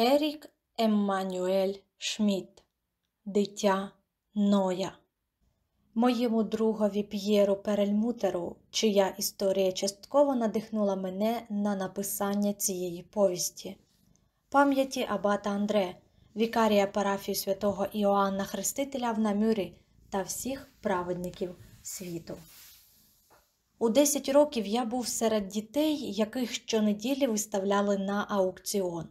Ерік Еммануель Шмідт Дитя Ноя Моєму другові П'єру Перельмутеру, чия історія частково надихнула мене на написання цієї повісті, пам'яті Абата Андре, вікарія парафії святого Іоанна Хрестителя в Намюрі та всіх праведників світу. У 10 років я був серед дітей, яких щонеділі виставляли на аукціон.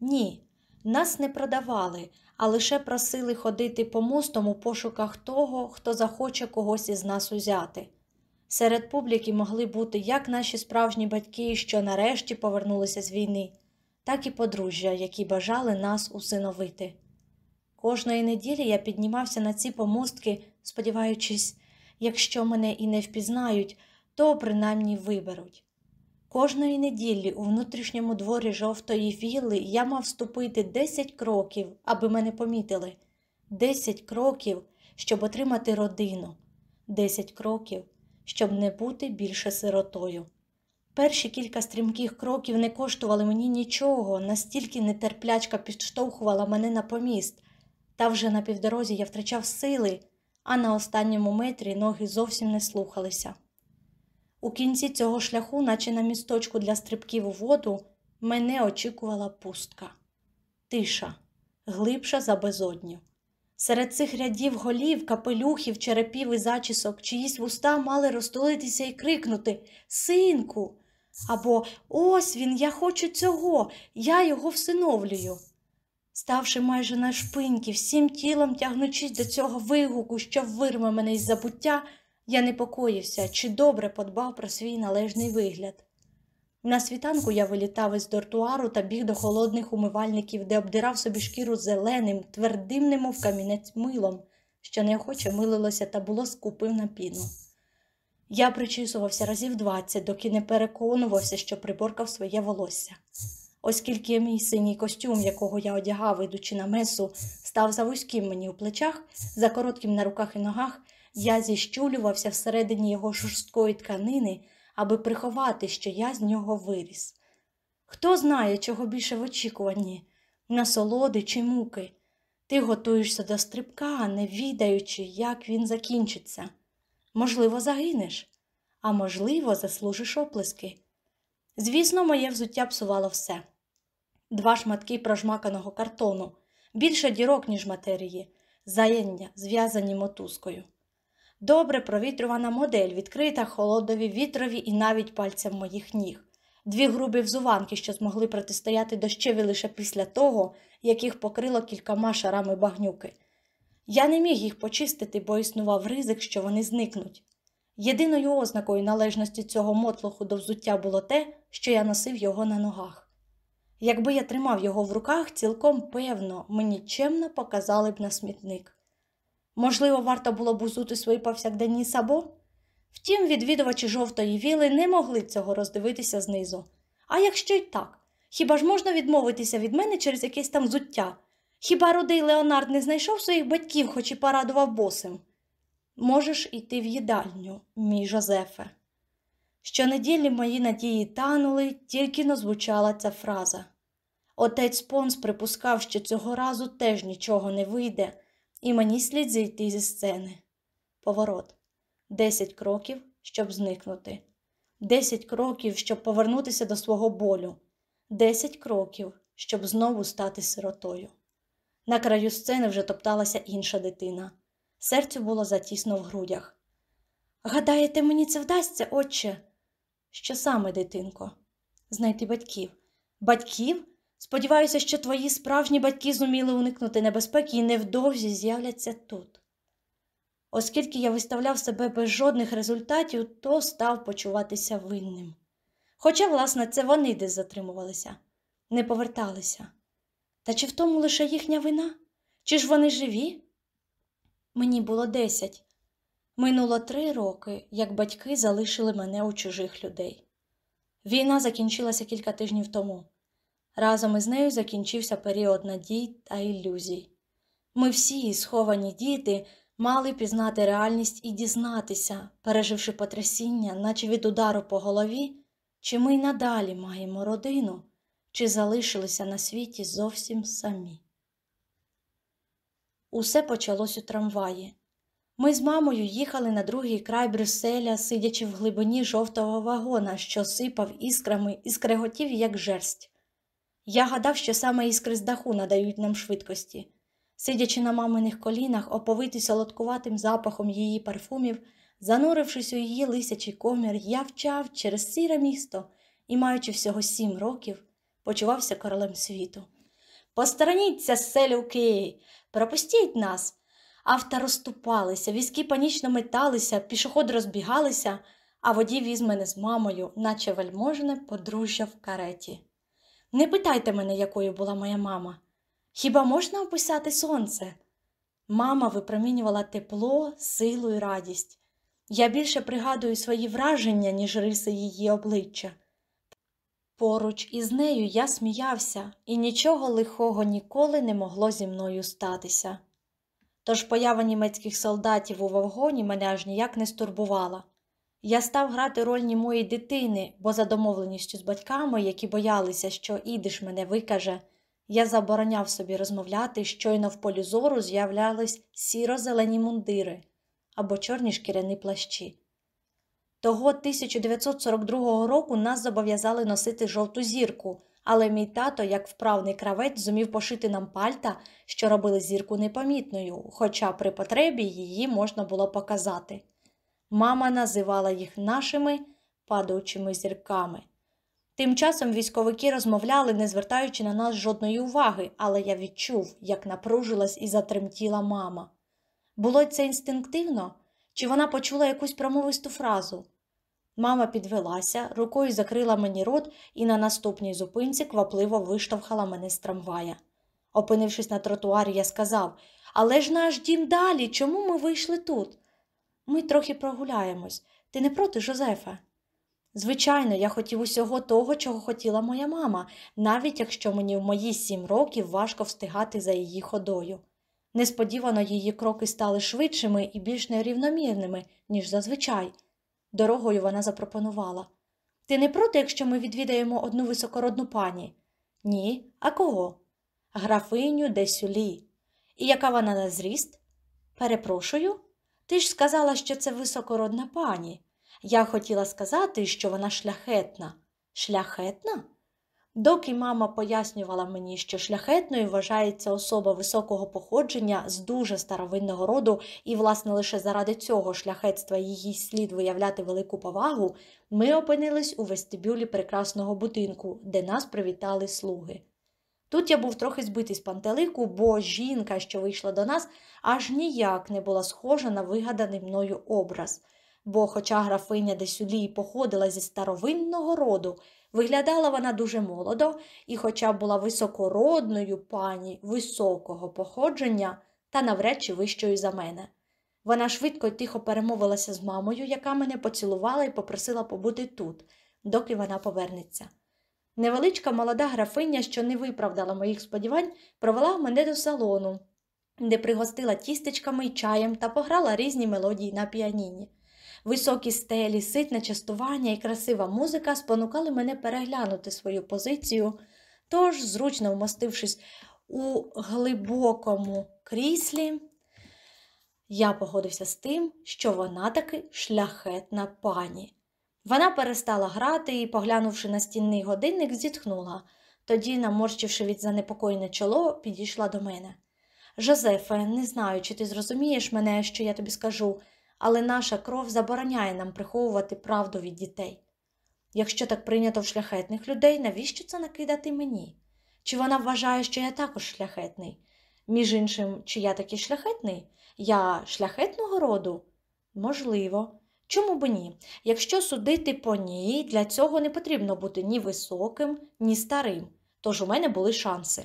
Ні, нас не продавали, а лише просили ходити по мостам у пошуках того, хто захоче когось із нас узяти. Серед публіки могли бути як наші справжні батьки, що нарешті повернулися з війни, так і подружжя, які бажали нас усиновити. Кожної неділі я піднімався на ці помостки, сподіваючись, якщо мене і не впізнають, то принаймні виберуть. Кожної неділі у внутрішньому дворі жовтої вілли я мав ступити 10 кроків, аби мене помітили, 10 кроків, щоб отримати родину, 10 кроків, щоб не бути більше сиротою. Перші кілька стрімких кроків не коштували мені нічого, настільки нетерплячка підштовхувала мене на поміст, та вже на півдорозі я втрачав сили, а на останньому метрі ноги зовсім не слухалися. У кінці цього шляху, наче на місточку для стрибків у воду, мене очікувала пустка, тиша, глибша за безодню. Серед цих рядів голів, капелюхів, черепів і зачісок чиїсь вуста мали розтулитися і крикнути Синку! Або Ось він, я хочу цього, я його всиновлюю. Ставши майже на шпиньки, всім тілом тягнучись до цього вигуку, що вирме мене із забуття, я непокоївся, чи добре подбав про свій належний вигляд. На світанку я вилітав із дортуару та біг до холодних умивальників, де обдирав собі шкіру зеленим, твердим, немов камінець милом, що неохоче милилося та було скупив на піну. Я причісувався разів двадцять, доки не переконувався, що приборкав своє волосся. Оскільки мій синій костюм, якого я одягав, ідучи на месу, став за вузьким мені у плечах, за коротким на руках і ногах, я зіщулювався всередині його жорсткої тканини, аби приховати, що я з нього виріс. Хто знає, чого більше в очікуванні насолоди чи муки. Ти готуєшся до стрибка, не відаючи, як він закінчиться. Можливо, загинеш, а можливо, заслужиш оплески. Звісно, моє взуття псувало все. Два шматки прожмаканого картону, більше дірок, ніж матерії, заєння, зв'язані мотузкою. Добре провітрювана модель, відкрита холодові вітрові і навіть пальцям моїх ніг, дві грубі взуванки, що змогли протистояти дощеві лише після того, як їх покрило кількома шарами багнюки. Я не міг їх почистити, бо існував ризик, що вони зникнуть. Єдиною ознакою належності цього мотлоху до взуття було те, що я носив його на ногах. Якби я тримав його в руках, цілком певно, мені чемно показали б на смітник. Можливо, варто було б узути свої повсякденні сабо? Втім, відвідувачі жовтої віли не могли цього роздивитися знизу. А якщо й так, хіба ж можна відмовитися від мене через якесь там взуття? Хіба рудий Леонард не знайшов своїх батьків, хоч і порадував босим? Можеш іти в їдальню, мій Жозефе. Щонеділі мої надії танули, тільки но звучала ця фраза. Отець Понс припускав, що цього разу теж нічого не вийде, і мені слід зійти зі сцени. Поворот. Десять кроків, щоб зникнути. Десять кроків, щоб повернутися до свого болю. Десять кроків, щоб знову стати сиротою. На краю сцени вже топталася інша дитина. Серцю було затісно в грудях. Гадаєте, мені це вдасться, отче? Що саме, дитинко? Знайти батьків. Батьків? Сподіваюся, що твої справжні батьки зуміли уникнути небезпеки і невдовзі з'являться тут. Оскільки я виставляв себе без жодних результатів, то став почуватися винним. Хоча, власне, це вони десь затримувалися, не поверталися. Та чи в тому лише їхня вина? Чи ж вони живі? Мені було десять. Минуло три роки, як батьки залишили мене у чужих людей. Війна закінчилася кілька тижнів тому. Разом із нею закінчився період надій та ілюзій. Ми всі, сховані діти, мали пізнати реальність і дізнатися, переживши потрясіння, наче від удару по голові, чи ми й надалі маємо родину, чи залишилися на світі зовсім самі. Усе почалось у трамваї. Ми з мамою їхали на другий край Брюсселя, сидячи в глибині жовтого вагона, що сипав іскрами і скреготів, як жерсть. Я гадав, що саме іскри з даху надають нам швидкості. Сидячи на маминих колінах, оповитий солодкуватим запахом її парфумів, занурившись у її лисячий комір, я вчав через сіре місто і, маючи всього сім років, почувався королем світу. Постороніться, селюки, пропустіть нас. Авто розступалися, візки панічно металися, пішоходи розбігалися, а водій віз мене з мамою, наче вельможне подружжя в кареті. Не питайте мене, якою була моя мама. Хіба можна описати сонце? Мама випромінювала тепло, силу і радість. Я більше пригадую свої враження, ніж риси її обличчя. Поруч із нею я сміявся, і нічого лихого ніколи не могло зі мною статися. Тож поява німецьких солдатів у вагоні мене аж ніяк не стурбувала. Я став грати роль німої дитини, бо за домовленістю з батьками, які боялися, що ідиш мене викаже, я забороняв собі розмовляти, щойно в полі зору з'являлись сіро-зелені мундири або чорні шкіряні плащі. Того 1942 року нас зобов'язали носити жовту зірку, але мій тато, як вправний кравець, зумів пошити нам пальта, що робили зірку непомітною, хоча при потребі її можна було показати. Мама називала їх нашими падаючими зірками. Тим часом військовики розмовляли, не звертаючи на нас жодної уваги, але я відчув, як напружилась і затремтіла мама. Було це інстинктивно, чи вона почула якусь промовисту фразу? Мама підвелася, рукою закрила мені рот і на наступній зупинці квапливо виштовхала мене з трамвая. Опинившись на тротуарі, я сказав Але ж наш дім далі, чому ми вийшли тут? Ми трохи прогуляємось. Ти не проти, Жозефа? Звичайно, я хотів усього того, чого хотіла моя мама, навіть якщо мені в мої сім років важко встигати за її ходою. Несподівано її кроки стали швидшими і більш нерівномірними, ніж зазвичай. Дорогою вона запропонувала Ти не проти, якщо ми відвідаємо одну високородну пані? Ні. А кого? Графиню Десюлі. І яка вона на зріст? Перепрошую. Ти ж сказала, що це високородна пані. Я хотіла сказати, що вона шляхетна. Шляхетна? Доки мама пояснювала мені, що шляхетною вважається особа високого походження з дуже старовинного роду, і, власне, лише заради цього шляхетства її слід виявляти велику повагу, ми опинились у вестибюлі прекрасного будинку, де нас привітали слуги. Тут я був трохи збитий з пантелику, бо жінка, що вийшла до нас, аж ніяк не була схожа на вигаданий мною образ. Бо, хоча графиня Десюлі походила зі старовинного роду, виглядала вона дуже молодо і, хоча була високородною пані високого походження, та навряд чи вищою за мене. Вона швидко й тихо перемовилася з мамою, яка мене поцілувала і попросила побути тут, доки вона повернеться. Невеличка молода графиня, що не виправдала моїх сподівань, провела мене до салону, де пригостила тістечками й чаєм та пограла різні мелодії на піаніні. Високі стелі, ситне частування і красива музика спонукали мене переглянути свою позицію, тож, зручно вмостившись у глибокому кріслі, я погодився з тим, що вона таки шляхетна пані. Вона перестала грати і, поглянувши на стінний годинник, зітхнула. Тоді, наморщивши від занепокоєне чоло, підійшла до мене. Жозефе, не знаю, чи ти зрозумієш мене, що я тобі скажу, але наша кров забороняє нам приховувати правду від дітей. Якщо так прийнято в шляхетних людей, навіщо це накидати мені? Чи вона вважає, що я також шляхетний? Між іншим, чи я такий шляхетний? Я шляхетного роду? Можливо. Чому б ні? Якщо судити по ній, для цього не потрібно бути ні високим, ні старим, тож у мене були шанси.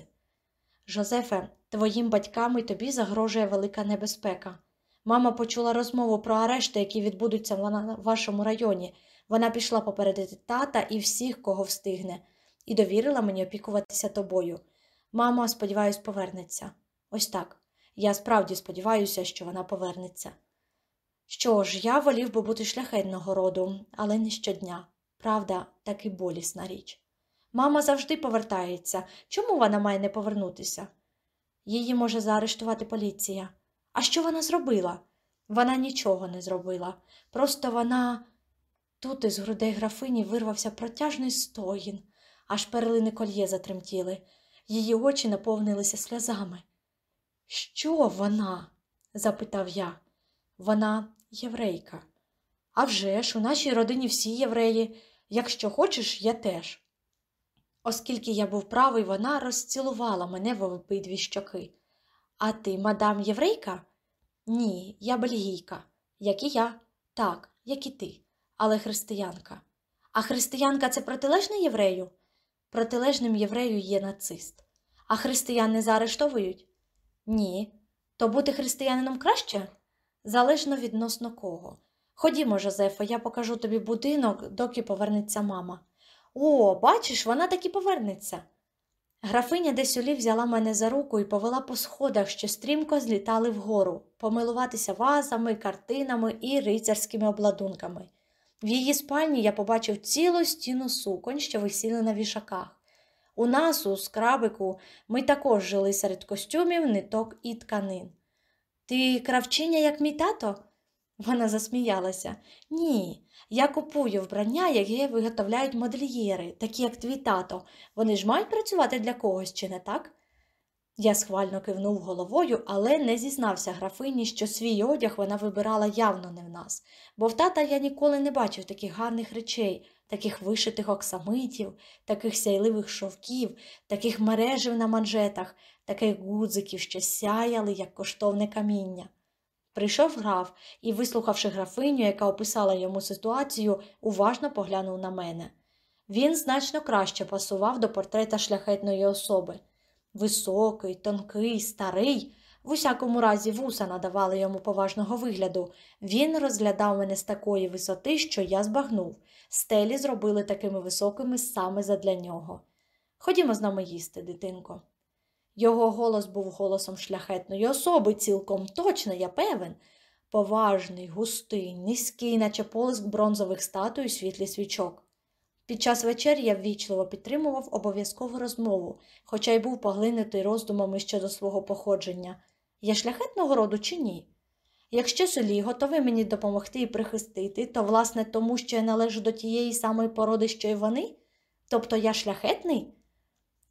Жозефе, твоїм батькам і тобі загрожує велика небезпека. Мама почула розмову про арешти, які відбудуться в вашому районі. Вона пішла попередити тата і всіх, кого встигне, і довірила мені опікуватися тобою. Мама, сподіваюсь, повернеться. Ось так. Я справді сподіваюся, що вона повернеться. Що ж, я волів би бути шляхетного роду, але не щодня. Правда, таки болісна річ. Мама завжди повертається. Чому вона має не повернутися? Її може заарештувати поліція. А що вона зробила? Вона нічого не зробила. Просто вона. Тут із грудей графині вирвався протяжний стогін, аж перлини кольє затремтіли. Її очі наповнилися сльозами. Що вона? запитав я. Вона єврейка. «А вже ж, у нашій родині всі євреї. Якщо хочеш, я теж. Оскільки я був правий, вона розцілувала мене в обидві щоки. А ти, мадам єврейка? Ні, я бельгійка. Як і я. Так, як і ти, але християнка. А християнка це протилежне єврею? Протилежним єврею є нацист. А християн не заарештовують? Ні. То бути християнином краще? Залежно відносно кого. Ходімо, Жозефо, я покажу тобі будинок, доки повернеться мама. О, бачиш, вона таки повернеться. Графиня Десюлі взяла мене за руку і повела по сходах, що стрімко злітали вгору, помилуватися вазами, картинами і рицарськими обладунками. В її спальні я побачив цілу стіну суконь, що висіли на вішаках. У нас, у скрабику, ми також жили серед костюмів, ниток і тканин. Ти кравчиня, як мій тато? Вона засміялася. Ні, я купую вбрання, яке виготовляють модельєри, такі як твій тато. Вони ж мають працювати для когось, чи не так? Я схвально кивнув головою, але не зізнався графині, що свій одяг вона вибирала явно не в нас, бо в тата я ніколи не бачив таких гарних речей, таких вишитих оксамитів, таких сяйливих шовків, таких мережів на манжетах, таких гудзиків, що сяяли, як коштовне каміння. Прийшов граф і, вислухавши графиню, яка описала йому ситуацію, уважно поглянув на мене. Він значно краще пасував до портрета шляхетної особи. Високий, тонкий, старий, в усякому разі вуса надавали йому поважного вигляду. Він розглядав мене з такої висоти, що я збагнув. Стелі зробили такими високими саме задля нього. Ходімо з нами їсти, дитинко. Його голос був голосом шляхетної особи, цілком точно, я певен. Поважний, густий, низький, наче полиск бронзових статуй світлі свічок. Під час вечері я ввічливо підтримував обов'язкову розмову, хоча й був поглинутий роздумами щодо свого походження. Я шляхетного роду чи ні? Якщо Солі готовий мені допомогти і прихистити, то, власне, тому що я належу до тієї самої породи, що й вони? Тобто я шляхетний?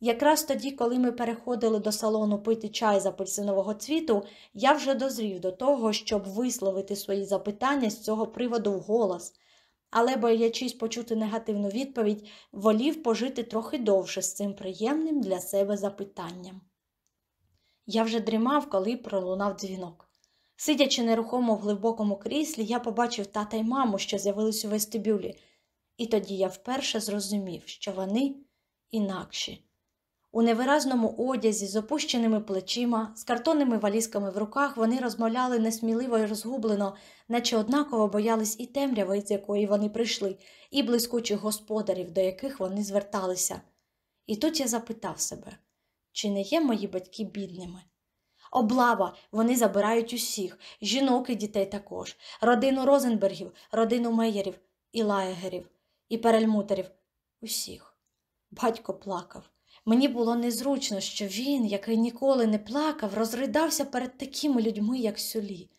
Якраз тоді, коли ми переходили до салону пити чай з апельсинового цвіту, я вже дозрів до того, щоб висловити свої запитання з цього приводу вголос, але, боячись почути негативну відповідь, волів пожити трохи довше з цим приємним для себе запитанням. Я вже дрімав, коли пролунав дзвінок. Сидячи нерухомо в глибокому кріслі, я побачив тата й маму, що з'явились у вестибюлі, і тоді я вперше зрозумів, що вони інакші. У невиразному одязі, з опущеними плечима, з картонними валізками в руках вони розмовляли несміливо і розгублено, наче однаково боялись і темряви, з якої вони прийшли, і блискучих господарів, до яких вони зверталися. І тут я запитав себе, чи не є мої батьки бідними? Облава, вони забирають усіх, жінок і дітей також, родину Розенбергів, родину Меєрів, і Лаєгерів, і Перельмутерів, усіх. Батько плакав. Мені було незручно, що він, який ніколи не плакав, розридався перед такими людьми, як сюлі.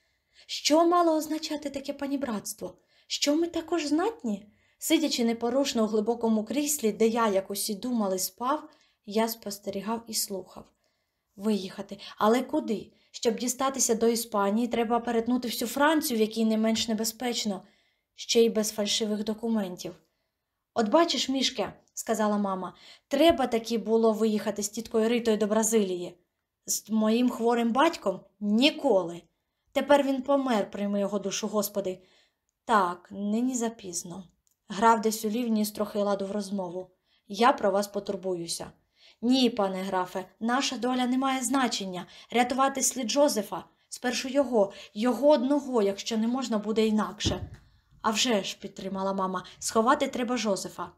Що мало означати таке панібратство? Що ми також знатні? Сидячи непорушно у глибокому кріслі, де я, як усі думали, спав, я спостерігав і слухав. Виїхати, але куди? Щоб дістатися до Іспанії, треба перетнути всю Францію, в якій не менш небезпечно, ще й без фальшивих документів. От бачиш, мішке, сказала мама, треба таки було виїхати з тіткою Ритою до Бразилії. З моїм хворим батьком ніколи. Тепер він помер, прийми його душу, Господи. Так, нині запізно. Граф десь у лівні трохи ладу в розмову. Я про вас потурбуюся. Ні, пане графе, наша доля не має значення. Рятувати слід Джозефа. Спершу його, його одного, якщо не можна буде інакше. «А вже ж», – підтримала мама, сховати треба Жозефа.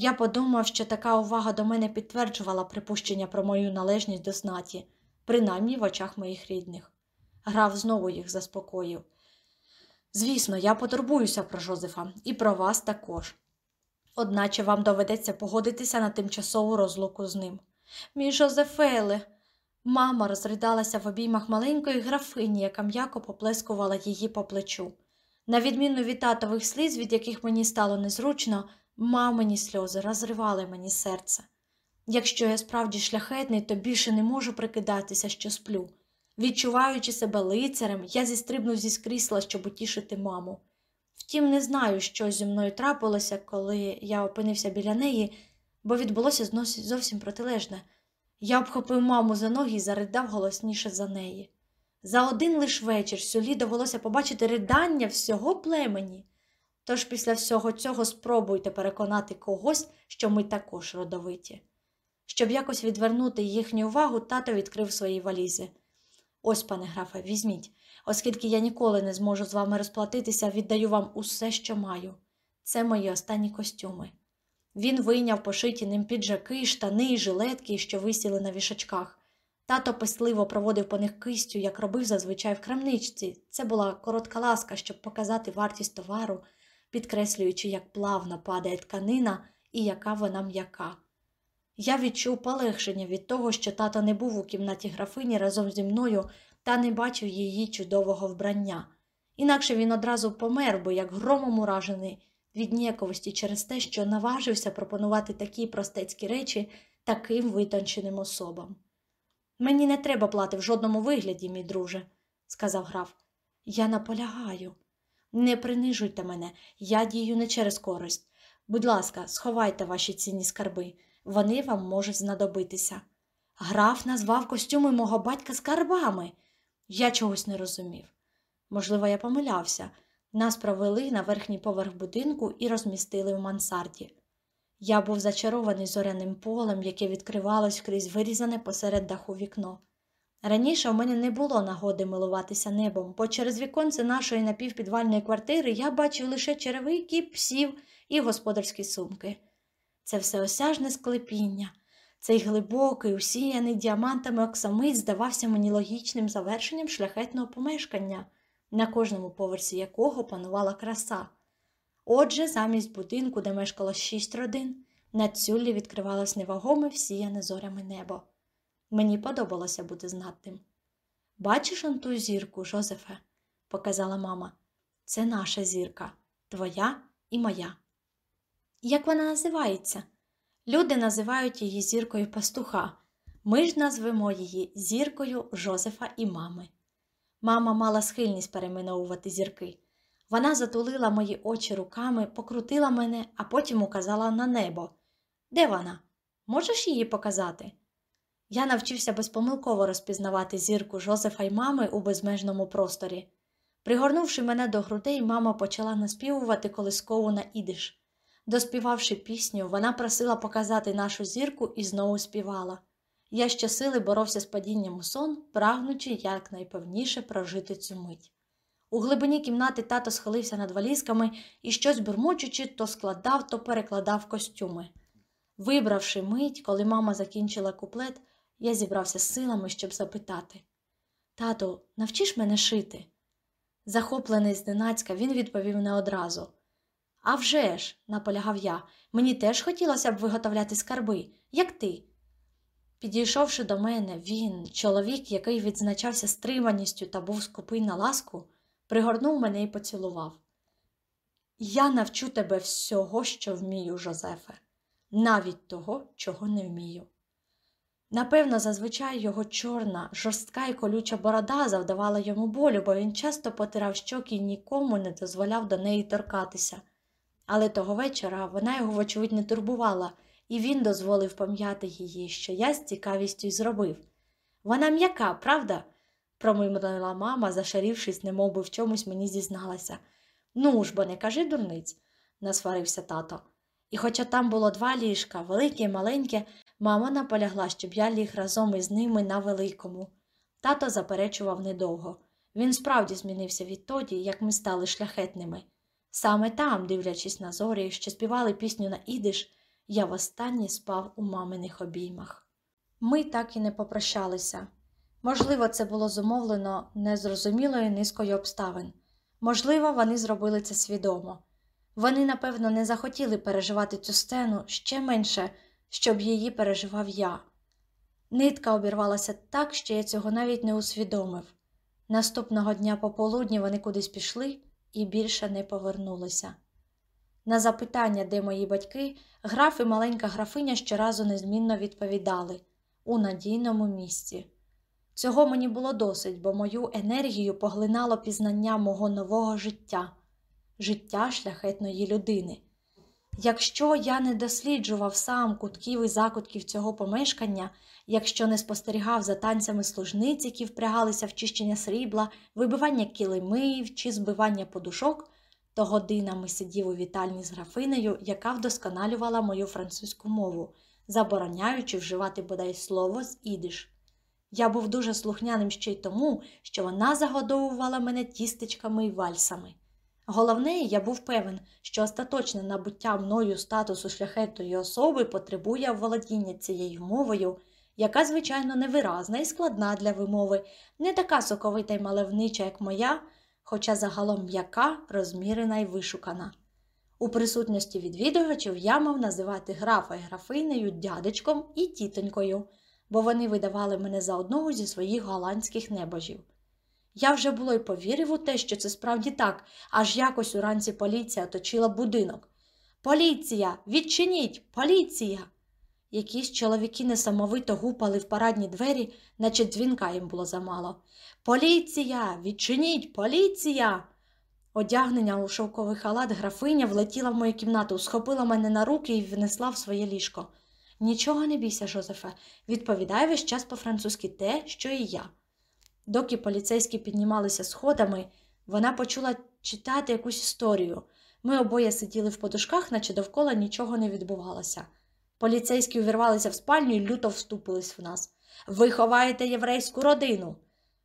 Я подумав, що така увага до мене підтверджувала припущення про мою належність до знаті, принаймні в очах моїх рідних. Граф знову їх заспокоїв. Звісно, я потурбуюся про Жозефа і про вас також. одначе вам доведеться погодитися на тимчасову розлуку з ним. Мій Жозефеле. Мама розридалася в обіймах маленької графині, яка м'яко поплескувала її по плечу. На відміну від татових сліз, від яких мені стало незручно, мамині сльози розривали мені серце. Якщо я справді шляхетний, то більше не можу прикидатися, що сплю. Відчуваючи себе лицарем, я зістрибнув зі крісла, щоб утішити маму. Втім, не знаю, що зі мною трапилося, коли я опинився біля неї, бо відбулося зовсім протилежне. Я обхопив маму за ноги і заридав голосніше за неї. За один лиш вечір сюлі довелося побачити ридання всього племені. Тож після всього цього спробуйте переконати когось, що ми також родовиті. Щоб якось відвернути їхню увагу, тато відкрив свої валізи. Ось, пане графе, візьміть, оскільки я ніколи не зможу з вами розплатитися, віддаю вам усе, що маю. Це мої останні костюми. Він вийняв пошиті ним піджаки, штани і жилетки, що висіли на вішачках. Тато писливо проводив по них кистю, як робив зазвичай в крамничці. Це була коротка ласка, щоб показати вартість товару, підкреслюючи, як плавно падає тканина і яка вона м'яка. Я відчув полегшення від того, що тато не був у кімнаті графині разом зі мною та не бачив її чудового вбрання. Інакше він одразу помер, бо як громом уражений від ніяковості через те, що наважився пропонувати такі простецькі речі таким витонченим особам. Мені не треба плати в жодному вигляді, мій друже, сказав граф. Я наполягаю. Не принижуйте мене, я дію не через користь. Будь ласка, сховайте ваші цінні скарби, вони вам можуть знадобитися. Граф назвав костюми мого батька скарбами. Я чогось не розумів. Можливо, я помилявся. Нас провели на верхній поверх будинку і розмістили в мансарді. Я був зачарований зоряним полем, яке відкривалось крізь вирізане посеред даху вікно. Раніше в мене не було нагоди милуватися небом, бо через віконце нашої напівпідвальної квартири я бачив лише черевики, псів і господарські сумки. Це всеосяжне склепіння, цей глибокий, усіяний діамантами оксамит здавався мені логічним завершенням шляхетного помешкання, на кожному поверсі якого панувала краса. Отже, замість будинку, де мешкало шість родин, на цюллі відкривалось невагоме всіяне зорями небо. Мені подобалося бути знатним. Бачиш он ту зірку, Жозефе, показала мама. Це наша зірка, твоя і моя. Як вона називається? Люди називають її зіркою пастуха. Ми ж назвемо її зіркою Жозефа і мами. Мама мала схильність перейменовувати зірки. Вона затулила мої очі руками, покрутила мене, а потім указала на небо. Де вона? Можеш її показати? Я навчився безпомилково розпізнавати зірку Жозефа й мами у безмежному просторі. Пригорнувши мене до грудей, мама почала наспівувати колискову на ідиш. Доспівавши пісню, вона просила показати нашу зірку і знову співала. Я щосили боровся з падінням у сон, прагнучи якнайпевніше прожити цю мить. У глибині кімнати тато схилився над валізками і щось бурмочучи, то складав, то перекладав костюми. Вибравши мить, коли мама закінчила куплет, я зібрався з силами, щоб запитати Тато, навчиш мене шити? Захоплений зненацька, він відповів не одразу. «А вже ж», – наполягав я, мені теж хотілося б виготовляти скарби, як ти. Підійшовши до мене, він, чоловік, який відзначався стриманістю та був скупий на ласку, пригорнув мене і поцілував. Я навчу тебе всього, що вмію, Жозефе, навіть того, чого не вмію. Напевно, зазвичай його чорна, жорстка і колюча борода завдавала йому болю, бо він часто потирав щоки і нікому не дозволяв до неї торкатися. Але того вечора вона його, вочевидь, не турбувала, і він дозволив пом'яти її, що я з цікавістю й зробив. Вона м'яка, правда? промимрила мама, зашарівшись, немов би в чомусь мені зізналася. Ну ж бо не кажи дурниць, насварився тато. І хоча там було два ліжка, велике і маленьке, мама наполягла, щоб я ліг разом із ними на великому. Тато заперечував недовго. Він справді змінився відтоді, як ми стали шляхетними. Саме там, дивлячись на зорі, що співали пісню на ідиш, я востаннє спав у маминих обіймах. Ми так і не попрощалися. Можливо, це було зумовлено незрозумілою низкою обставин. Можливо, вони зробили це свідомо. Вони, напевно, не захотіли переживати цю сцену ще менше, щоб її переживав я. Нитка обірвалася так, що я цього навіть не усвідомив. Наступного дня пополудні вони кудись пішли і більше не повернулися. На запитання, де мої батьки, граф і маленька графиня щоразу незмінно відповідали у надійному місці. Цього мені було досить, бо мою енергію поглинало пізнання мого нового життя, життя шляхетної людини. Якщо я не досліджував сам кутків і закутків цього помешкання, якщо не спостерігав за танцями служниць, які впрягалися в чищення срібла, вибивання килимів чи збивання подушок, то годинами сидів у вітальні з графинею, яка вдосконалювала мою французьку мову, забороняючи вживати бодай слово з ідиш. Я був дуже слухняним ще й тому, що вона загодовувала мене тістечками і вальсами. Головне, я був певен, що остаточне набуття мною статусу шляхетної особи потребує володіння цією мовою, яка, звичайно, невиразна і складна для вимови, не така соковита й малевнича, як моя, хоча загалом м'яка, розмірена і вишукана. У присутності відвідувачів я мав називати графа і графинею дядечком і тітонькою, бо вони видавали мене за одного зі своїх голландських небожів. Я вже було й повірив у те, що це справді так, аж якось уранці поліція оточила будинок. Поліція, відчиніть, поліція! Якісь чоловіки несамовито гупали в парадні двері, наче дзвінка їм було замало. Поліція, відчиніть, поліція! Одягнення у шовковий халат графиня влетіла в мою кімнату, схопила мене на руки і внесла в своє ліжко. Нічого не бійся, Жозефе, відповідає весь час по-французьки те, що і я. Доки поліцейські піднімалися сходами, вона почула читати якусь історію. Ми обоє сиділи в подушках, наче довкола нічого не відбувалося. Поліцейські увірвалися в спальню і люто вступились в нас. Ви ховаєте єврейську родину.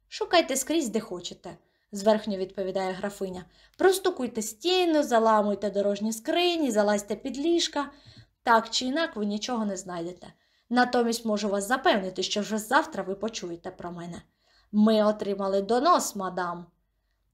Шукайте скрізь, де хочете, зверхньо відповідає графиня. Простукуйте стіну, заламуйте дорожні скрині, залазьте під ліжка. Так чи інак ви нічого не знайдете. Натомість можу вас запевнити, що вже завтра ви почуєте про мене. Ми отримали донос, мадам.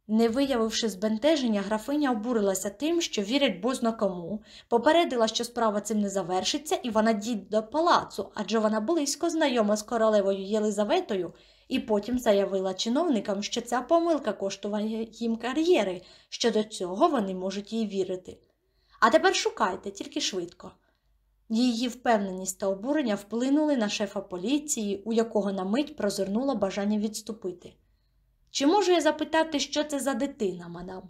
Не виявивши збентеження, графиня обурилася тим, що вірять бозно кому, попередила, що справа цим не завершиться, і вона дійде до палацу, адже вона близько знайома з королевою Єлизаветою, і потім заявила чиновникам, що ця помилка коштуває їм кар'єри, що до цього вони можуть їй вірити. А тепер шукайте, тільки швидко. Її впевненість та обурення вплинули на шефа поліції, у якого на мить прозирнуло бажання відступити. Чи можу я запитати, що це за дитина, мадам?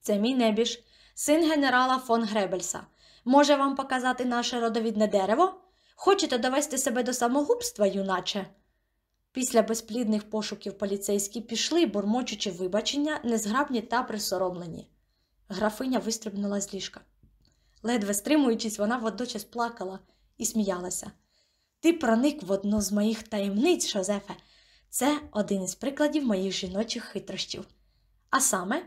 Це мій небіж, син генерала фон Гребельса. Може вам показати наше родовідне дерево? Хочете довести себе до самогубства, юначе? Після безплідних пошуків поліцейські пішли, бурмочучи вибачення, незграбні та присоромлені. Графиня вистрибнула з ліжка. Ледве стримуючись, вона водночас плакала і сміялася. Ти проник в одну з моїх таємниць, Жозефе. Це один із прикладів моїх жіночих хитрощів. А саме,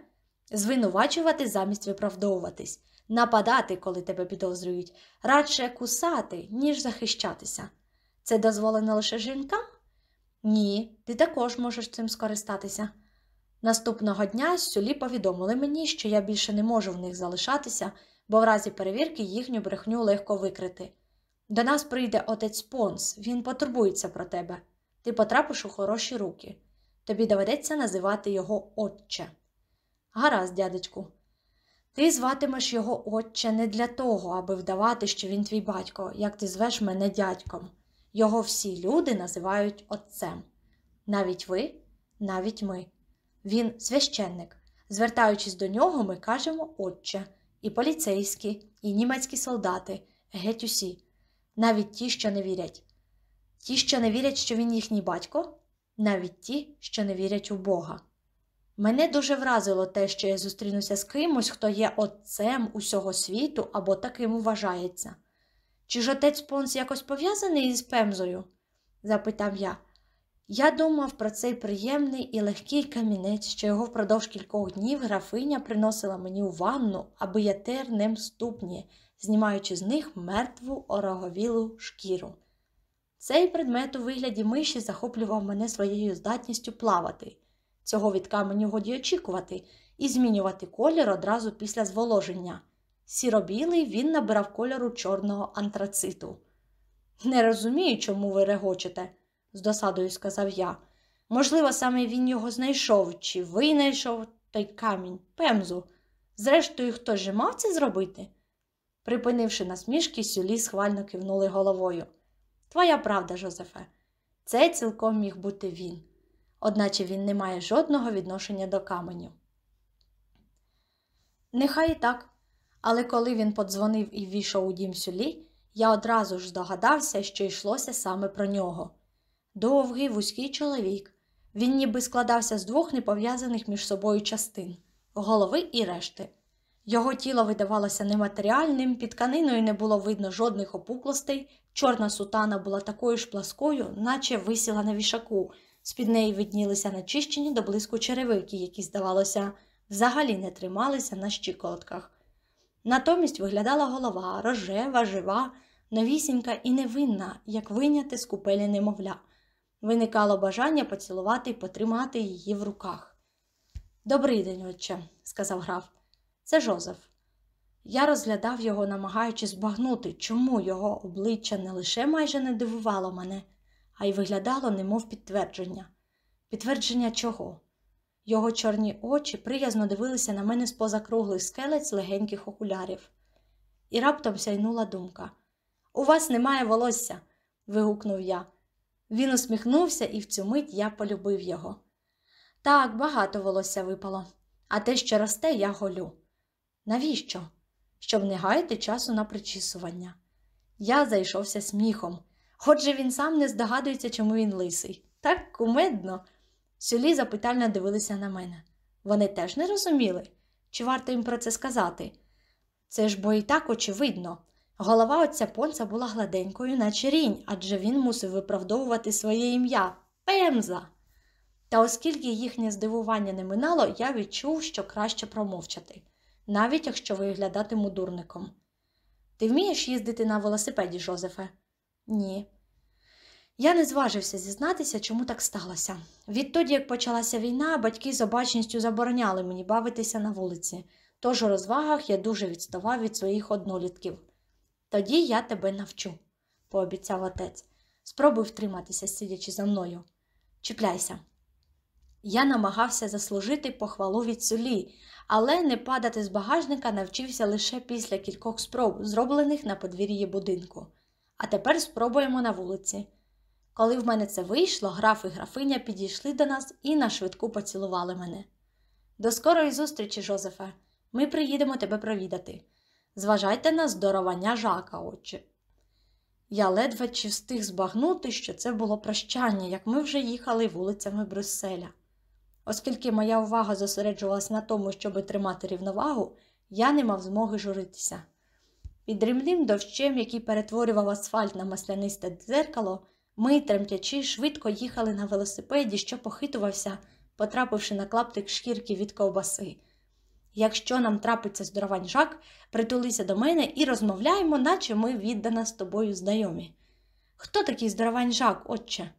звинувачувати замість виправдовуватись, нападати, коли тебе підозрюють, радше кусати, ніж захищатися. Це дозволено лише жінкам? Ні, ти також можеш цим скористатися. Наступного дня сюлі повідомили мені, що я більше не можу в них залишатися, бо в разі перевірки їхню брехню легко викрити. До нас прийде отець Понс, він потурбується про тебе. Ти потрапиш у хороші руки. Тобі доведеться називати його отче. Гаразд, дядечку. Ти зватимеш його отче не для того, аби вдавати, що він твій батько, як ти звеш мене дядьком. Його всі люди називають отцем. Навіть ви, навіть ми. Він священник. Звертаючись до нього, ми кажемо отче, і поліцейські, і німецькі солдати, геть усі, навіть ті, що не вірять. Ті, що не вірять, що він їхній батько, навіть ті, що не вірять у Бога. Мене дуже вразило те, що я зустрінуся з кимось, хто є отцем усього світу або таким вважається. Чи ж отець Понс якось пов'язаний із пемзою? запитав я. Я думав про цей приємний і легкий камінець, що його впродовж кількох днів графиня приносила мені у ванну, аби я тер ним ступні, знімаючи з них мертву ороговілу шкіру. Цей предмет у вигляді миші захоплював мене своєю здатністю плавати. Цього від каменю годі очікувати, і змінювати колір одразу після зволоження. Сіробілий він набирав кольору чорного антрациту. Не розумію, чому ви регочете, з досадою сказав я. Можливо, саме він його знайшов, чи винайшов той камінь, пемзу. Зрештою, хто ж мав це зробити? Припинивши насмішки, сюлі схвально кивнули головою. Твоя правда, Жозефе, це цілком міг бути він, одначе він не має жодного відношення до каменю. Нехай і так, але коли він подзвонив і війшов у дім сюлі, я одразу ж здогадався, що йшлося саме про нього. Довгий вузький чоловік. Він ніби складався з двох непов'язаних між собою частин голови і решти. Його тіло видавалося нематеріальним, під тканиною не було видно жодних опуклостей, чорна сутана була такою ж пласкою, наче висіла на вішаку, з під неї виднілися начищені до блиску черевики, які, здавалося, взагалі не трималися на щиколотках. Натомість виглядала голова рожева, жива, новісінька і невинна, як виняти з купелі немовля. Виникало бажання поцілувати і потримати її в руках. Добрий день, отче, сказав граф. Це Жозеф. Я розглядав його, намагаючись збагнути, чому його обличчя не лише майже не дивувало мене, а й виглядало, немов підтвердження. Підтвердження чого? Його чорні очі приязно дивилися на мене з поза круглих скелець легеньких окулярів. І раптом сяйнула думка. У вас немає волосся. вигукнув я. Він усміхнувся, і в цю мить я полюбив його. Так, багато волосся випало, а те, що росте, я голю. Навіщо? Щоб не гаяти часу на причісування. Я зайшовся сміхом. Отже він сам не здогадується, чому він лисий. Так кумедно. Сюлі запитально дивилися на мене. Вони теж не розуміли, чи варто їм про це сказати. Це ж бо і так очевидно. Голова отця понца була гладенькою, наче рінь, адже він мусив виправдовувати своє ім'я Пемза. Та оскільки їхнє здивування не минало, я відчув, що краще промовчати, навіть якщо виглядатиму дурником. Ти вмієш їздити на велосипеді, Жозефе? Ні. Я не зважився зізнатися, чому так сталося. Відтоді, як почалася війна, батьки з обачністю забороняли мені бавитися на вулиці, тож у розвагах я дуже відставав від своїх однолітків. Тоді я тебе навчу, пообіцяв отець. Спробуй втриматися, сидячи за мною. Чіпляйся. Я намагався заслужити похвалу від сулі, але не падати з багажника навчився лише після кількох спроб, зроблених на подвір'ї будинку. А тепер спробуємо на вулиці. Коли в мене це вийшло, граф і графиня підійшли до нас і на швидку поцілували мене. До скорої зустрічі, Жозефе, ми приїдемо тебе провідати. Зважайте на здоровання жака, отче. Я ледве чи встиг збагнути, що це було прощання, як ми вже їхали вулицями Брюсселя. Оскільки моя увага зосереджувалася на тому, щоб тримати рівновагу, я не мав змоги журитися. Під дрібним дощем, який перетворював асфальт на маслянисте дзеркало, ми, тремтячи, швидко їхали на велосипеді, що похитувався, потрапивши на клаптик шкірки від ковбаси. Якщо нам трапиться здоровань жак, притулися до мене і розмовляємо, наче ми віддана з тобою знайомі. Хто такий здоровань жак, отче?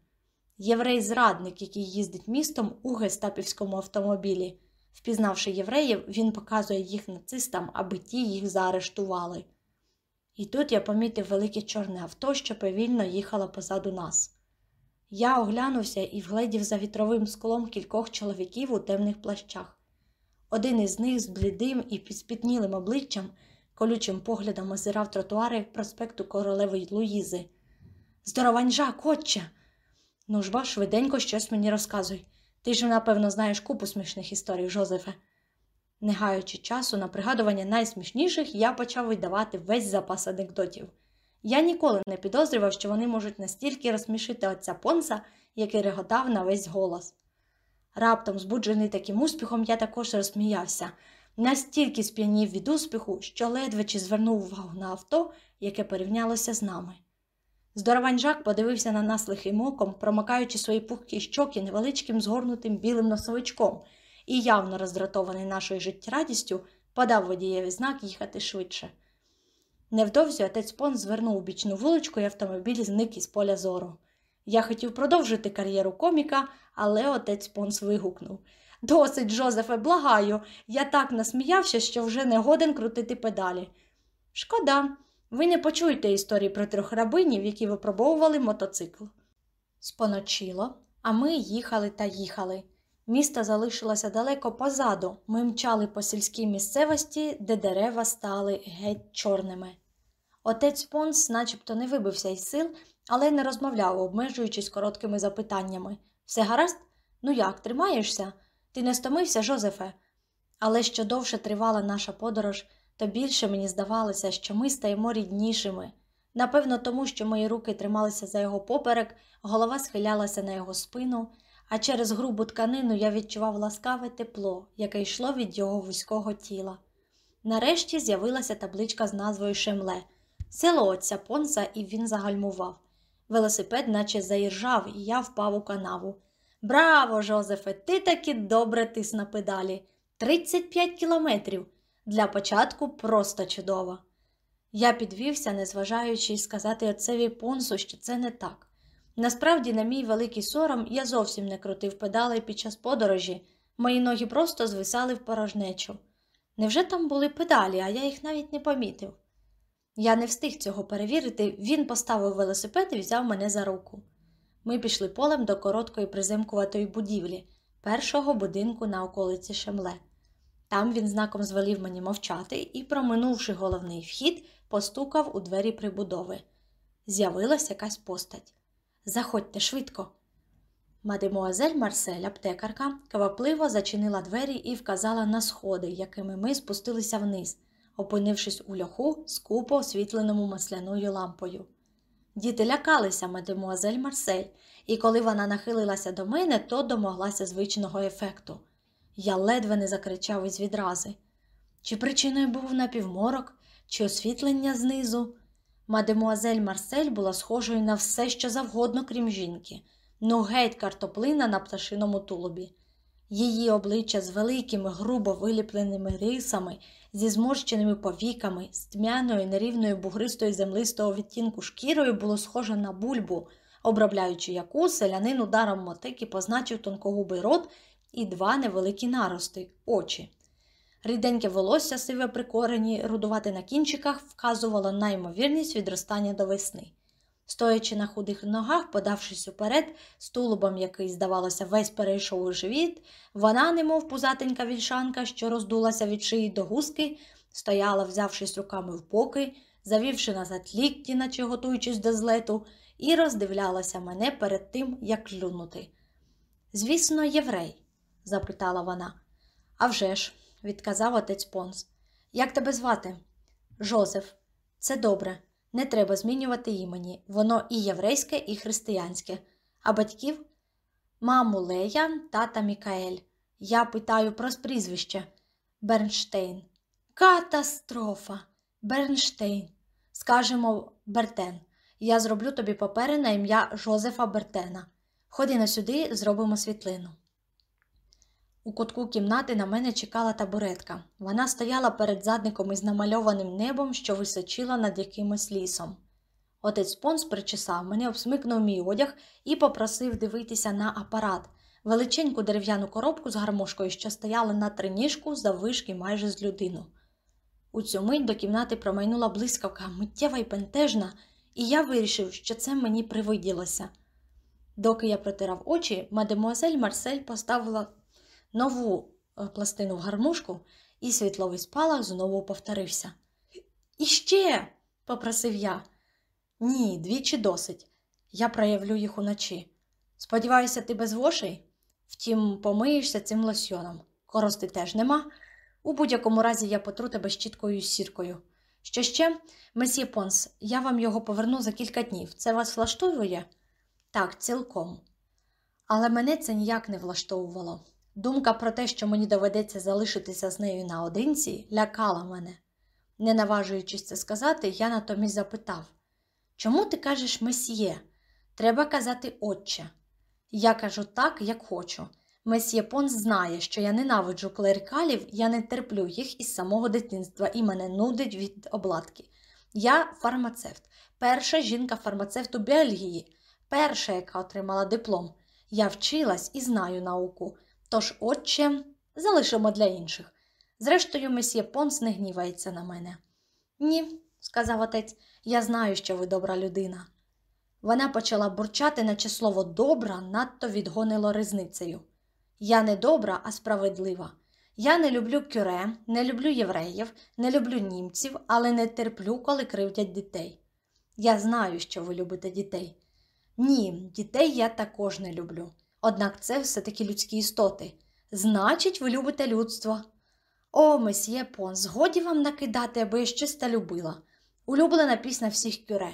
Єврей-зрадник, який їздить містом у гестапівському автомобілі. Впізнавши євреїв, він показує їх нацистам, аби ті їх заарештували. І тут я помітив велике чорне авто, що повільно їхало позаду нас. Я оглянувся і вгледів за вітровим склом кількох чоловіків у темних плащах. Один із них з блідим і підспітнілим обличчям, колючим поглядом озирав тротуари проспекту королеви Луїзи. Здоровань жак! Ну ж ба, швиденько щось мені розказуй. Ти ж, напевно, знаєш купу смішних історій, Жозефе. Не гаючи часу на пригадування найсмішніших, я почав видавати весь запас анекдотів. Я ніколи не підозрював, що вони можуть настільки розсмішити отця Понса, який реготав на весь голос. Раптом, збуджений таким успіхом, я також розсміявся, настільки сп'янів від успіху, що ледве чи звернув увагу на авто, яке порівнялося з нами. Здоровань Жак подивився на нас лихим оком, промикаючи свої пухкі щоки невеличким згорнутим білим носовичком, і, явно роздратований нашою життєрадістю, подав водієві знак їхати швидше. Невдовзі отець Пон звернув у бічну вуличку, і автомобіль зник із поля зору. Я хотів продовжити кар'єру коміка, але отець Понс вигукнув Досить, Жозефе, благаю. Я так насміявся, що вже не годен крутити педалі. Шкода, ви не почуєте історії про трьох рабинів, які випробовували мотоцикл. Споночило, а ми їхали та їхали. Місто залишилося далеко позаду. Ми мчали по сільській місцевості, де дерева стали геть чорними. Отець Понс начебто не вибився із сил, але не розмовляв, обмежуючись короткими запитаннями. Все гаразд? Ну як, тримаєшся? Ти не стомився, Жозефе? Але що довше тривала наша подорож, то більше мені здавалося, що ми стаємо ріднішими. Напевно, тому що мої руки трималися за його поперек, голова схилялася на його спину, а через грубу тканину я відчував ласкаве тепло, яке йшло від його вузького тіла. Нарешті з'явилася табличка з назвою Шемле, село отця Понса, і він загальмував. Велосипед наче заіржав, і я впав у канаву. Браво, Жозефе! Ти таки добре тис на педалі. 35 кілометрів. Для початку просто чудово. Я підвівся, незважаючи сказати отцеві понсу, що це не так. Насправді, на мій великий сором, я зовсім не крутив педалей під час подорожі, мої ноги просто звисали в порожнечу. Невже там були педалі, а я їх навіть не помітив? Я не встиг цього перевірити, він поставив велосипед і взяв мене за руку. Ми пішли полем до короткої приземкуватої будівлі, першого будинку на околиці Шемле. Там він знаком звелів мені мовчати і, проминувши головний вхід, постукав у двері прибудови. З'явилась якась постать. Заходьте швидко. Мадемуазель Марсель, аптекарка, квапливо зачинила двері і вказала на сходи, якими ми спустилися вниз, опинившись у льоху, скупо освітленому масляною лампою. Діти лякалися мадемуазель Марсель, і коли вона нахилилася до мене, то домоглася звичного ефекту. Я ледве не закричав із відрази. Чи причиною був напівморок, чи освітлення знизу? Мадемуазель Марсель була схожою на все, що завгодно, крім жінки, ну геть картоплина на пташиному тулубі. Її обличчя з великими, грубо виліпленими рисами, зі зморщеними повіками, з тьмяною нерівною бугристою землистого відтінку шкірою було схоже на бульбу, обробляючи яку селянин ударом мотики позначив тонкогубий рот і два невеликі нарости очі. Ріденьке волосся сиве при корені, рудувати на кінчиках, вказувало на ймовірність відростання до весни. Стоячи на худих ногах, подавшись уперед, з тулубом, який, здавалося, весь перейшов у живіт, вона, немов пузатенька вільшанка, що роздулася від шиї до гузки, стояла, взявшись руками в боки, завівши назад лікті, наче готуючись до злету, і роздивлялася мене перед тим, як клюнути. Звісно, єврей, запитала вона. «А вже ж», – відказав отець Понс. Як тебе звати? Жозеф. Це добре. Не треба змінювати імені. Воно і єврейське, і християнське. А батьків? Маму Лея, тата Мікаель. Я питаю про прізвище Бернштейн. Катастрофа! Бернштейн. Скажемо Бертен. Я зроблю тобі папери на ім'я Жозефа Бертена. Ходи на сюди, зробимо світлину. У кутку кімнати на мене чекала табуретка. Вона стояла перед задником із намальованим небом, що височила над якимось лісом. Отець Понс причесав мене, обсмикнув мій одяг і попросив дивитися на апарат, величеньку дерев'яну коробку з гармошкою, що стояла на триніжку заввишки майже з людину. У цю мить до кімнати промайнула блискавка, миттєва й пентежна, і я вирішив, що це мені привиділося. Доки я протирав очі, мадемуазель Марсель поставила нову е, пластину в гармошку, і світловий спалах знову повторився. Іще, попросив я. Ні, двічі досить. Я проявлю їх уночі. Сподіваюся, ти без вошей? Втім, помиєшся цим лосьоном. Корости теж нема. У будь-якому разі я потру тебе щіткою з сіркою. Що ще, месьє Понс, я вам його поверну за кілька днів. Це вас влаштовує? Так, цілком. Але мене це ніяк не влаштовувало. Думка про те, що мені доведеться залишитися з нею наодинці, лякала мене. Не наважуючись це сказати, я натомість запитав Чому ти кажеш месьє? Треба казати отче. Я кажу так, як хочу. Месьє Понс знає, що я ненавиджу клерикалів, я не терплю їх із самого дитинства і мене нудить від обладки. Я фармацевт, перша жінка-фармацевт у Бельгії, перша, яка отримала диплом. Я вчилась і знаю науку. Тож, отче, залишимо для інших. Зрештою, месьє Понс не гнівається на мене. Ні, сказав отець, я знаю, що ви добра людина. Вона почала бурчати, наче слово добра надто відгонило різницею. Я не добра, а справедлива. Я не люблю кюре, не люблю євреїв, не люблю німців, але не терплю, коли кривдять дітей. Я знаю, що ви любите дітей. Ні, дітей я також не люблю. Однак це все-таки людські істоти. Значить, ви любите людство. О, месьє Пон, згоді вам накидати, аби я щось та любила. Улюблена пісня всіх кюре.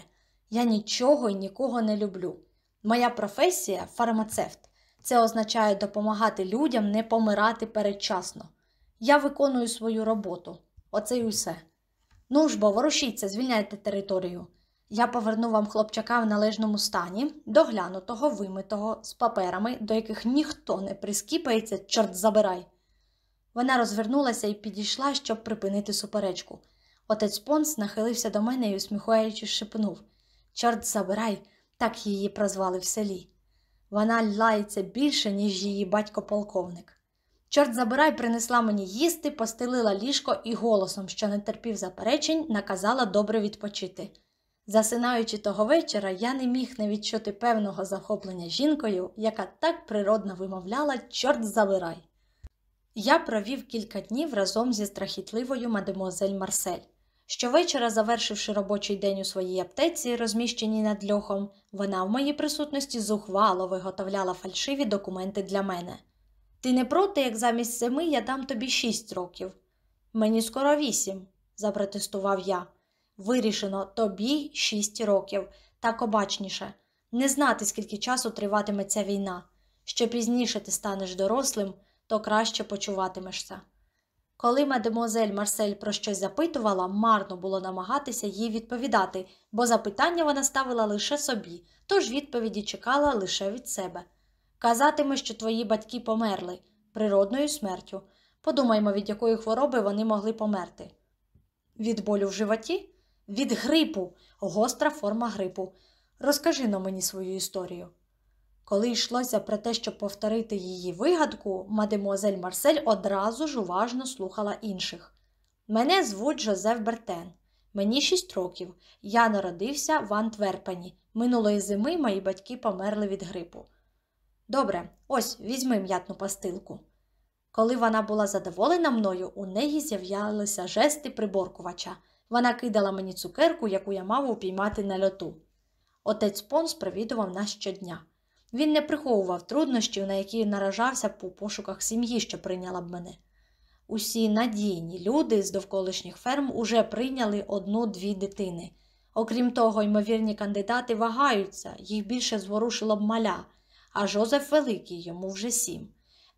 Я нічого і нікого не люблю. Моя професія фармацевт. Це означає допомагати людям не помирати передчасно. Я виконую свою роботу. Оце й усе. Ну ж бо, ворушіться, звільняйте територію. Я поверну вам хлопчака в належному стані, доглянутого, вимитого, з паперами, до яких ніхто не прискіпається, чорт забирай. Вона розвернулася і підійшла, щоб припинити суперечку. Отець Понс нахилився до мене і, усміхаючись, шепнув Чорт забирай, так її прозвали в селі. Вона лається більше, ніж її батько полковник. Чорт забирай, принесла мені їсти, постелила ліжко і голосом, що не терпів заперечень, наказала добре відпочити. Засинаючи того вечора, я не міг не відчути певного захоплення жінкою, яка так природно вимовляла чорт забирай. Я провів кілька днів разом зі страхітливою мадемуазель Марсель. Щовечора, завершивши робочий день у своїй аптеці, розміщеній над льохом, вона в моїй присутності зухвало виготовляла фальшиві документи для мене. Ти не проти, як замість семи я дам тобі шість років. Мені скоро вісім, запротестував я. Вирішено тобі шість років, так обачніше. Не знати, скільки часу триватиме ця війна. Що пізніше ти станеш дорослим, то краще почуватимешся. Коли мадемуазель Марсель про щось запитувала, марно було намагатися їй відповідати, бо запитання вона ставила лише собі, тож відповіді чекала лише від себе. Казатиме, що твої батьки померли природною смертю. Подумаймо, від якої хвороби вони могли померти. Від болю в животі? Від грипу, гостра форма грипу. Розкажи на мені свою історію. Коли йшлося про те, щоб повторити її вигадку, мадемуазель Марсель одразу ж уважно слухала інших. Мене звуть Жозеф Бертен. Мені шість років. Я народився в Антверпені. Минулої зими мої батьки померли від грипу. Добре, ось візьми м'ятну пастилку. Коли вона була задоволена мною, у неї з'являлися жести приборкувача. Вона кидала мені цукерку, яку я мав упіймати на льоту. Отець Понс провідував нас щодня. Він не приховував труднощів, на які наражався по пошуках сім'ї, що прийняла б мене. Усі надійні люди з довколишніх ферм уже прийняли одну-дві дитини. Окрім того, ймовірні кандидати вагаються, їх більше зворушило б маля, а Жозеф Великий йому вже сім.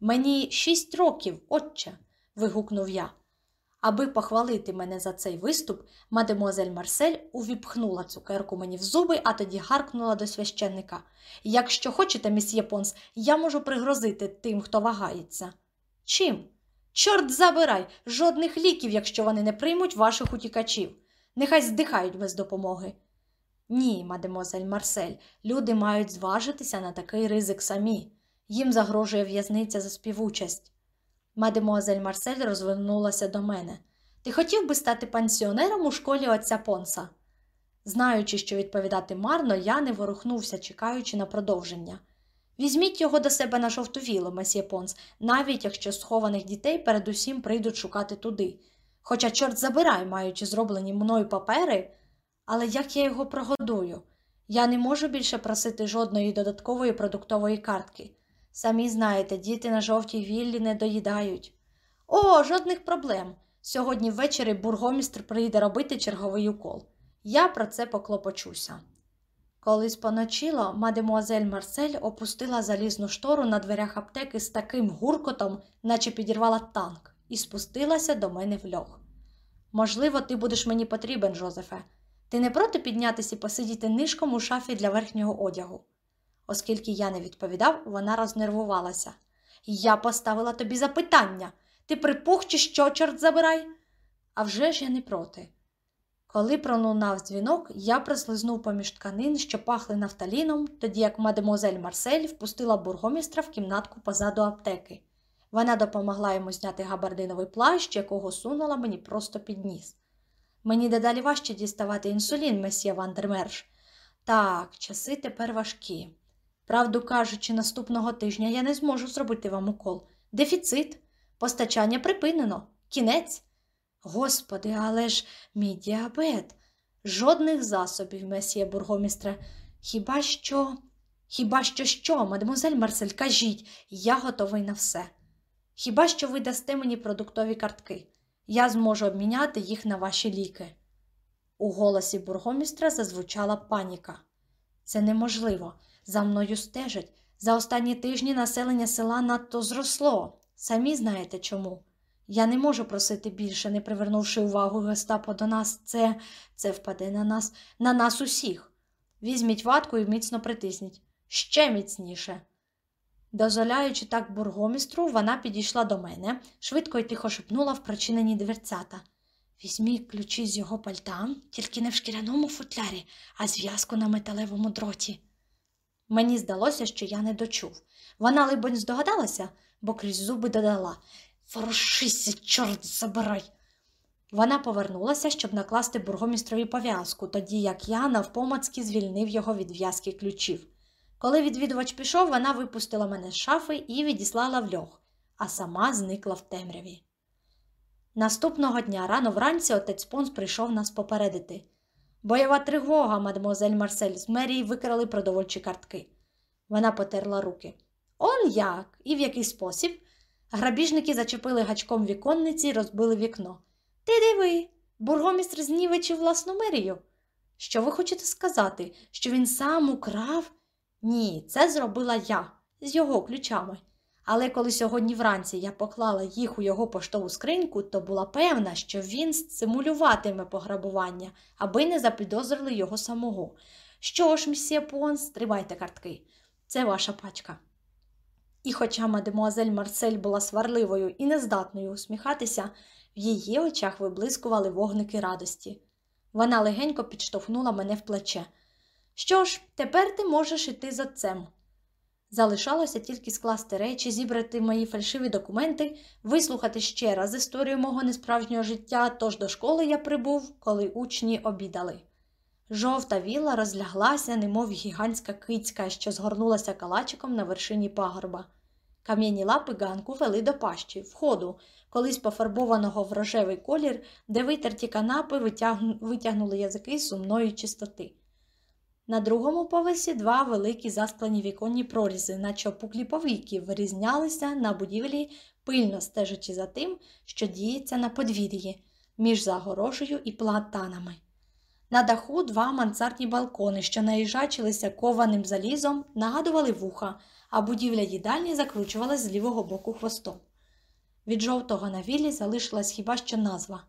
Мені шість років, отче. вигукнув я. Аби похвалити мене за цей виступ, мадемуазель Марсель увіпхнула цукерку мені в зуби, а тоді гаркнула до священника. Якщо хочете, місьє Понс, я можу пригрозити тим, хто вагається. Чим? Чорт забирай, жодних ліків, якщо вони не приймуть ваших утікачів. Нехай здихають без допомоги. Ні, мадемуазель Марсель, люди мають зважитися на такий ризик самі. Їм загрожує в'язниця за співучасть. Мадемуазель Марсель розвернулася до мене. Ти хотів би стати пансіонером у школі отця Понса? Знаючи, що відповідати марно, я не ворухнувся, чекаючи на продовження. Візьміть його до себе на жовту вілу, месьє Понс, навіть якщо схованих дітей передусім прийдуть шукати туди. Хоча, чорт забирай, маючи зроблені мною папери, але як я його прогодую? Я не можу більше просити жодної додаткової продуктової картки. Самі знаєте, діти на жовтій віллі не доїдають. О, жодних проблем. Сьогодні ввечері бургомістр прийде робити черговий укол. Я про це поклопочуся. Коли споночило, мадемуазель Марсель опустила залізну штору на дверях аптеки з таким гуркотом, наче підірвала танк, і спустилася до мене в льох. Можливо, ти будеш мені потрібен, Жозефе. Ти не проти піднятися і посидіти нишком у шафі для верхнього одягу. Оскільки я не відповідав, вона рознервувалася. Я поставила тобі запитання. Ти припух чи що, чорт забирай? А вже ж я не проти. Коли пролунав дзвінок, я прослизнув поміж тканин, що пахли нафталіном, тоді як мадемуазель Марсель впустила бургомістра в кімнатку позаду аптеки. Вона допомогла йому зняти габардиновий плащ, якого сунула мені просто під ніс. Мені дедалі важче діставати інсулін, месьє Вандермерш. Так, часи тепер важкі. Правду кажучи, наступного тижня я не зможу зробити вам укол. Дефіцит, постачання припинено, кінець. Господи, але ж мій діабет. Жодних засобів, месьє бургомістре. Хіба що, хіба що що, мадемузель Марсель, кажіть, я готовий на все. Хіба що ви дасте мені продуктові картки? Я зможу обміняти їх на ваші ліки. У голосі бургомістра зазвучала паніка. Це неможливо. За мною стежать. За останні тижні населення села надто зросло. Самі знаєте чому. Я не можу просити більше, не привернувши увагу гестапо до нас. Це це впаде на нас, на нас усіх. Візьміть ватку і міцно притисніть. Ще міцніше. Дозволяючи так бургомістру, вона підійшла до мене, швидко й тихо шепнула в прочинені дверцята. Візьміть ключі з його пальта, тільки не в шкіряному футлярі, а зв'язку на металевому дроті. Мені здалося, що я не дочув. Вона, либонь, здогадалася, бо крізь зуби додала Ворушися, чорт забирай. Вона повернулася, щоб накласти бургомістрові пов'язку, тоді як я навпомацьки звільнив його від в'язки ключів. Коли відвідувач пішов, вона випустила мене з шафи і відіслала в льох, а сама зникла в темряві. Наступного дня рано вранці отець Понс прийшов нас попередити. Бойова тривога, мадемуазель Марсель, з мерії викрали продовольчі картки. Вона потерла руки. Он як? І в який спосіб? Грабіжники зачепили гачком віконниці і розбили вікно. Ти диви, бургомістр знівечив власну мерію. Що ви хочете сказати, що він сам украв? Ні, це зробила я з його ключами. Але коли сьогодні вранці я поклала їх у його поштову скриньку, то була певна, що він стимулюватиме пограбування, аби не запідозрили його самого. Що ж, місьє Понс, тримайте картки. Це ваша пачка. І хоча мадемуазель Марсель була сварливою і нездатною усміхатися, в її очах виблискували вогники радості. Вона легенько підштовхнула мене в плече. Що ж, тепер ти можеш іти за цем. Залишалося тільки скласти речі, зібрати мої фальшиві документи, вислухати ще раз історію мого несправжнього життя, тож до школи я прибув, коли учні обідали. Жовта віла розляглася, немов гігантська кицька, що згорнулася калачиком на вершині пагорба. Кам'яні лапи ганку вели до пащі, входу, колись пофарбованого в рожевий колір, де витерті канапи витягнули язики сумної чистоти. На другому поверсі два великі засклені віконні прорізи, наче опуклі повіки, вирізнялися на будівлі, пильно стежачи за тим, що діється на подвір'ї, між загорожею і платанами. На даху два мансардні балкони, що наїжачилися кованим залізом, нагадували вуха, а будівля їдальні закручувалась з лівого боку хвостом. Від жовтого на віллі залишилась хіба що назва.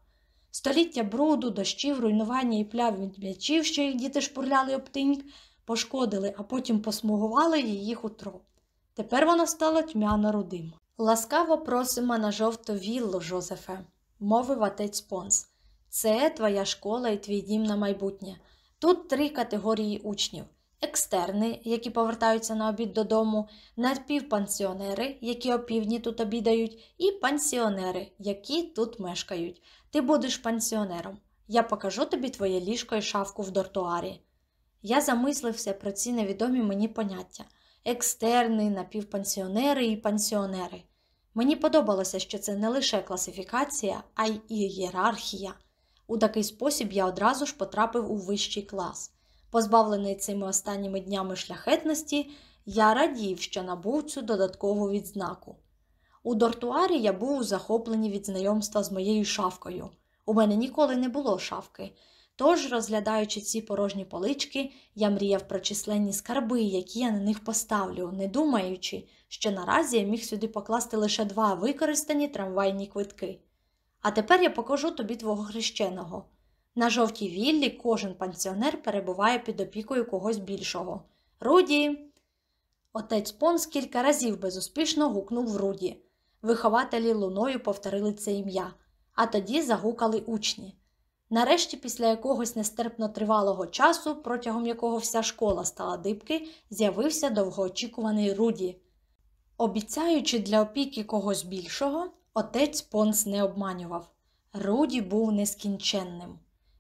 Століття бруду, дощів, руйнування і пляв від м'ячів, що їх діти шпурляли об тиньк, пошкодили, а потім посмугували її хутро. Тепер вона стала тьмяно рудим. Ласкаво просимо на жовту віллу, Жозефе, мовив отець Понс. Це твоя школа і твій дім на майбутнє. Тут три категорії учнів: екстерни, які повертаються на обід додому, напівпансіонери, які опівдні тут обідають, і пансіонери, які тут мешкають. Ти будеш пансіонером. Я покажу тобі твоє ліжко і шавку в дортуарі. Я замислився про ці невідомі мені поняття екстерни, напівпансіонери і пансіонери. Мені подобалося, що це не лише класифікація, а й ієрархія. У такий спосіб я одразу ж потрапив у вищий клас. Позбавлений цими останніми днями шляхетності, я радів, що набув цю додаткову відзнаку. У дортуарі я був у захопленні від знайомства з моєю шавкою. У мене ніколи не було шавки. Тож, розглядаючи ці порожні полички, я мріяв про численні скарби, які я на них поставлю, не думаючи, що наразі я міг сюди покласти лише два використані трамвайні квитки. А тепер я покажу тобі твого хрещеного. На жовтій віллі кожен пансіонер перебуває під опікою когось більшого. Руді. Отець Понс кілька разів безуспішно гукнув в Руді. Вихователі луною повторили це ім'я, а тоді загукали учні. Нарешті, після якогось нестерпно тривалого часу, протягом якого вся школа стала дибки, з'явився довгоочікуваний Руді. Обіцяючи для опіки когось більшого, отець Понс не обманював. Руді був нескінченним.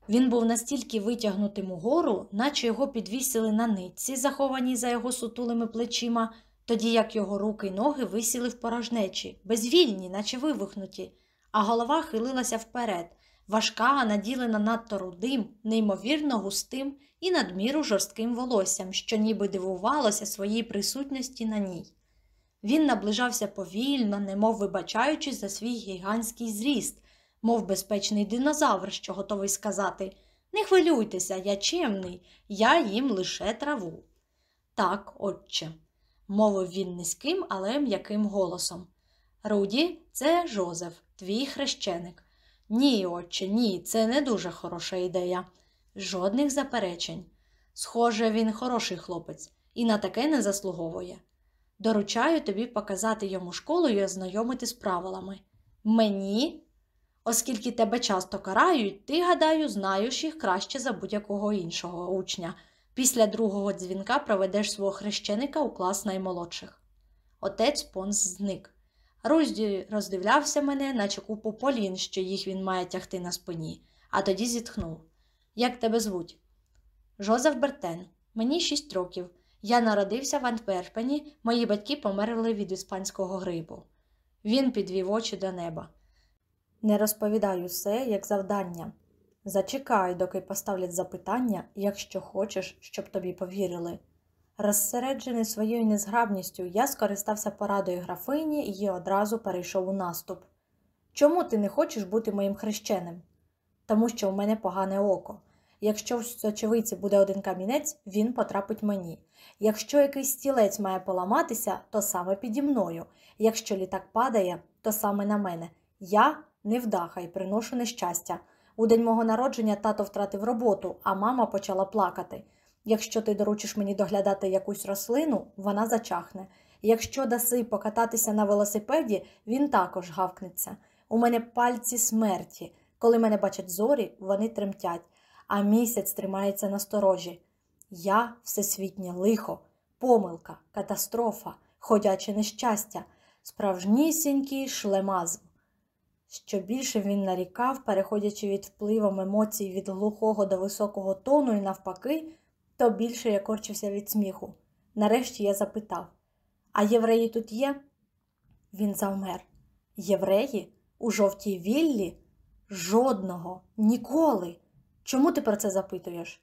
Він був настільки витягнутим угору, наче його підвісили на нитці, захованій за його сутулими плечима, тоді як його руки й ноги висіли в порожнечі, безвільні, наче вивихнуті, а голова хилилася вперед, важка, наділена надто рудим, неймовірно густим і надміру жорстким волоссям, що ніби дивувалося своїй присутності на ній. Він наближався повільно, немов вибачаючись за свій гігантський зріст, мов безпечний динозавр, що готовий сказати Не хвилюйтеся, я чемний, я їм лише траву. Так, отче, мовив він низьким, але м'яким голосом. Руді, це Жозеф, твій хрещеник. Ні, отче, ні, це не дуже хороша ідея. Жодних заперечень. Схоже, він хороший хлопець і на таке не заслуговує. Доручаю тобі показати йому школу і ознайомити з правилами. Мені, оскільки тебе часто карають, ти, гадаю, знаєш їх краще за будь-якого іншого учня. Після другого дзвінка проведеш свого хрещеника у клас наймолодших. Отець Понс зник. Рузді роздивлявся мене, наче купу полін, що їх він має тягти на спині, а тоді зітхнув. Як тебе звуть? Жозеф Бертен. Мені шість років. Я народився в Антверпені, мої батьки померли від іспанського грибу. Він підвів очі до неба. Не розповідаю все, як завдання. Зачекай, доки поставлять запитання, якщо хочеш, щоб тобі повірили. Розсереджений своєю незграбністю, я скористався порадою графині і одразу перейшов у наступ. Чому ти не хочеш бути моїм хрещеним? Тому що у мене погане око. Якщо в сочевиці буде один камінець, він потрапить мені. Якщо якийсь стілець має поламатися, то саме піді мною. Якщо літак падає, то саме на мене. Я невдаха і приношу нещастя. У день мого народження тато втратив роботу, а мама почала плакати. Якщо ти доручиш мені доглядати якусь рослину, вона зачахне. Якщо даси покататися на велосипеді, він також гавкнеться. У мене пальці смерті. Коли мене бачать зорі, вони тремтять, а місяць тримається на сторожі. Я всесвітнє лихо, помилка, катастрофа, ходяче нещастя, справжнісінький шлемазм. Що більше він нарікав, переходячи від впливом емоцій від глухого до високого тону і навпаки, то більше я корчився від сміху. Нарешті я запитав А євреї тут є? Він завмер. Євреї? У жовтій віллі? Жодного, ніколи. Чому ти про це запитуєш?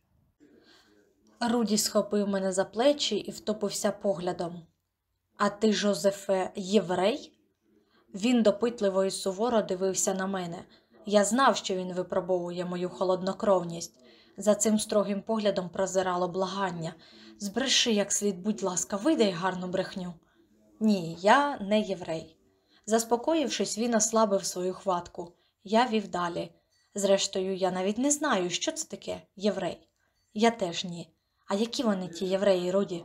Руді схопив мене за плечі і втопився поглядом. А ти, Жозефе, єврей? Він допитливо і суворо дивився на мене. Я знав, що він випробовує мою холоднокровність. За цим строгим поглядом прозирало благання. Збреши, як слід, будь ласка, видай гарну брехню. Ні, я не єврей. Заспокоївшись, він ослабив свою хватку. Я вів далі. Зрештою, я навіть не знаю, що це таке єврей. Я теж ні. А які вони ті євреї, Руді?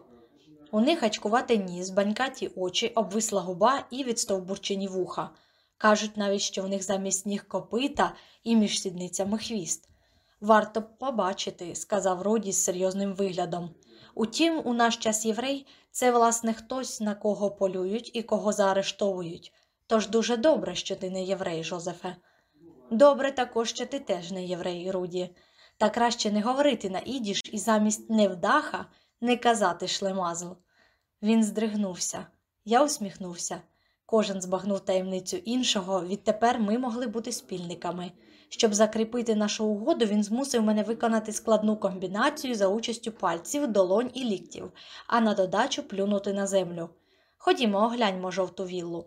У них очкувати ніс, банькаті очі, обвисла губа і відстовбурчені вуха. Кажуть навіть, що в них замість ніг копита і між сідницями хвіст. Варто б побачити, сказав Роді з серйозним виглядом. Утім, у наш час єврей це, власне, хтось, на кого полюють і кого заарештовують. Тож дуже добре, що ти не єврей, Жозефе. Добре також, що ти теж не єврей, Руді. Та краще не говорити на ідіш і замість невдаха не казати шлемазл. Він здригнувся. Я усміхнувся. Кожен збагнув таємницю іншого, відтепер ми могли бути спільниками. Щоб закріпити нашу угоду, він змусив мене виконати складну комбінацію за участю пальців, долонь і ліктів, а на додачу плюнути на землю. Ходімо, огляньмо жовту віллу.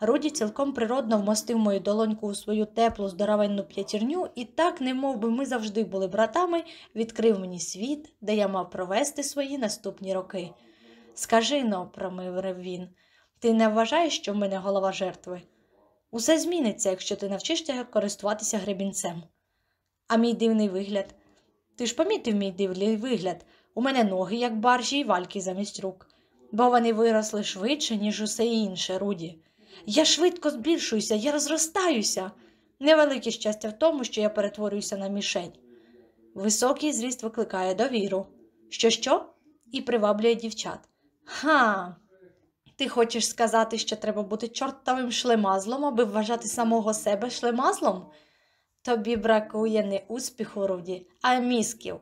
Руді цілком природно вмостив мою долоньку у свою теплу здоровенну п'ятірню і так, немов би ми завжди були братами, відкрив мені світ, де я мав провести свої наступні роки. Скажи но, промиврив він, ти не вважаєш, що в мене голова жертви? Усе зміниться, якщо ти навчишся користуватися гребінцем. А мій дивний вигляд. Ти ж помітив мій дивний вигляд. У мене ноги, як баржі, і вальки замість рук, бо вони виросли швидше, ніж усе інше, Руді. Я швидко збільшуюся, я розростаюся. Невелике щастя в тому, що я перетворююся на мішень. Високий зріст викликає довіру. Що, що? І приваблює дівчат. Ха. Ти хочеш сказати, що треба бути чортовим шлемазлом, аби вважати самого себе шлемазлом? Тобі бракує не успіху, Руді, а мізків.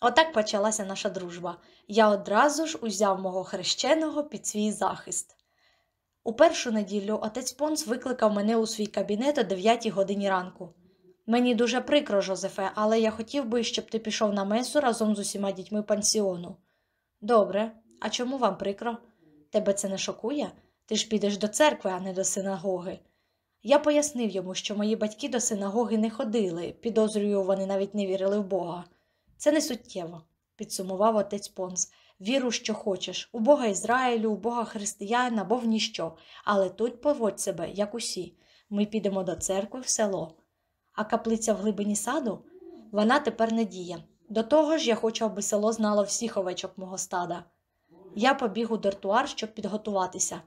Отак почалася наша дружба. Я одразу ж узяв мого хрещеного під свій захист. У першу неділю отець Понс викликав мене у свій кабінет о 9 годині ранку. Мені дуже прикро, Жозефе, але я хотів би, щоб ти пішов на месу разом з усіма дітьми пансіону. Добре, а чому вам прикро? Тебе це не шокує? Ти ж підеш до церкви, а не до синагоги. Я пояснив йому, що мої батьки до синагоги не ходили, підозрюю, вони навіть не вірили в Бога. Це не суттєво, підсумував отець Понс. Віру, що хочеш, у Бога Ізраїлю, у Бога християн або в ніщо, але тут поводь себе, як усі. Ми підемо до церкви в село. А каплиця в глибині саду вона тепер не діє. До того ж, я хочу, аби село знало всіх овечок мого стада. Я побіг у дартуар, щоб підготуватися.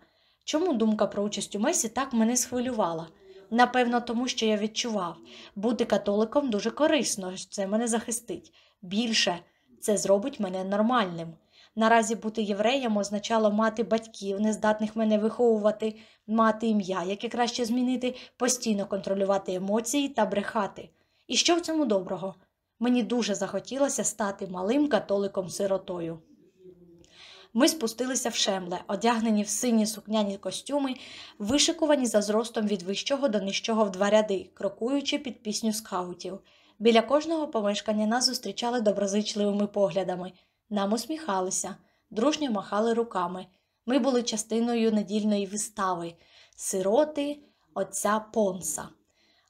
Чому думка про участь у месі так мене схвилювала? Напевно, тому що я відчував, бути католиком дуже корисно, це мене захистить. Більше це зробить мене нормальним. Наразі бути євреєм означало мати батьків, нездатних мене виховувати, мати ім'я, яке краще змінити, постійно контролювати емоції та брехати. І що в цьому доброго? Мені дуже захотілося стати малим католиком-сиротою. Ми спустилися в шемле, одягнені в сині сукняні костюми, вишикувані за зростом від вищого до нижчого в два ряди, крокуючи під пісню скаутів. Біля кожного помешкання нас зустрічали доброзичливими поглядами, нам усміхалися, дружньо махали руками. Ми були частиною недільної вистави сироти отця Понса.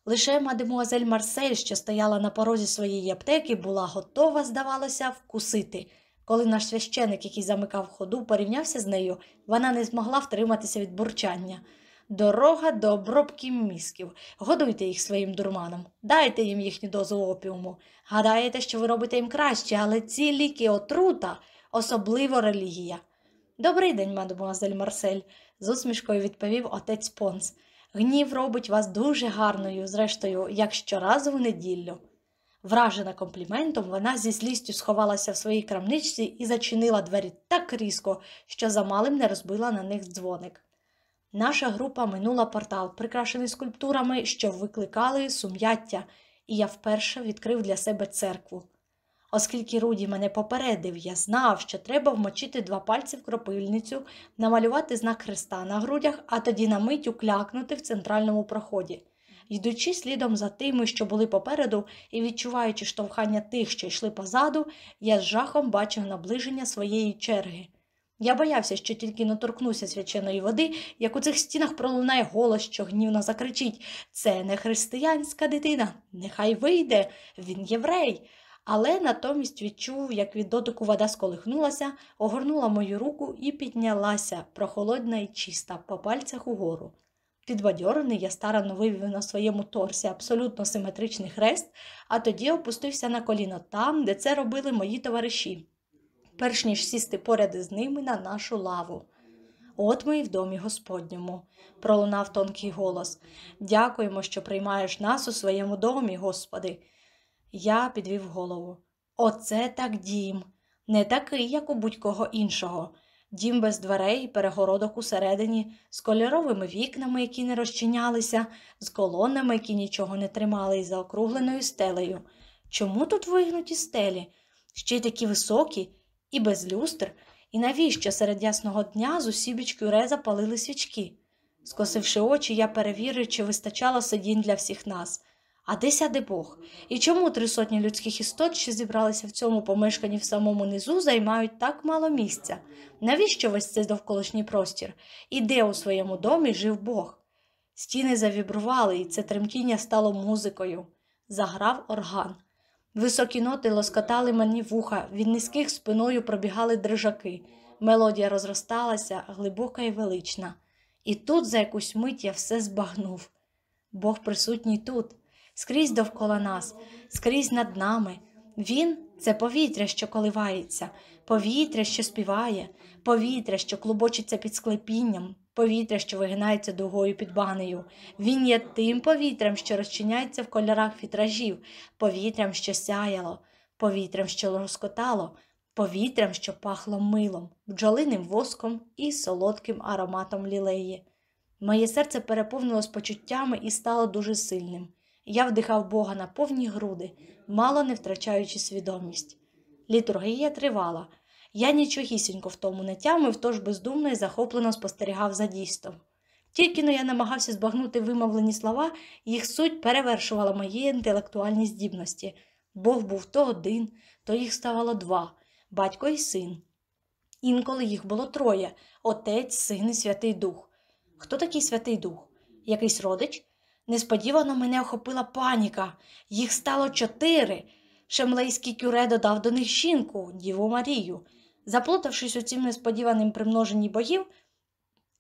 Лише мадемуазель Марсель, що стояла на порозі своєї аптеки, була готова, здавалося, вкусити. Коли наш священик, який замикав ходу, порівнявся з нею, вона не змогла втриматися від бурчання. Дорога до обробки мізків. Годуйте їх своїм дурманом, дайте їм їхню дозу опіуму. Гадаєте, що ви робите їм краще, але ці ліки отрута, особливо релігія. Добрий день, мадемуазель Марсель, з усмішкою відповів отець Понс. Гнів робить вас дуже гарною, зрештою, як щоразу в неділю. Вражена компліментом, вона зі злістю сховалася в своїй крамничці і зачинила двері так різко, що замалим не розбила на них дзвоник. Наша група минула портал, прикрашений скульптурами, що викликали сум'яття, і я вперше відкрив для себе церкву. Оскільки Руді мене попередив, я знав, що треба вмочити два пальці в кропильницю, намалювати знак хреста на грудях, а тоді на мить уклякнути в центральному проході. Йдучи слідом за тими, що були попереду, і відчуваючи штовхання тих, що йшли позаду, я з жахом бачив наближення своєї черги. Я боявся, що тільки не торкнуся свяченої води, як у цих стінах пролунає голос, що гнівно закричить Це не християнська дитина, нехай вийде, він єврей. Але натомість відчув, як від дотику вода сколихнулася, огорнула мою руку і піднялася, прохолодна і чиста, по пальцях угору. Підбадьорений, я старанно вивів на своєму торсі абсолютно симетричний хрест, а тоді опустився на коліно там, де це робили мої товариші, перш ніж сісти поряд із ними на нашу лаву. От ми і в домі Господньому, пролунав тонкий голос. Дякуємо, що приймаєш нас у своєму домі, Господи. Я підвів голову. Оце так дім, не такий, як у будь-кого іншого. Дім без дверей, перегородок усередині, з кольоровими вікнами, які не розчинялися, з колонами, які нічого не тримали, і заокругленою стелею. Чому тут вигнуті стелі? Ще й такі високі, і без люстр, і навіщо серед ясного дня з усібіч кюре запалили свічки? Скосивши очі, я перевірив, чи вистачало сидінь для всіх нас. А де сяде Бог? І чому три сотні людських істот, що зібралися в цьому помешканні в самому низу, займають так мало місця? Навіщо весь цей довколишній простір? І де у своєму домі жив Бог? Стіни завібрували, і це тремтіння стало музикою. Заграв орган. Високі ноти лоскотали мені вуха, від низьких спиною пробігали дрижаки. Мелодія розросталася, глибока і велична. І тут за якусь мить я все збагнув. Бог присутній тут скрізь довкола нас, скрізь над нами. Він це повітря, що коливається, повітря, що співає, повітря, що клубочиться під склепінням, повітря, що вигинається дугою під банею. Він є тим повітрям, що розчиняється в кольорах вітражів, повітрям, що сяяло, повітрям, що розкотало, повітрям, що пахло милом, бджолиним воском і солодким ароматом лілеї. Моє серце переповнилось почуттями і стало дуже сильним. Я вдихав Бога на повні груди, мало не втрачаючи свідомість. Літургія тривала. Я нічогісінько в тому не тямив, тож бездумно і захоплено спостерігав за дійством. Тільки но я намагався збагнути вимовлені слова, їх суть перевершувала мої інтелектуальні здібності. Бог був то один, то їх ставало два батько і син. Інколи їх було троє отець, син і Святий Дух. Хто такий Святий Дух? Якийсь родич? Несподівано мене охопила паніка. Їх стало чотири. Шемлейський кюре додав до них жінку, Діву Марію. Заплутавшись у цім несподіваним примноженні богів,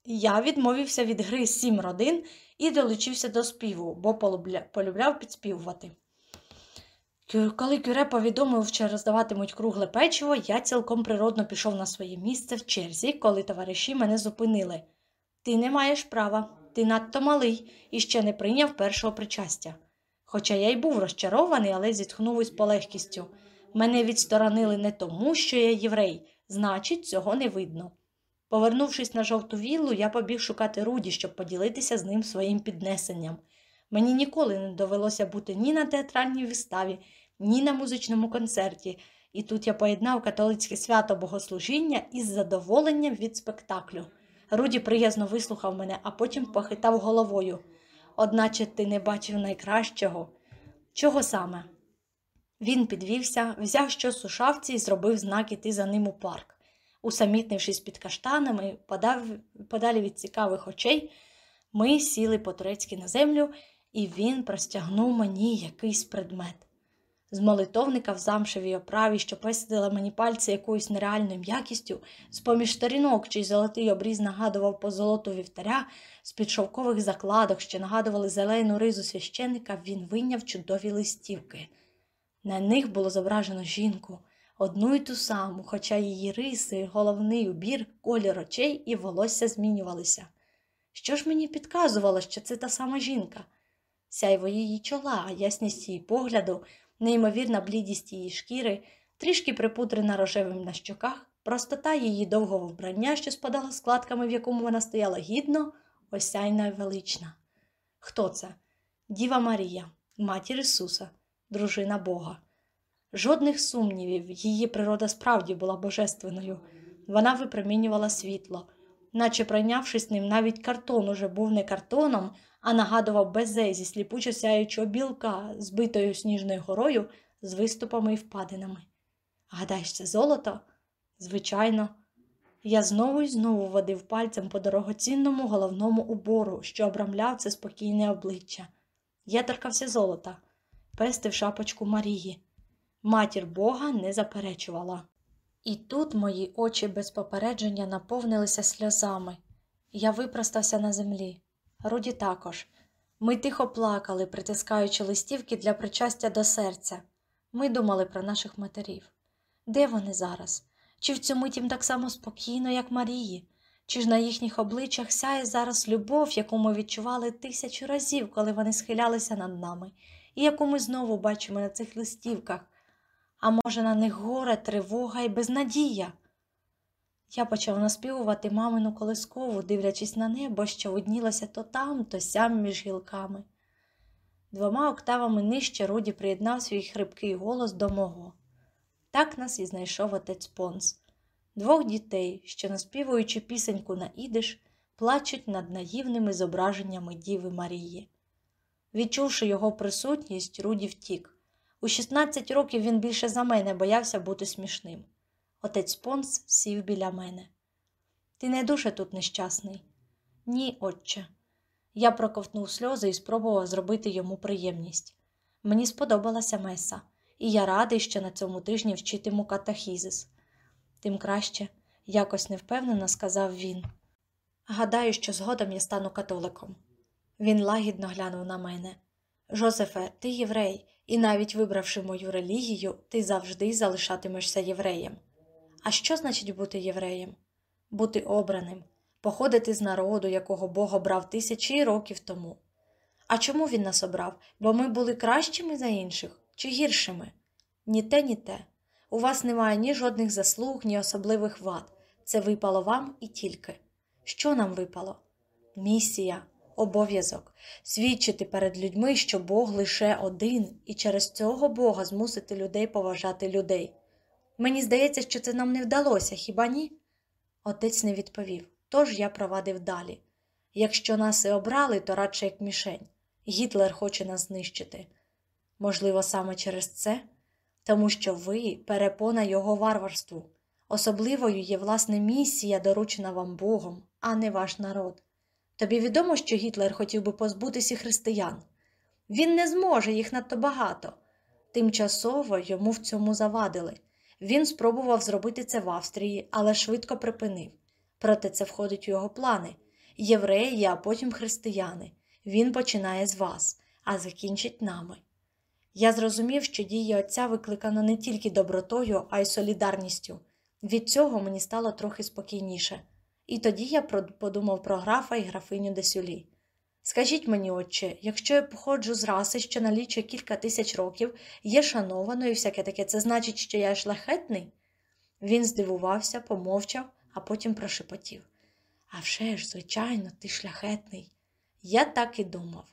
я відмовився від гри сім родин і долучився до співу, бо полюбляв підспівувати. Коли кюре повідомив, що роздаватимуть кругле печиво, я цілком природно пішов на своє місце в черзі, коли товариші мене зупинили. Ти не маєш права, ти надто малий і ще не прийняв першого причастя. Хоча я й був розчарований, але зітхнув із полегкістю. Мене відсторонили не тому, що я єврей, значить, цього не видно. Повернувшись на жовту віллу, я побіг шукати Руді, щоб поділитися з ним своїм піднесенням. Мені ніколи не довелося бути ні на театральній виставі, ні на музичному концерті, і тут я поєднав католицьке свято богослужіння із задоволенням від спектаклю. Руді приязно вислухав мене, а потім похитав головою. Одначе ти не бачив найкращого. Чого саме? Він підвівся, взяв щось у шафці і зробив знак іти за ним у парк. Усамітнившись під каштанами, подав, подалі від цікавих очей, ми сіли по-турецьки на землю, і він простягнув мені якийсь предмет. З молитовника в замшевій оправі, що пестила мені пальці якоюсь нереальною м'якістю, з поміж сторінок, чий золотий обріз нагадував по золоту вівтаря, з під шовкових закладок, що нагадували зелену ризу священника, він вийняв чудові листівки. На них було зображено жінку, одну й ту саму, хоча її риси, головний убір, колір очей і волосся змінювалися. Що ж мені підказувало, що це та сама жінка? Сяйво її чола, ясність її погляду, неймовірна блідість її шкіри, трішки припудрена рожевим на щоках, простота її довгого вбрання, що спадала складками, в якому вона стояла гідно, осяйна й велична. Хто це? Діва Марія, матір Ісуса, дружина Бога. Жодних сумнівів, її природа справді була божественною. Вона випромінювала світло, наче пройнявшись ним, навіть картон уже був не картоном, а нагадував безе зі сліпучо сяючого білка, збитою сніжною горою з виступами і впадинами. Гадаєш, це золото? Звичайно. Я знову й знову водив пальцем по дорогоцінному головному убору, що обрамляв це спокійне обличчя. Я торкався золота, пестив шапочку Марії. Матір Бога не заперечувала. І тут мої очі без попередження наповнилися сльозами. Я випростався на землі. Руді також. Ми тихо плакали, притискаючи листівки для причастя до серця. Ми думали про наших матерів. Де вони зараз? Чи в цю мить їм так само спокійно, як Марії? Чи ж на їхніх обличчях сяє зараз любов, яку ми відчували тисячу разів, коли вони схилялися над нами, і яку ми знову бачимо на цих листівках? А може, на них горе, тривога і безнадія? Я почав наспівувати мамину колискову, дивлячись на небо, що виднілося то там, то сям між гілками. Двома октавами нижче Руді приєднав свій хрипкий голос до мого. Так нас і знайшов отець Понс. Двох дітей, що, наспівуючи пісеньку на ідиш, плачуть над наївними зображеннями Діви Марії. Відчувши його присутність, Руді втік. У 16 років він більше за мене боявся бути смішним. Отець Понс сів біля мене. Ти не дуже тут нещасний? Ні, отче. Я проковтнув сльози і спробував зробити йому приємність. Мені сподобалася меса, і я радий, що на цьому тижні вчитиму катахізис. Тим краще, якось невпевнено сказав він. Гадаю, що згодом я стану католиком. Він лагідно глянув на мене. Жозефе, ти єврей, і навіть вибравши мою релігію, ти завжди залишатимешся євреєм. А що значить бути євреєм? Бути обраним, походити з народу, якого Бог обрав тисячі років тому. А чому він нас обрав? Бо ми були кращими за інших чи гіршими? Ні те, ні те. У вас немає ні жодних заслуг, ні особливих вад. Це випало вам і тільки. Що нам випало? Місія, обов'язок свідчити перед людьми, що Бог лише один, і через цього Бога змусити людей поважати людей. Мені здається, що це нам не вдалося, хіба ні? Отець не відповів, тож я провадив далі. Якщо нас і обрали, то радше як мішень. Гітлер хоче нас знищити. Можливо, саме через це, тому що ви перепона його варварству. Особливою є власне місія, доручена вам Богом, а не ваш народ. Тобі відомо, що Гітлер хотів би позбутися християн. Він не зможе їх надто багато. Тимчасово йому в цьому завадили. Він спробував зробити це в Австрії, але швидко припинив. Проте це входить у його плани євреї, а потім християни. Він починає з вас, а закінчить нами. Я зрозумів, що дія отця викликана не тільки добротою, а й солідарністю. Від цього мені стало трохи спокійніше. І тоді я подумав про графа і графиню Десюлі. Скажіть мені, отче, якщо я походжу з раси, що налічує кілька тисяч років, є шанованою і всяке таке, це значить, що я шляхетний? Він здивувався, помовчав, а потім прошепотів. «А вже ж, звичайно, ти шляхетний. Я так і думав.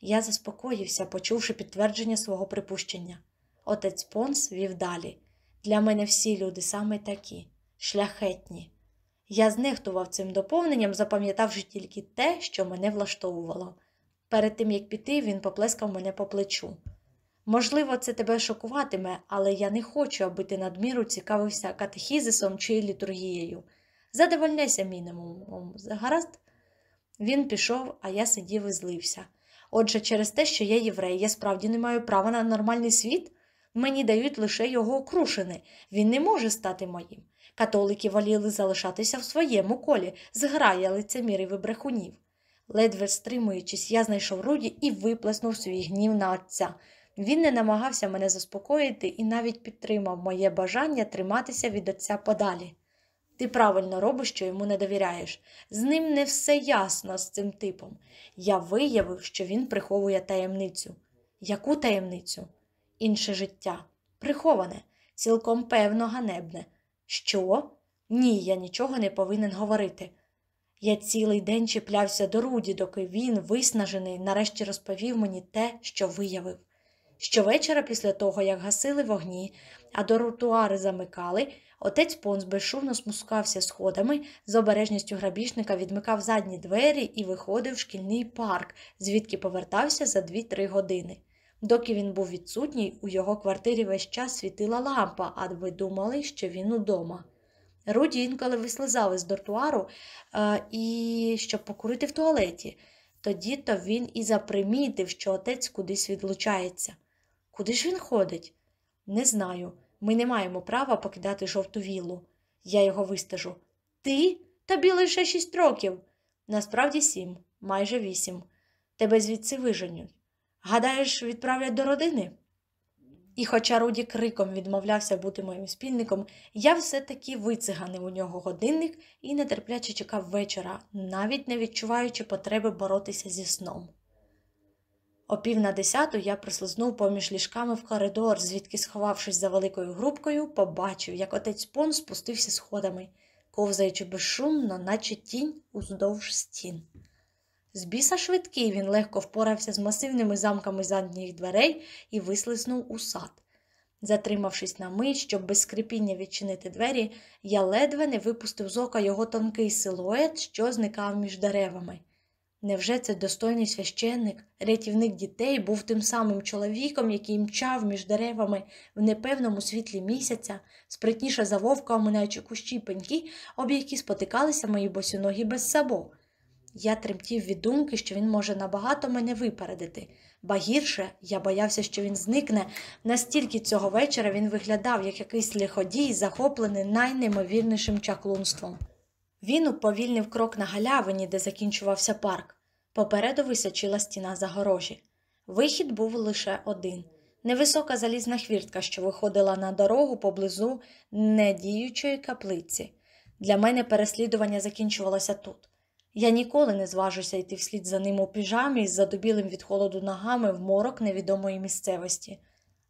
Я заспокоївся, почувши підтвердження свого припущення. Отець Понс вів далі. Для мене всі люди саме такі, шляхетні. Я знехтував цим доповненням, запам'ятавши тільки те, що мене влаштовувало. Перед тим, як піти, він поплескав мене по плечу. Можливо, це тебе шокуватиме, але я не хочу, аби ти надміру цікавився катехізисом чи літургією. Задовольняйся мінімумом, гаразд? Він пішов, а я сидів і злився. Отже, через те, що я єврей, я справді не маю права на нормальний світ. Мені дають лише його окрушини. Він не може стати моїм. Католики воліли залишатися в своєму колі, зграя лицемірів і брехунів. Ледве стримуючись, я знайшов Руді і виплеснув свій гнів на отця. Він не намагався мене заспокоїти і навіть підтримав моє бажання триматися від отця подалі. Ти правильно робиш, що йому не довіряєш. З ним не все ясно з цим типом. Я виявив, що він приховує таємницю. Яку таємницю? Інше життя. Приховане, цілком певно, ганебне. Що? Ні, я нічого не повинен говорити. Я цілий день чіплявся до Руді, доки він, виснажений, нарешті розповів мені те, що виявив. Щовечора, після того, як гасили вогні, а до рутуари замикали, отець Понс безшумно спускався сходами, з обережністю грабіжника відмикав задні двері і виходив в шкільний парк, звідки повертався за 2-3 години. Доки він був відсутній, у його квартирі весь час світила лампа, а ви думали, що він удома. Руді інколи вислизав із дортуару а, і щоб покурити в туалеті. Тоді то він і запримітив, що отець кудись відлучається. Куди ж він ходить? Не знаю. Ми не маємо права покидати жовту віллу. Я його вистежу. Ти? Тобі лише шість років. Насправді сім, майже вісім. Тебе звідси виженють. Гадаєш, відправлять до родини? І, хоча Руді криком відмовлявся бути моїм спільником, я все-таки вициганив у нього годинник і нетерпляче чекав вечора, навіть не відчуваючи потреби боротися зі сном. О пів на десяту я прислизнув поміж ліжками в коридор, звідки, сховавшись за великою грубкою, побачив, як отець Пон спустився сходами, ковзаючи безшумно, наче тінь уздовж стін. З біса швидкий він легко впорався з масивними замками задніх дверей і вислизнув у сад. Затримавшись на мить, щоб без скрипіння відчинити двері, я ледве не випустив з ока його тонкий силует, що зникав між деревами. Невже це достойний священник, рятівник дітей, був тим самим чоловіком, який мчав між деревами в непевному світлі місяця, спритніше за вовка, оминаючи кущі пеньки, об які спотикалися мої босіногі без сабо. Я тремтів від думки, що він може набагато мене випередити, ба гірше я боявся, що він зникне. Настільки цього вечора він виглядав, як якийсь лиходій, захоплений найнеймовірнішим чаклунством. Він уповільнив крок на галявині, де закінчувався парк. Попереду височила стіна загорожі. Вихід був лише один невисока залізна хвіртка, що виходила на дорогу поблизу недіючої каплиці. Для мене переслідування закінчувалося тут. Я ніколи не зважуся йти вслід за ним у піжамі з задубілим від холоду ногами в морок невідомої місцевості.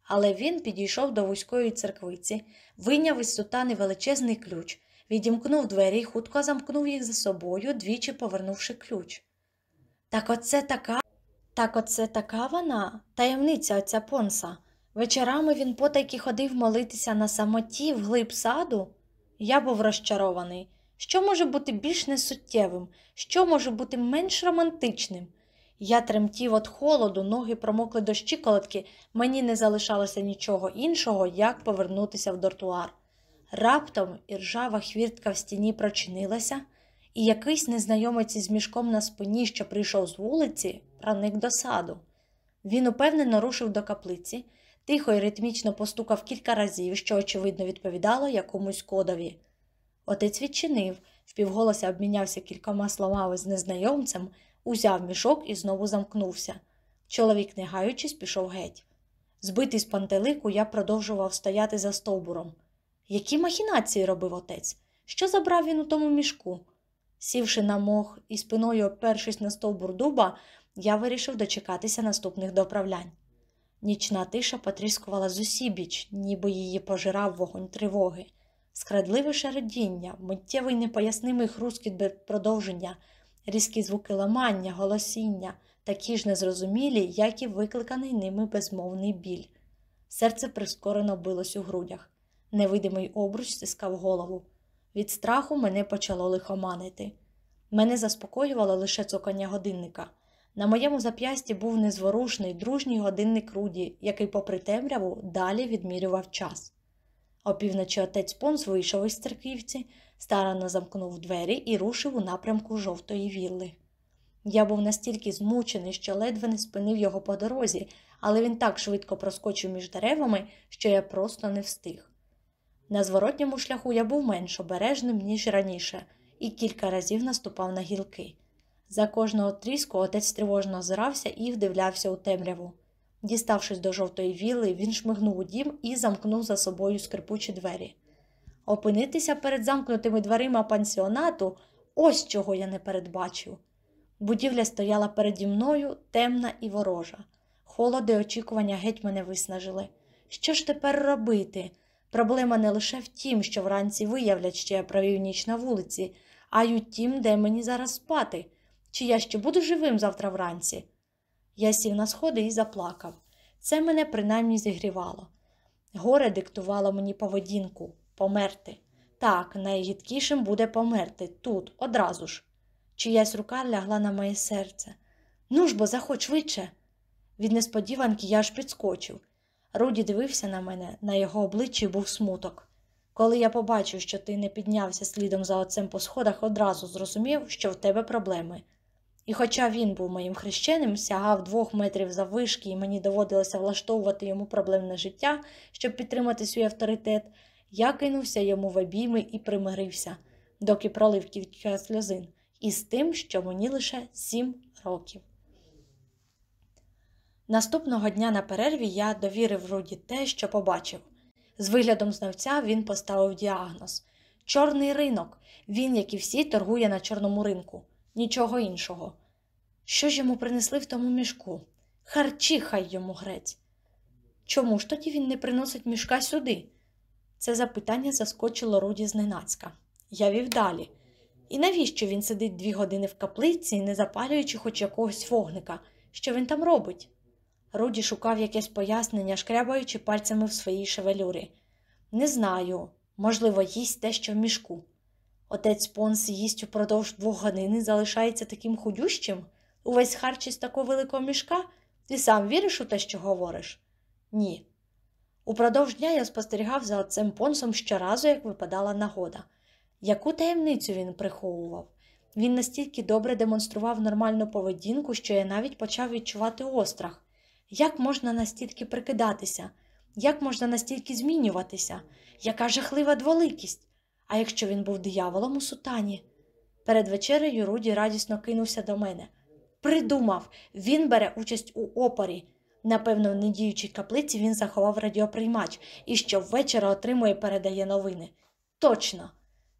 Але він підійшов до вузької церквиці, вийняв із сутани величезний ключ, відімкнув двері й хутко замкнув їх за собою, двічі повернувши ключ. Так оце така. Так оце така вона, таємниця отця понса. Вечорами він потайки ходив молитися на самоті в глиб саду. Я був розчарований. Що може бути більш несуттєвим, що може бути менш романтичним? Я тремтів від холоду, ноги промокли до щиколотки, мені не залишалося нічого іншого, як повернутися в дортуар. Раптом іржава хвіртка в стіні прочинилася, і якийсь незнайомець із мішком на спині, що прийшов з вулиці, проник до саду. Він упевнено рушив до каплиці, тихо і ритмічно постукав кілька разів, що, очевидно, відповідало якомусь кодові. Отець відчинив, впівголоса обмінявся кількома словами з незнайомцем, узяв мішок і знову замкнувся. Чоловік, не гаючись, пішов геть. Збитий з пантелику, я продовжував стояти за стовбуром. Які махінації робив отець? Що забрав він у тому мішку? Сівши на мох і спиною опершись на стовбур дуба, я вирішив дочекатися наступних доправлянь. Нічна тиша потріскувала з усібіч, ніби її пожирав вогонь тривоги. Скрадливе шародіння, миттєвий непояснимий хрускіт без продовження, різкі звуки ламання, голосіння, такі ж незрозумілі, як і викликаний ними безмовний біль. Серце прискорено билось у грудях. Невидимий обруч стискав голову. Від страху мене почало лихоманити. Мене заспокоювало лише цокання годинника. На моєму зап'ясті був незворушний, дружній годинник Руді, який, попри темряву, далі відмірював час. Опівночі отець Понс вийшов із церківці, старано замкнув двері і рушив у напрямку жовтої вілли. Я був настільки змучений, що ледве не спинив його по дорозі, але він так швидко проскочив між деревами, що я просто не встиг. На зворотньому шляху я був менш обережним, ніж раніше, і кілька разів наступав на гілки. За кожного тріску отець тривожно озирався і вдивлявся у темряву. Діставшись до жовтої вілли, він шмигнув у дім і замкнув за собою скрипучі двері. Опинитися перед замкнутими дверима пансіонату ось чого я не передбачив. Будівля стояла переді мною темна і ворожа. Холоди очікування геть мене виснажили. Що ж тепер робити? Проблема не лише в тім, що вранці виявлять, що я провів ніч на вулиці, а й у тім, де мені зараз спати, чи я ще буду живим завтра вранці. Я сів на сходи і заплакав. Це мене принаймні зігрівало. Горе диктувало мені поведінку померти. Так, найгідкішим буде померти тут, одразу ж. Чиясь рука лягла на моє серце. Ну ж бо, заходь швидше. Від несподіванки я аж підскочив. Руді дивився на мене, на його обличчі був смуток. Коли я побачив, що ти не піднявся слідом за отцем по сходах, одразу зрозумів, що в тебе проблеми. І хоча він був моїм хрещеним, сягав двох метрів заввишки, і мені доводилося влаштовувати йому проблемне життя, щоб підтримати свій авторитет, я кинувся йому в обійми і примирився, доки пролив кілька сльозин, із тим, що мені лише сім років. Наступного дня на перерві я довірив Руді те, що побачив. З виглядом знавця він поставив діагноз Чорний ринок. Він, як і всі, торгує на чорному ринку, нічого іншого. Що ж йому принесли в тому мішку? Харчі хай йому грець. Чому ж тоді він не приносить мішка сюди? Це запитання заскочило Руді зненацька. Я вів далі. І навіщо він сидить дві години в каплиці, не запалюючи хоч якогось вогника? Що він там робить? Руді шукав якесь пояснення, шкрябаючи пальцями в своїй шевелюрі. Не знаю, можливо, їсть те, що в мішку. Отець Понс їсть упродовж двох годин і залишається таким худющим. Увесь харч із такого великого мішка? Ти сам віриш у те, що говориш? Ні. Упродовж дня я спостерігав за отцем Понсом щоразу, як випадала нагода. Яку таємницю він приховував? Він настільки добре демонстрував нормальну поведінку, що я навіть почав відчувати острах. Як можна настільки прикидатися? Як можна настільки змінюватися? Яка жахлива дволикість? А якщо він був дияволом у сутані? Перед вечерею Руді радісно кинувся до мене. Придумав, він бере участь у опорі. Напевно, в недіючій каплиці він заховав радіоприймач і щовечора отримує передає новини. Точно!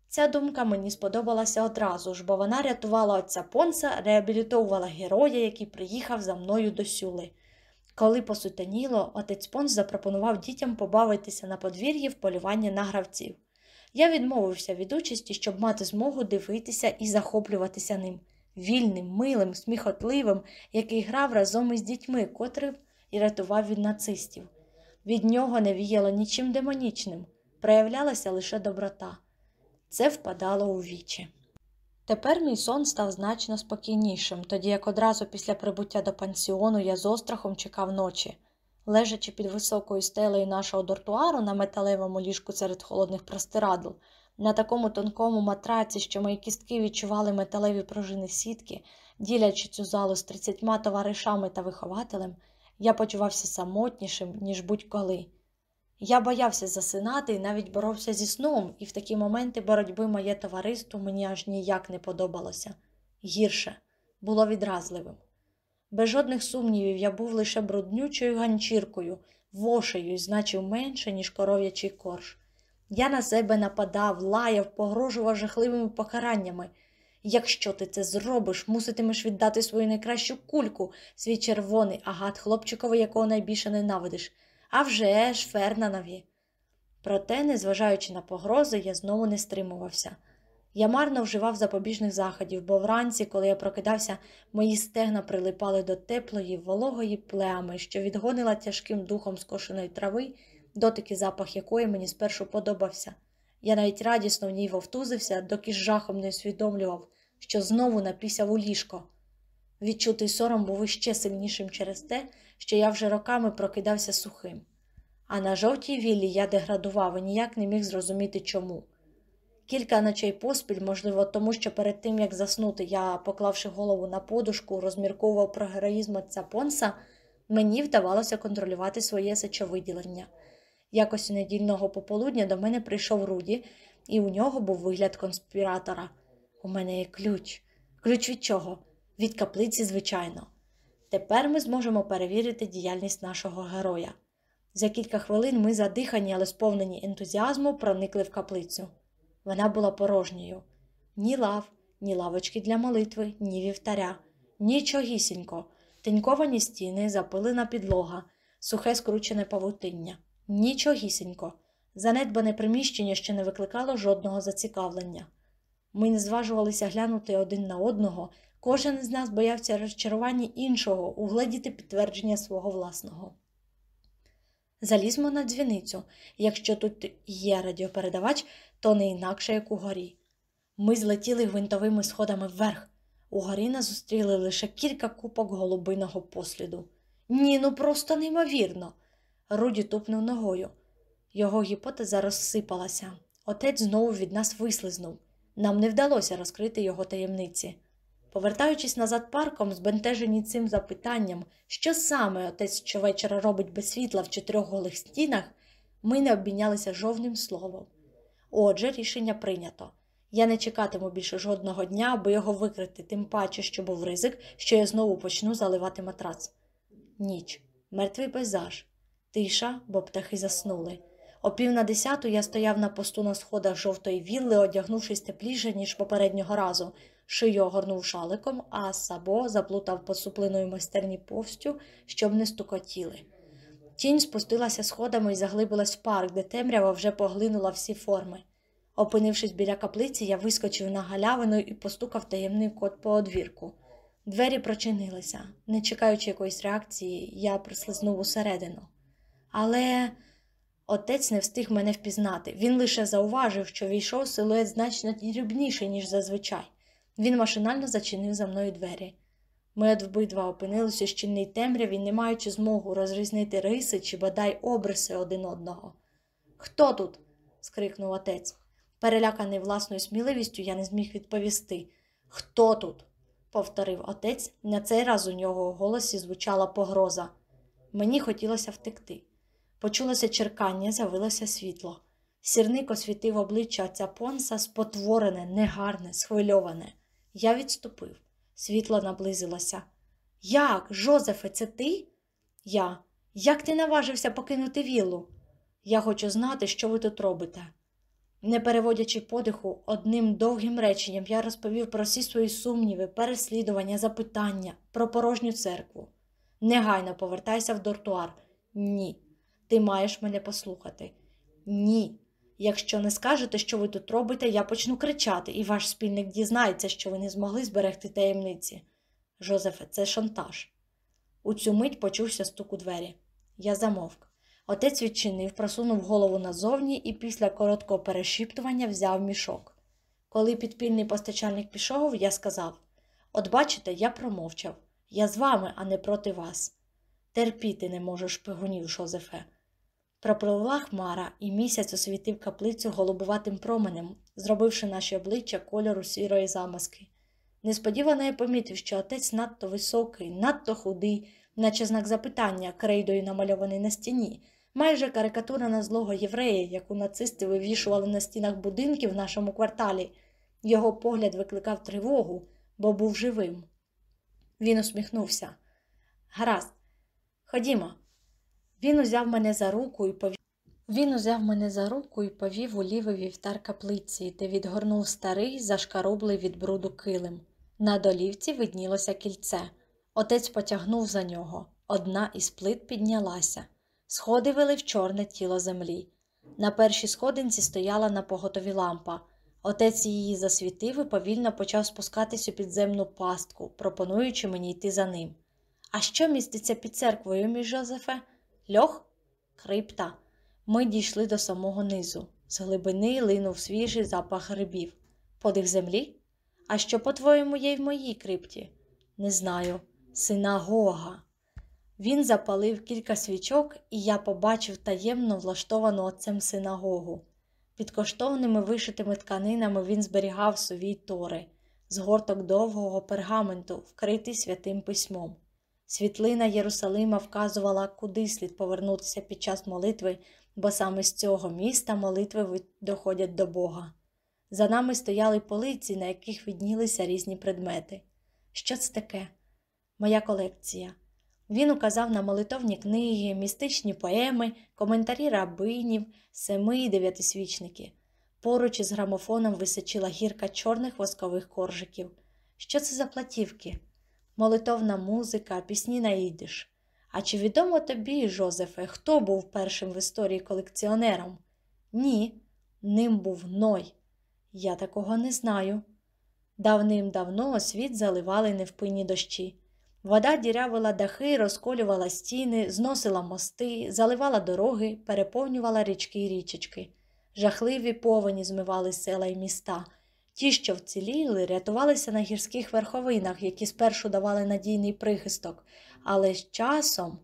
Ця думка мені сподобалася одразу ж, бо вона рятувала отця Понса, реабілітовувала героя, який приїхав за мною до сюли. Коли посутеніло, отець Понс запропонував дітям побавитися на подвір'ї в полюванні на гравців. Я відмовився від участі, щоб мати змогу дивитися і захоплюватися ним, вільним, милим, сміхотливим, який грав разом із дітьми, котрим і рятував від нацистів. Від нього не віяло нічим демонічним, проявлялася лише доброта. Це впадало у вічі. Тепер мій сон став значно спокійнішим, тоді як одразу після прибуття до пансіону я з острахом чекав ночі. Лежачи під високою стелею нашого дортуару на металевому ліжку серед холодних простирадл, на такому тонкому матраці, що мої кістки відчували металеві пружини сітки, ділячи цю залу з тридцятьма товаришами та вихователем, я почувався самотнішим, ніж будь-коли. Я боявся засинати і навіть боровся зі сном, і в такі моменти боротьби моє товариство мені аж ніяк не подобалося. Гірше, було відразливим. Без жодних сумнівів я був лише бруднючою ганчіркою, вошею і значив менше, ніж коров'ячий корж. Я на себе нападав, лаяв, погрожував жахливими покараннями. Якщо ти це зробиш, муситимеш віддати свою найкращу кульку, свій червоний агат хлопчикові, якого найбільше ненавидиш. А вже ж Фернанові. Проте, незважаючи на погрози, я знову не стримувався. Я марно вживав запобіжних заходів, бо вранці, коли я прокидався, мої стегна прилипали до теплої, вологої племи, що відгонила тяжким духом скошеної трави, дотики запах якої мені спершу подобався. Я навіть радісно в ній вовтузився, доки з жахом не усвідомлював, що знову напісяв у ліжко. Відчутий сором був іще сильнішим через те, що я вже роками прокидався сухим. А на жовтій віллі я деградував і ніяк не міг зрозуміти чому. Кілька ночей поспіль, можливо, тому що перед тим, як заснути, я, поклавши голову на подушку, розмірковував про героїзм отця Понса, мені вдавалося контролювати своє сечовиділення. Якось у недільного пополудня до мене прийшов Руді, і у нього був вигляд конспіратора. У мене є ключ. Ключ від чого? Від каплиці, звичайно. Тепер ми зможемо перевірити діяльність нашого героя. За кілька хвилин ми, задихані, але сповнені ентузіазму, проникли в каплицю. Вона була порожньою. Ні лав, ні лавочки для молитви, ні вівтаря, нічогісінько, теньковані стіни, запилена підлога, сухе скручене павутиння. Нічогісінько. Занедбане приміщення ще не викликало жодного зацікавлення. Ми не зважувалися глянути один на одного, кожен із нас боявся розчарування іншого, угледіти підтвердження свого власного. Залізьмо на дзвіницю, якщо тут є радіопередавач, то не інакше, як угорі. Ми злетіли гвинтовими сходами вверх. Угорі нас зустріли лише кілька купок голубиного посліду. Ні, ну просто неймовірно. Руді тупнув ногою. Його гіпотеза розсипалася. Отець знову від нас вислизнув. Нам не вдалося розкрити його таємниці. Повертаючись назад парком, збентежені цим запитанням, що саме отець щовечора робить без світла в чотирьох голих стінах, ми не обмінялися жовним словом. Отже, рішення прийнято. Я не чекатиму більше жодного дня, аби його викрити, тим паче, що був ризик, що я знову почну заливати матрац. Ніч, мертвий пейзаж, тиша, бо птахи заснули. О пів на десяту я стояв на посту на сходах жовтої вілли, одягнувшись тепліше, ніж попереднього разу, шию огорнув шаликом, а сабо заплутав посуплиною майстерні повстю, щоб не стукотіли. Тінь спустилася сходами і заглибилась в парк, де темрява вже поглинула всі форми. Опинившись біля каплиці, я вискочив на галявину і постукав таємний кот по одвірку. Двері прочинилися. Не чекаючи якоїсь реакції, я прислизнув усередину. Але отець не встиг мене впізнати. Він лише зауважив, що війшов силует значно дрібніший, ніж зазвичай. Він машинально зачинив за мною двері. Ми обидва опинилися в щільній темряві, не маючи змогу розрізнити риси чи бодай обриси один одного. Хто тут? скрикнув отець. Переляканий власною сміливістю, я не зміг відповісти. Хто тут? повторив отець, на цей раз у нього у голосі звучала погроза. Мені хотілося втекти. Почулося черкання, з'явилося світло. Сірник освітив обличчя отця Понса спотворене, негарне, схвильоване. Я відступив. Світло наблизилося. Як, Жозефе, це ти? Я. Як ти наважився покинути віллу? Я хочу знати, що ви тут робите. Не переводячи подиху, одним довгим реченням я розповів про всі свої сумніви, переслідування, запитання, про порожню церкву. Негайно повертайся в дортуар. Ні. Ти маєш мене послухати. Ні. Якщо не скажете, що ви тут робите, я почну кричати, і ваш спільник дізнається, що ви не змогли зберегти таємниці. Жозефе, це шантаж. У цю мить почувся стук у двері. Я замовк. Отець відчинив, просунув голову назовні і після короткого перешіптування взяв мішок. Коли підпільний постачальник пішов, я сказав От бачите, я промовчав. Я з вами, а не проти вас. Терпіти не можу шпигунів, Жозефе. Пропливла хмара, і місяць освітив каплицю голубуватим променем, зробивши наші обличчя кольору сірої замазки. Несподівано я помітив, що отець надто високий, надто худий, наче знак запитання, крейдою намальований на стіні, майже карикатура на злого єврея, яку нацисти вивішували на стінах будинків в нашому кварталі. Його погляд викликав тривогу, бо був живим. Він усміхнувся. Гаразд, ходімо. Він узяв мене за руку і повів. Він узяв мене за руку і повів у лівий вівтар каплиці, де відгорнув старий, зашкарублий від бруду килим. На долівці виднілося кільце. Отець потягнув за нього. Одна із плит піднялася. Сходи вели в чорне тіло землі. На першій сходинці стояла на поготові лампа. Отець її засвітив і повільно почав спускатись у підземну пастку, пропонуючи мені йти за ним. А що міститься під церквою, мій Жозефе? Льох? Крипта. Ми дійшли до самого низу. З глибини линув свіжий запах грибів. Подих землі? А що, по-твоєму, є й в моїй крипті? Не знаю. Синагога. Він запалив кілька свічок, і я побачив таємно влаштовану отцем синагогу. Під коштовними вишитими тканинами він зберігав совій тори, згорток довгого пергаменту, вкритий святим письмом. Світлина Єрусалима вказувала, куди слід повернутися під час молитви, бо саме з цього міста молитви доходять до Бога. За нами стояли полиці, на яких віднілися різні предмети. Що це таке? Моя колекція. Він указав на молитовні книги, містичні поеми, коментарі рабинів, семи і дев'ятисвічники. Поруч із грамофоном височила гірка чорних воскових коржиків. Що це за платівки? Молитовна музика, пісні на ідиш. А чи відомо тобі, Жозефе, хто був першим в історії колекціонером? Ні, ним був Ной. Я такого не знаю. Давним-давно світ заливали невпинні дощі. Вода дірявила дахи, розколювала стіни, зносила мости, заливала дороги, переповнювала річки й річечки. Жахливі повені змивали села й міста. Ті, що вціліли, рятувалися на гірських верховинах, які спершу давали надійний прихисток, але з часом,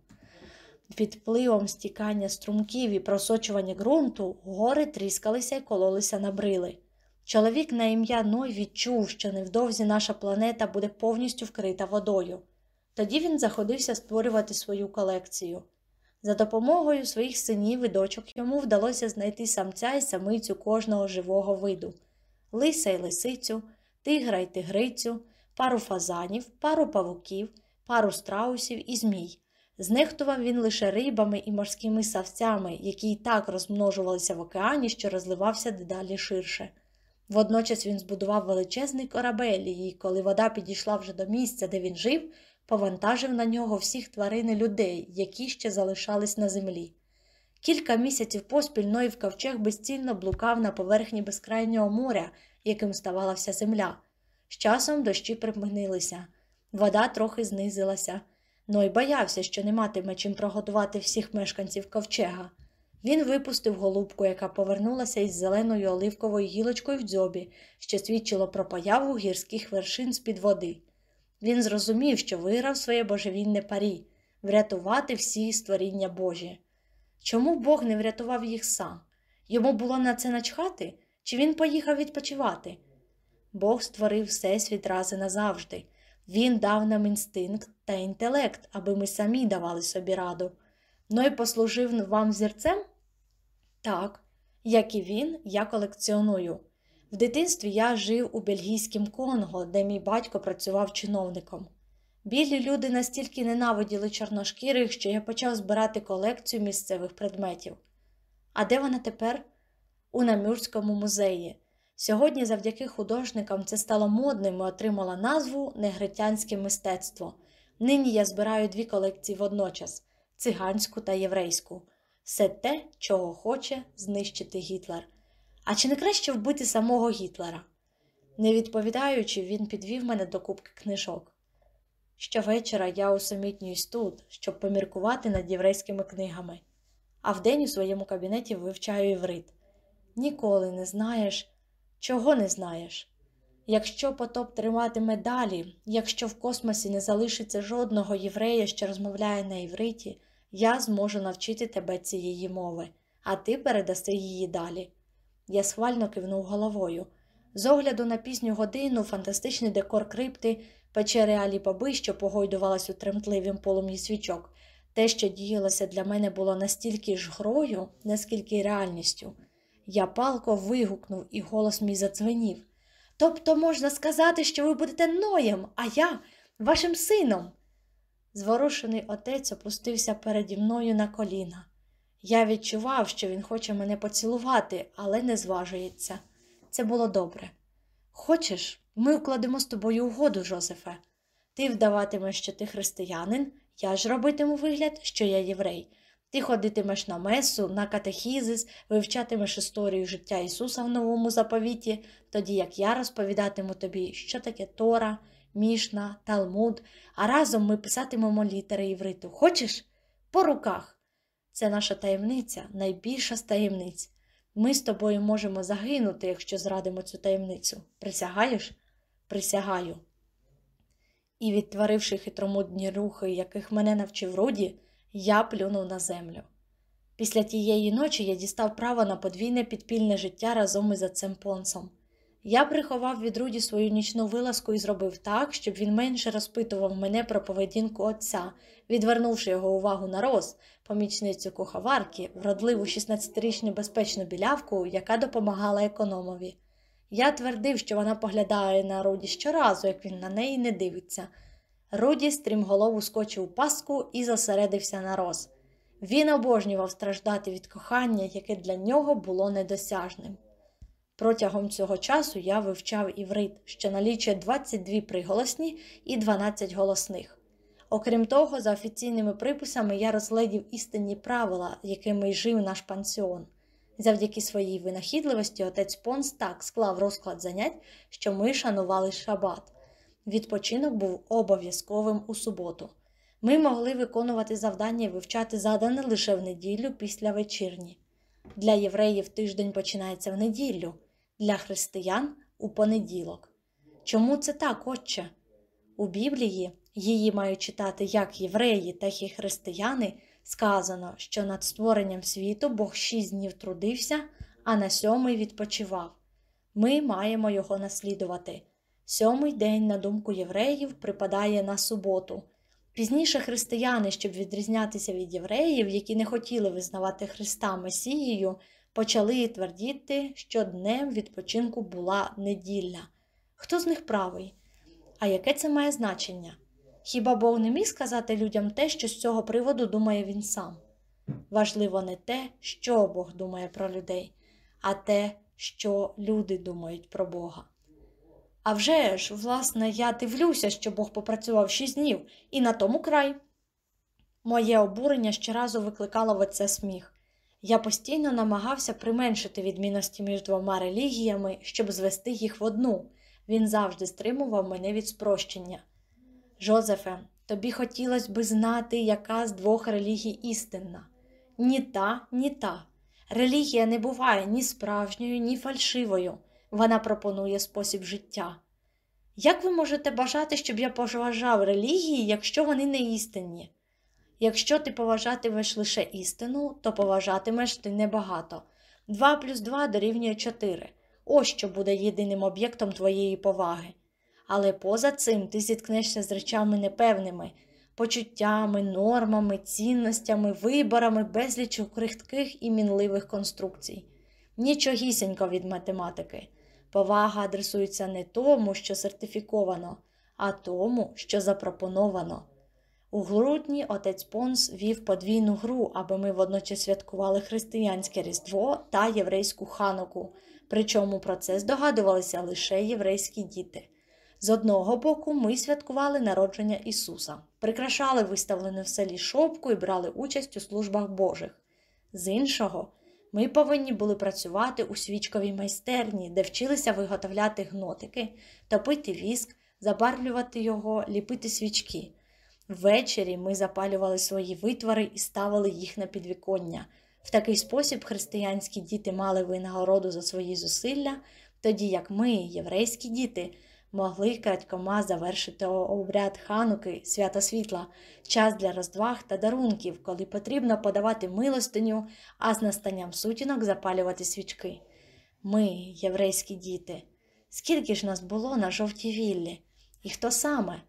під впливом стікання струмків і просочування ґрунту, гори тріскалися й кололися на брили. Чоловік на ім'я Ной відчув, що невдовзі наша планета буде повністю вкрита водою. Тоді він заходився створювати свою колекцію. За допомогою своїх синів і дочок йому вдалося знайти самця і самицю кожного живого виду лиса й лисицю, тигра й тигрицю, пару фазанів, пару павуків, пару страусів і змій. Знехтував він лише рибами і морськими савцями, які й так розмножувалися в океані, що розливався дедалі ширше. Водночас він збудував величезний корабель, і коли вода підійшла вже до місця, де він жив, повантажив на нього всіх тварин і людей, які ще залишались на землі. Кілька місяців поспіль Ноїв ковчег безцільно блукав на поверхні безкрайнього моря, яким ставала вся земля. З часом дощі припинилися, вода трохи знизилася. Ной боявся, що не матиме чим прогодувати всіх мешканців ковчега. Він випустив голубку, яка повернулася із зеленою оливковою гілочкою в дзьобі, що свідчило про появу гірських вершин з-під води. Він зрозумів, що виграв своє божевільне парі врятувати всі створіння Божі. Чому Бог не врятував їх сам? Йому було на це начхати, чи він поїхав відпочивати? Бог створив всесвіт раз і назавжди. Він дав нам інстинкт та інтелект, аби ми самі давали собі раду. Ной послужив вам зірцем? Так, як і він, я колекціоную. В дитинстві я жив у бельгійському Конго, де мій батько працював чиновником. Білі люди настільки ненавиділи чорношкірих, що я почав збирати колекцію місцевих предметів. А де вона тепер? У Намюрському музеї. Сьогодні, завдяки художникам, це стало модним і отримало назву негритянське мистецтво. Нині я збираю дві колекції водночас циганську та єврейську. Все те, чого хоче знищити Гітлер. А чи не краще вбити самого Гітлера? Не відповідаючи, він підвів мене до кубки книжок. Щовечора я усамітнююсь тут, щоб поміркувати над єврейськими книгами, а вдень у своєму кабінеті вивчаю іврит. Ніколи не знаєш, чого не знаєш. Якщо потоп триматиме далі, якщо в космосі не залишиться жодного єврея, що розмовляє на івриті, я зможу навчити тебе цієї мови, а ти передаси її далі. Я схвально кивнув головою. З огляду на пізню годину, фантастичний декор крипти, печери Алі-Баби, що погойдувалась у тремтливім полум'ї свічок, те, що діялося для мене, було настільки ж грою, наскільки реальністю. Я палко вигукнув, і голос мій задзвенів. Тобто можна сказати, що ви будете ноєм, а я вашим сином. Зворушений отець опустився переді мною на коліна. Я відчував, що він хоче мене поцілувати, але не зважується. Це було добре. Хочеш, ми укладемо з тобою угоду, Жозефе. Ти вдаватимеш, що ти християнин, я ж робитиму вигляд, що я єврей. Ти ходитимеш на месу, на катехізис, вивчатимеш історію життя Ісуса в новому заповіті, тоді як я розповідатиму тобі, що таке Тора, Мішна, Талмуд, а разом ми писатимемо літери івриту. Хочеш? По руках. Це наша таємниця, найбільша з таємниць. Ми з тобою можемо загинути, якщо зрадимо цю таємницю. Присягаєш? Присягаю. І, відтворивши хитромудні рухи, яких мене навчив Руді, я плюнув на землю. Після тієї ночі я дістав право на подвійне підпільне життя разом із отцем Понсом. Я приховав від Руді свою нічну вилазку і зробив так, щоб він менше розпитував мене про поведінку отця, відвернувши його увагу на роз, помічницю куховарки, вродливу 16-річну безпечну білявку, яка допомагала економові. Я твердив, що вона поглядає на Руді щоразу, як він на неї не дивиться. Руді стрімголову скочив у паску і зосередився на роз. Він обожнював страждати від кохання, яке для нього було недосяжним. Протягом цього часу я вивчав іврит, що налічує 22 приголосні і 12 голосних. Окрім того, за офіційними приписами я розглядів істинні правила, якими жив наш пансіон. Завдяки своїй винахідливості отець Понс так склав розклад занять, що ми шанували шабат. Відпочинок був обов'язковим у суботу. Ми могли виконувати завдання і вивчати задане лише в неділю після вечірні. Для євреїв тиждень починається в неділю, для християн у понеділок. Чому це так, отче? У Біблії її мають читати як євреї, так і християни. Сказано, що над створенням світу Бог шість днів трудився, а на сьомий відпочивав. Ми маємо його наслідувати. Сьомий день, на думку євреїв, припадає на суботу. Пізніше християни, щоб відрізнятися від євреїв, які не хотіли визнавати Христа Месією, почали твердіти, що днем відпочинку була неділя. Хто з них правий? А яке це має значення? Хіба Бог не міг сказати людям те, що з цього приводу думає він сам? Важливо не те, що Бог думає про людей, а те, що люди думають про Бога. А вже ж, власне, я дивлюся, що Бог попрацював шість днів, і на тому край. Моє обурення щоразу викликало в оце сміх. Я постійно намагався применшити відмінності між двома релігіями, щоб звести їх в одну. Він завжди стримував мене від спрощення. Жозефе, тобі хотілося би знати, яка з двох релігій істинна. Ні та, ні та. Релігія не буває ні справжньою, ні фальшивою. Вона пропонує спосіб життя. Як ви можете бажати, щоб я поважав релігії, якщо вони не істинні? Якщо ти поважатимеш лише істину, то поважатимеш ти небагато. Два плюс два дорівнює чотири. Ось що буде єдиним об'єктом твоєї поваги. Але поза цим ти зіткнешся з речами непевними, почуттями, нормами, цінностями, виборами, безлічу крихтких і мінливих конструкцій. Нічогісінько від математики. Повага адресується не тому, що сертифіковано, а тому, що запропоновано. У грудні отець Понс вів подвійну гру, аби ми водночас святкували християнське Різдво та єврейську хануку, причому про це здогадувалися лише єврейські діти. З одного боку, ми святкували народження Ісуса, прикрашали виставлене в селі шопку і брали участь у службах Божих. З іншого, ми повинні були працювати у свічковій майстерні, де вчилися виготовляти гнотики, топити віск, забарвлювати його, ліпити свічки. Ввечері ми запалювали свої витвори і ставили їх на підвіконня. В такий спосіб християнські діти мали винагороду за свої зусилля, тоді як ми, єврейські діти, могли крадькома завершити обряд хануки, свята світла, час для розваг та дарунків, коли потрібно подавати милостиню, а з настанням сутінок запалювати свічки. Ми, єврейські діти, скільки ж нас було на жовтій віллі, і хто саме?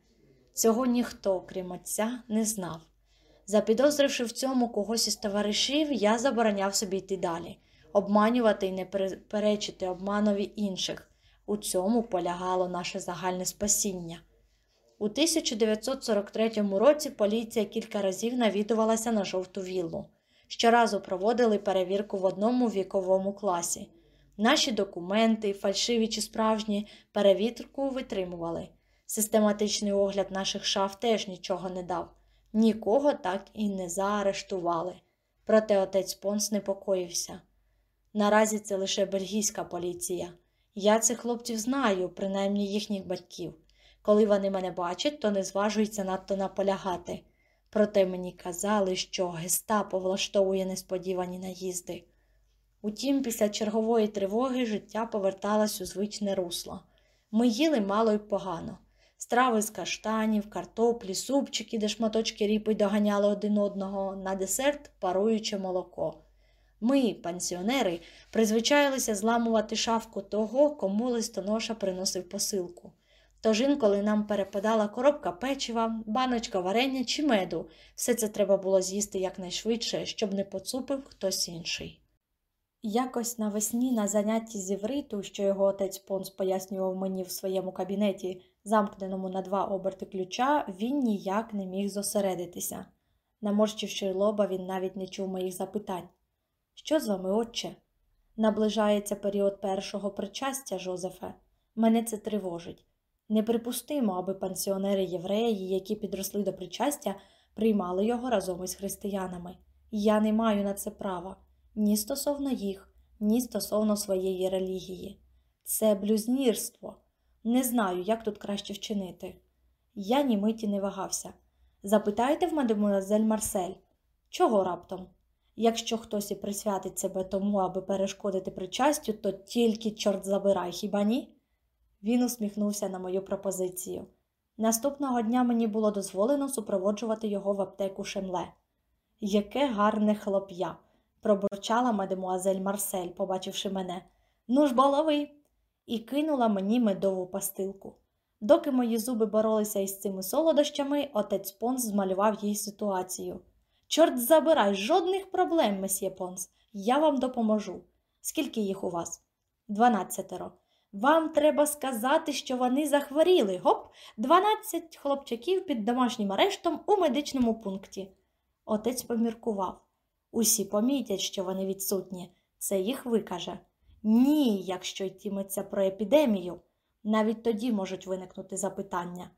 Цього ніхто, крім отця, не знав. Запідозривши в цьому когось із товаришів, я забороняв собі йти далі, обманювати і не перечити обманові інших. У цьому полягало наше загальне спасіння. У 1943 році поліція кілька разів навідувалася на жовту віллу. Щоразу проводили перевірку в одному віковому класі. Наші документи, фальшиві чи справжні, перевірку витримували. Систематичний огляд наших шаф теж нічого не дав, нікого так і не заарештували. Проте отець Понс непокоївся. Наразі це лише бельгійська поліція. Я цих хлопців знаю, принаймні їхніх батьків. Коли вони мене бачать, то не зважуються надто наполягати. Проте мені казали, що гестапо влаштовує несподівані наїзди. Утім, після чергової тривоги життя поверталось у звичне русло. Ми їли мало й погано. Страви з каштанів, картоплі, супчики, де шматочки ріпи доганяли один одного, на десерт паруюче молоко. Ми, пансіонери, призвичаїлися зламувати шавку того, кому листоноша приносив посилку. Тож інколи нам перепадала коробка печива, баночка варення чи меду. Все це треба було з'їсти якнайшвидше, щоб не поцупив хтось інший. Якось навесні на занятті з івриту, що його отець Понс пояснював мені в своєму кабінеті, замкненому на два оберти ключа, він ніяк не міг зосередитися. Наморщивши лоба, він навіть не чув моїх запитань. Що з вами, отче? Наближається період першого причастя, Жозефе. Мене це тривожить. Неприпустимо, аби пансіонери євреї, які підросли до причастя, приймали його разом із християнами. Я не маю на це права ні стосовно їх, ні стосовно своєї релігії. Це блюзнірство. Не знаю, як тут краще вчинити. Я ні миті не вагався. Запитайте в мадемуазель Марсель, чого раптом? Якщо хтось і присвятить себе тому, аби перешкодити причастю, то тільки чорт забирай, хіба ні? Він усміхнувся на мою пропозицію. Наступного дня мені було дозволено супроводжувати його в аптеку Шемле. Яке гарне хлоп'я! пробурчала мадемуазель Марсель, побачивши мене. Ну ж, баловий! і кинула мені медову пастилку. Доки мої зуби боролися із цими солодощами, отець Понс змалював їй ситуацію. Чорт забирай, жодних проблем, месьє Понс. Я вам допоможу. Скільки їх у вас? Дванадцятеро. Вам треба сказати, що вони захворіли. Гоп, дванадцять хлопчаків під домашнім арештом у медичному пункті. Отець поміркував. Усі помітять, що вони відсутні. Це їх викаже. Ні, якщо йтиметься про епідемію. Навіть тоді можуть виникнути запитання.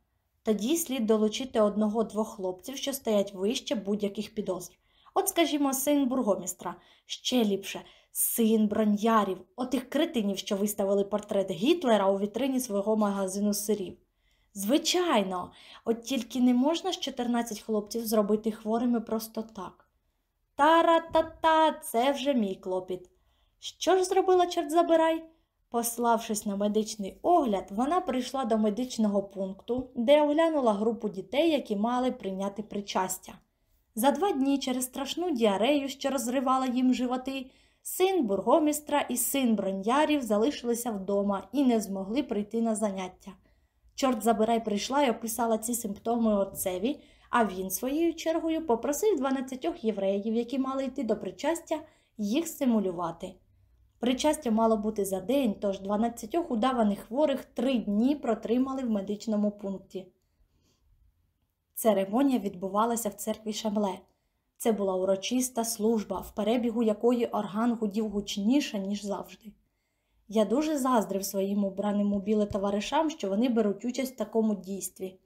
Тоді слід долучити одного-двох хлопців, що стоять вище будь-яких підозр. От, скажімо, син бургомістра, ще ліпше, син броньярів, отих критинів, що виставили портрет Гітлера у вітрині свого магазину сирів. Звичайно, от тільки не можна з 14 хлопців зробити хворими просто так. Тара-та-та, це вже мій клопіт. Що ж зробила, чорт забирай? Пославшись на медичний огляд, вона прийшла до медичного пункту, де оглянула групу дітей, які мали прийняти причастя. За два дні через страшну діарею, що розривала їм животи, син бургомістра і син броньярів залишилися вдома і не змогли прийти на заняття. Чорт забирай прийшла і описала ці симптоми отцеві, а він, своєю чергою, попросив 12 євреїв, які мали йти до причастя, їх симулювати. Причастя мало бути за день, тож 12 удаваних хворих три дні протримали в медичному пункті. Церемонія відбувалася в церкві Шамле. Це була урочиста служба, в перебігу якої орган гудів гучніше, ніж завжди. Я дуже заздрив своїм убраним у біле товаришам, що вони беруть участь в такому дійстві.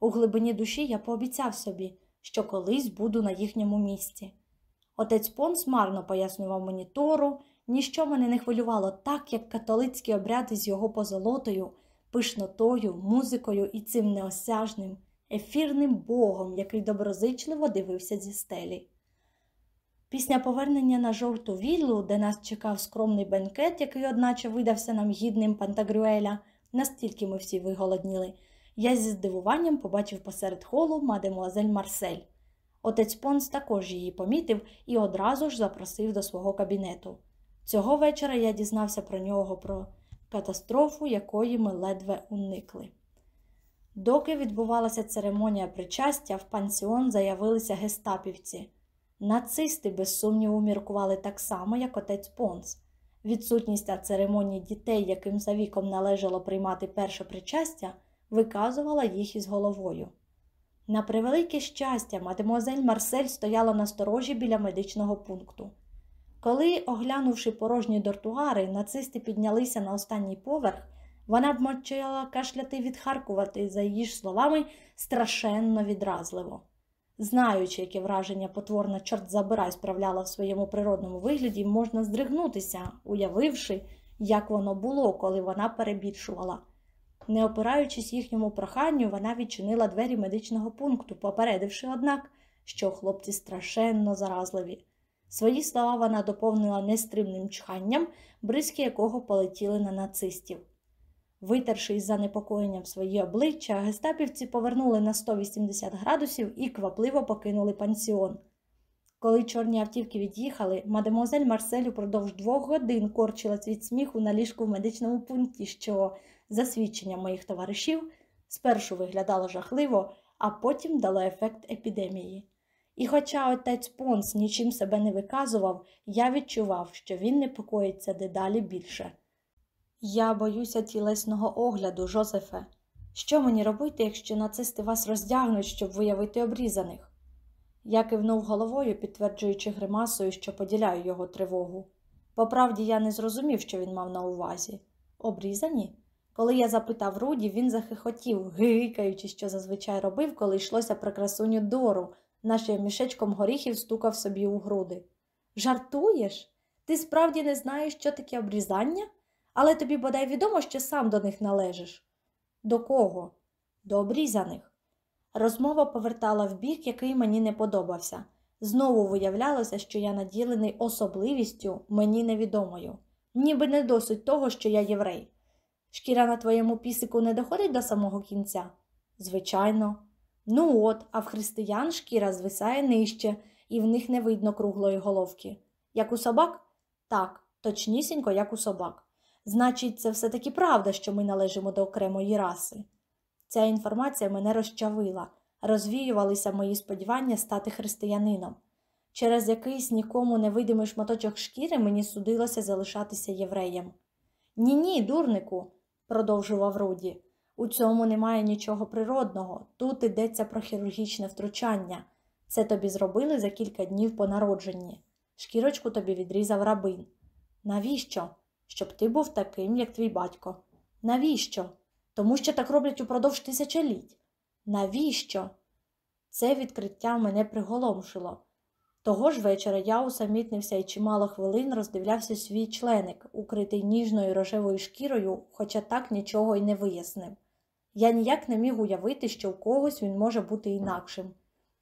У глибині душі я пообіцяв собі, що колись буду на їхньому місці. Отець Понс марно пояснював мені Тору, ніщо мене не хвилювало так, як католицькі обряди з його позолотою, пишнотою, музикою і цим неосяжним, ефірним богом, який доброзичливо дивився зі стелі. Після повернення на жовту віллу, де нас чекав скромний бенкет, який, одначе, видався нам гідним Пантагрюеля, настільки ми всі виголодніли, я зі здивуванням побачив посеред холу мадемуазель Марсель. Отець Понс також її помітив і одразу ж запросив до свого кабінету. Цього вечора я дізнався про нього про катастрофу, якої ми ледве уникли. Доки відбувалася церемонія причастя, в пансіон заявилися гестапівці. Нацисти, без сумніву, міркували так само, як отець Понс. Відсутність на церемонії дітей, яким за віком належало приймати перше причастя, виказувала їх із головою. На превелике щастя, мадемуазель Марсель стояла на сторожі біля медичного пункту. Коли, оглянувши порожні дортуари, нацисти піднялися на останній поверх, вона б почала кашляти відхаркувати, за її ж словами, страшенно відразливо. Знаючи, яке враження потворна чорт забирай справляла в своєму природному вигляді, можна здригнутися, уявивши, як воно було, коли вона перебільшувала. Не опираючись їхньому проханню, вона відчинила двері медичного пункту, попередивши, однак, що хлопці страшенно заразливі. Свої слова вона доповнила нестримним чханням, бризки якого полетіли на нацистів. Витерши із занепокоєнням свої обличчя, гестапівці повернули на 180 градусів і квапливо покинули пансіон. Коли чорні автівки від'їхали, мадемуазель Марсель упродовж двох годин корчилась від сміху на ліжку в медичному пункті, що, за свідченням моїх товаришів, спершу виглядало жахливо, а потім дало ефект епідемії. І хоча отець Понс нічим себе не виказував, я відчував, що він непокоїться дедалі більше. Я боюся тілесного огляду, Жозефе. Що мені робити, якщо нацисти вас роздягнуть, щоб виявити обрізаних? Я кивнув головою, підтверджуючи гримасою, що поділяю його тривогу. По правді я не зрозумів, що він мав на увазі. Обрізані? Коли я запитав Руді, він захихотів, гикаючи, що зазвичай робив, коли йшлося про красуню дору, наче мішечком горіхів стукав собі у груди. Жартуєш? Ти справді не знаєш, що таке обрізання? Але тобі бодай відомо, що сам до них належиш. До кого? До обрізаних. Розмова повертала в бік, який мені не подобався. Знову виявлялося, що я наділений особливістю мені невідомою, ніби не досить того, що я єврей. Шкіра на твоєму пісику не доходить до самого кінця? Звичайно. Ну от, а в християн шкіра звисає нижче, і в них не видно круглої головки. Як у собак? Так, точнісінько, як у собак. Значить, це все таки правда, що ми належимо до окремої раси. Ця інформація мене розчавила, розвіювалися мої сподівання стати християнином. Через якийсь нікому невидимий шматочок шкіри мені судилося залишатися євреєм. Ні, ні, дурнику, продовжував Руді. У цьому немає нічого природного. Тут йдеться про хірургічне втручання. Це тобі зробили за кілька днів по народженні. Шкірочку тобі відрізав рабин. Навіщо? Щоб ти був таким, як твій батько. Навіщо? Тому що так роблять упродовж тисячоліть. Навіщо? Це відкриття мене приголомшило. Того ж вечора я усамітнився і чимало хвилин роздивлявся свій членик, укритий ніжною рожевою шкірою, хоча так нічого й не вияснив. Я ніяк не міг уявити, що в когось він може бути інакшим.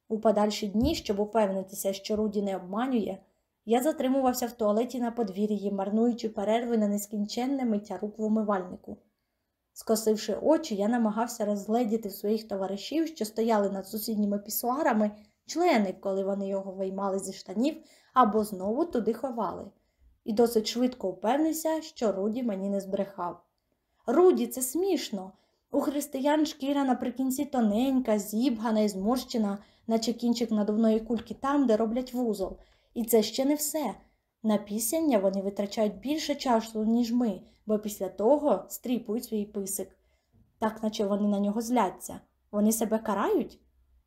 У подальші дні, щоб упевнитися, що Руді не обманює, я затримувався в туалеті на подвір'ї, марнуючи перерви на нескінченне миття рук в умивальнику. Скосивши очі, я намагався розгледіти своїх товаришів, що стояли над сусідніми пісуарами, члени, коли вони його виймали зі штанів або знову туди ховали, і досить швидко впевнився, що Руді мені не збрехав. Руді, це смішно. У християн шкіра наприкінці тоненька, зібгана і зморщена, наче кінчик надувної кульки там, де роблять вузол. І це ще не все. На пісення вони витрачають більше часу, ніж ми, бо після того стріпують свій писик. Так наче вони на нього зляться. Вони себе карають?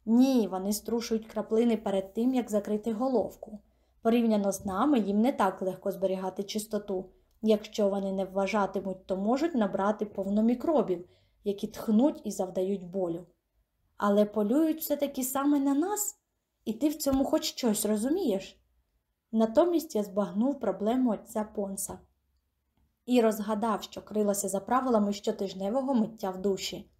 Ні, вони струшують краплини перед тим, як закрити головку. Порівняно з нами їм не так легко зберігати чистоту. Якщо вони не вважатимуть, то можуть набрати повно мікробів, які тхнуть і завдають болю. Але полюють все таки саме на нас, і ти в цьому хоч щось розумієш? Натомість я збагнув проблему отця Понса і розгадав, що крилося за правилами щотижневого миття в душі.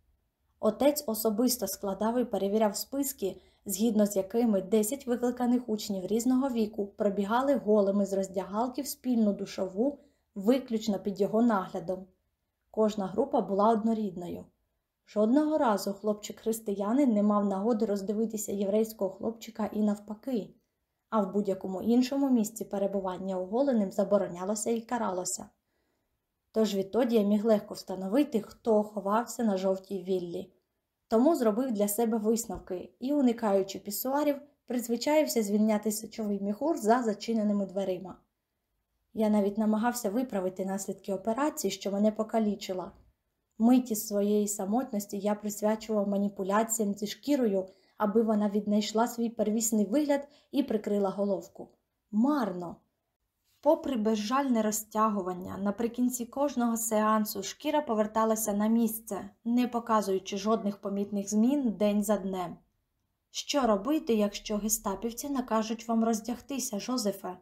Отець особисто складав і перевіряв списки, згідно з якими 10 викликаних учнів різного віку пробігали голими з роздягалки в спільну душову, виключно під його наглядом. Кожна група була однорідною. Жодного разу хлопчик-християнин не мав нагоди роздивитися єврейського хлопчика і навпаки, а в будь-якому іншому місці перебування оголеним заборонялося і каралося. Тож відтоді я міг легко встановити, хто ховався на жовтій віллі. Тому зробив для себе висновки і, уникаючи пісуарів, призвичаївся звільняти сечовий міхур за зачиненими дверима. Я навіть намагався виправити наслідки операції, що мене покалічила. Миті своєї самотності я присвячував маніпуляціям зі шкірою, аби вона віднайшла свій первісний вигляд і прикрила головку. Марно. Попри безжальне розтягування, наприкінці кожного сеансу шкіра поверталася на місце, не показуючи жодних помітних змін день за днем. Що робити, якщо гестапівці накажуть вам роздягтися, Жозефе?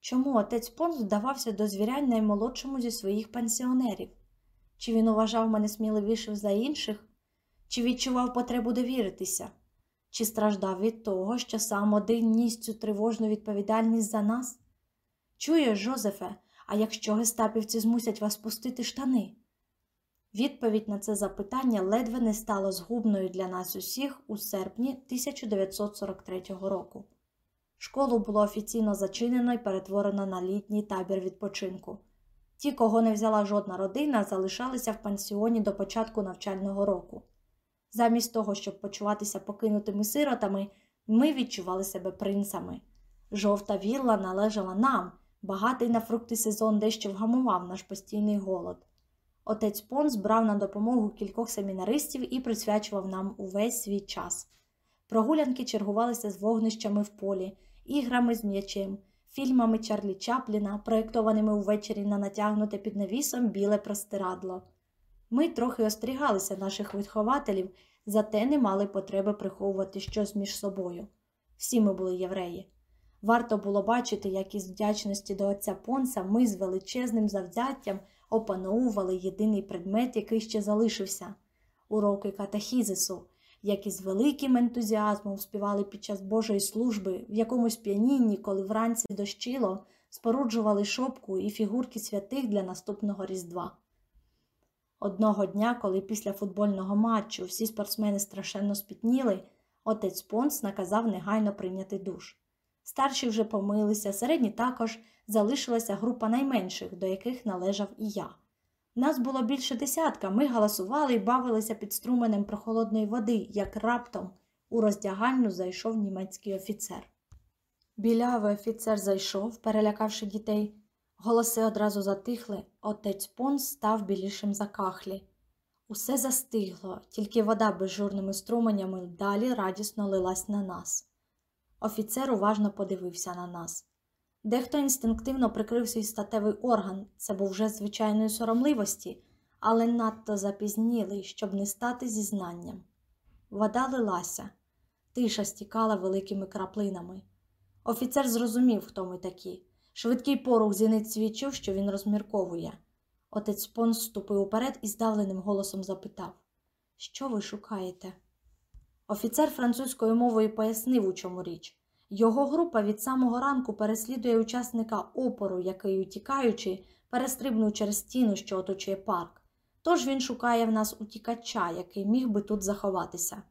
Чому отець Понс вдавався до звірянь наймолодшому зі своїх пансіонерів? Чи він уважав мене сміливішим за інших, чи відчував потребу довіритися, чи страждав від того, що сам один ніс цю тривожну відповідальність за нас? Чуєш, Жозефе, а якщо гестапівці змусять вас пустити штани? Відповідь на це запитання ледве не стала згубною для нас усіх у серпні 1943 року. Школу було офіційно зачинено і перетворено на літній табір відпочинку. Ті, кого не взяла жодна родина, залишалися в пансіоні до початку навчального року. Замість того, щоб почуватися покинутими сиротами, ми відчували себе принцами. Жовта вілла належала нам, багатий на фрукти сезон дещо вгамував наш постійний голод. Отець Понс брав на допомогу кількох семінаристів і присвячував нам увесь свій час. Прогулянки чергувалися з вогнищами в полі, іграми з м'ячем, фільмами Чарлі Чапліна, проєктованими увечері на натягнуте під навісом біле простирадло. Ми трохи остерігалися наших вихователів, зате не мали потреби приховувати щось між собою. Всі ми були євреї. Варто було бачити, як із вдячності до отця Понса ми з величезним завзяттям опановували єдиний предмет, який ще залишився уроки катахізису, як із великим ентузіазмом співали під час Божої служби в якомусь п'янінні, коли вранці дощило, споруджували шопку і фігурки святих для наступного Різдва. Одного дня, коли після футбольного матчу всі спортсмени страшенно спітніли, отець Понс наказав негайно прийняти душ. Старші вже помилися, середні також залишилася група найменших, до яких належав і я. Нас було більше десятка, ми галасували і бавилися під струменем прохолодної води, як раптом у роздягальню зайшов німецький офіцер. Білявий офіцер зайшов, перелякавши дітей. Голоси одразу затихли, отець Понс став білішим за кахлі. Усе застигло, тільки вода безжурними струменями далі радісно лилась на нас. Офіцер уважно подивився на нас. Дехто інстинктивно прикрив свій статевий орган, це був вже звичайної соромливості, але надто запізнілий, щоб не стати зізнанням. Вода лилася, тиша стікала великими краплинами. Офіцер зрозумів, хто ми такі. Швидкий порух зіниць свідчив, що він розмірковує. Отець Понс ступив уперед і здавленим голосом запитав Що ви шукаєте? Офіцер французькою мовою пояснив, у чому річ. Його група від самого ранку переслідує учасника опору, який, утікаючи, перестрибнув через стіну, що оточує парк. Тож він шукає в нас утікача, який міг би тут заховатися.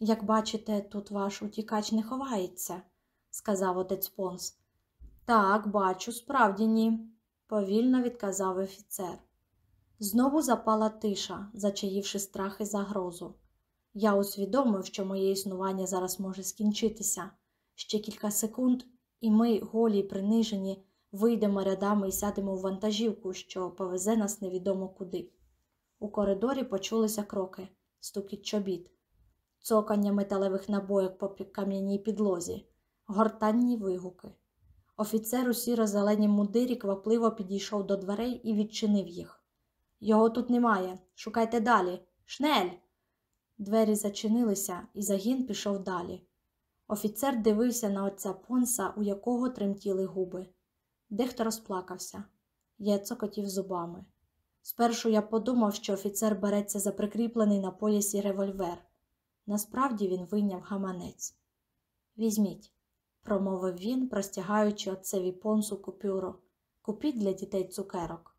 Як бачите, тут ваш утікач не ховається, сказав отець Понс. Так, бачу, справді ні, повільно відказав офіцер. Знову запала тиша, зачаївши страх і загрозу. Я усвідомив, що моє існування зараз може скінчитися. Ще кілька секунд, і ми, голі й принижені, вийдемо рядами і сядемо в вантажівку, що повезе нас невідомо куди. У коридорі почулися кроки, стукіт чобіт, цокання металевих набоїк по кам'яній підлозі, гортанні вигуки. Офіцер у сіро-зеленій мундирі квапливо підійшов до дверей і відчинив їх. Його тут немає. Шукайте далі. Шнель. Двері зачинилися, і загін пішов далі. Офіцер дивився на отця понса, у якого тремтіли губи. Дехто розплакався. Я цокотів зубами. Спершу я подумав, що офіцер береться за прикріплений на поясі револьвер. Насправді він вийняв гаманець. Візьміть, промовив він, простягаючи отцеві понсу купюру. Купіть для дітей цукерок.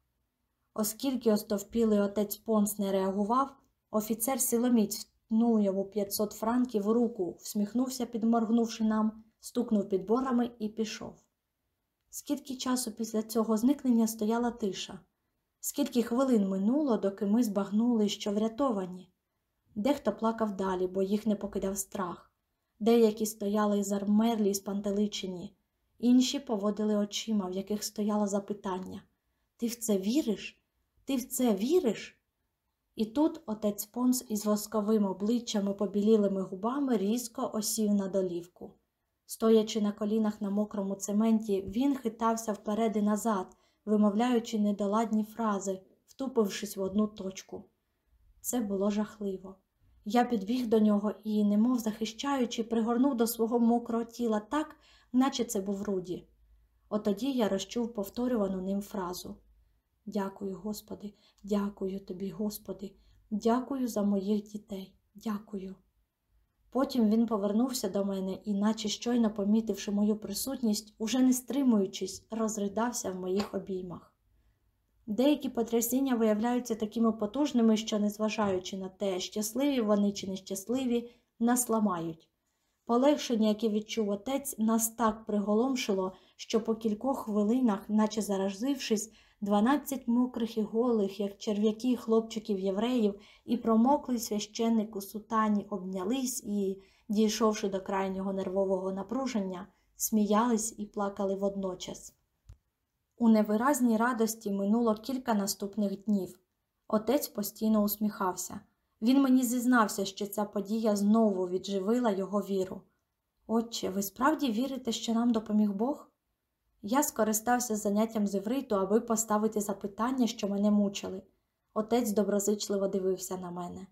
Оскільки остовпілий отець понс не реагував, офіцер силоміць втнув йому 500 франків у руку, всміхнувся, підморгнувши нам, стукнув підборами і пішов. Скільки часу після цього зникнення стояла тиша, скільки хвилин минуло, доки ми збагнули, що врятовані. Дехто плакав далі, бо їх не покидав страх, деякі стояли зармерлі й спантеличені, інші поводили очима, в яких стояло запитання Ти в це віриш? Ти в це віриш? І тут отець Понс із восковим обличчям і побілілими губами різко осів на долівку. Стоячи на колінах на мокрому цементі, він хитався вперед і назад, вимовляючи недоладні фрази, втупившись в одну точку. Це було жахливо. Я підбіг до нього і, немов захищаючи, пригорнув до свого мокрого тіла так, наче це був Руді. Отоді я розчув повторювану ним фразу Дякую, Господи, дякую тобі, Господи, дякую за моїх дітей, дякую. Потім він повернувся до мене і, наче щойно помітивши мою присутність, уже не стримуючись, розридався в моїх обіймах. Деякі потрясіння виявляються такими потужними, що, незважаючи на те, щасливі вони чи нещасливі, нас ламають. Полегшення, яке відчув отець, нас так приголомшило, що по кількох хвилинах, наче заразившись, дванадцять мокрих і голих, як черв'яки хлопчиків євреїв, і промоклий священник у сутані обнялись і, дійшовши до крайнього нервового напруження, сміялись і плакали водночас. У невиразній радості минуло кілька наступних днів. Отець постійно усміхався. Він мені зізнався, що ця подія знову відживила його віру. Отче, ви справді вірите, що нам допоміг Бог? Я скористався заняттям з івриту, аби поставити запитання, що мене мучили. Отець доброзичливо дивився на мене.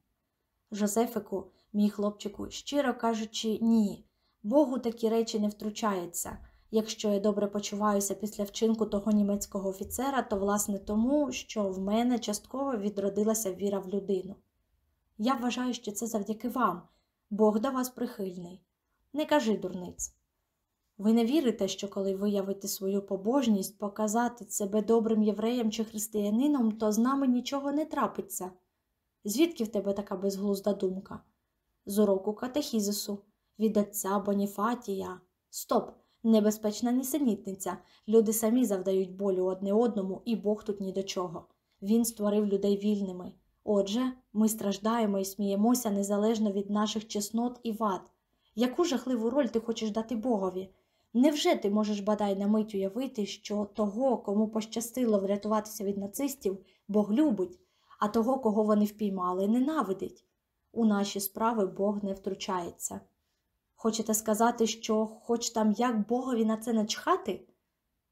Жозефику, мій хлопчику, щиро кажучи, ні. Богу такі речі не втручаються. Якщо я добре почуваюся після вчинку того німецького офіцера, то власне тому, що в мене частково відродилася віра в людину. Я вважаю, що це завдяки вам. Бог до вас прихильний. Не кажи дурниць. Ви не вірите, що коли виявите свою побожність, показати себе добрим євреєм чи християнином, то з нами нічого не трапиться. Звідки в тебе така безглузда думка? З уроку катехізису, від отця Боніфатія. Стоп, небезпечна нісенітниця. Люди самі завдають болю одне одному, і Бог тут ні до чого. Він створив людей вільними. Отже, ми страждаємо і сміємося незалежно від наших чеснот і вад. Яку жахливу роль ти хочеш дати Богові? Невже ти можеш бодай на мить уявити, що того, кому пощастило врятуватися від нацистів, Бог любить, а того, кого вони впіймали, ненавидить? У наші справи Бог не втручається. Хочете сказати, що хоч там як Богові на це начхати?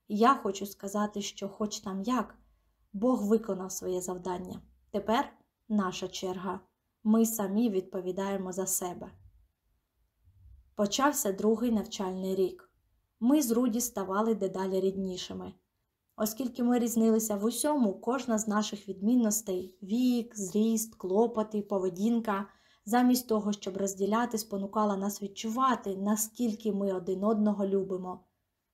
Я хочу сказати, що хоч там як, Бог виконав своє завдання. Тепер наша черга. Ми самі відповідаємо за себе. Почався другий навчальний рік. Ми з Руді ставали дедалі ріднішими. Оскільки ми різнилися в усьому, кожна з наших відмінностей вік, зріст, клопоти, поведінка, замість того, щоб розділяти, спонукала нас відчувати, наскільки ми один одного любимо.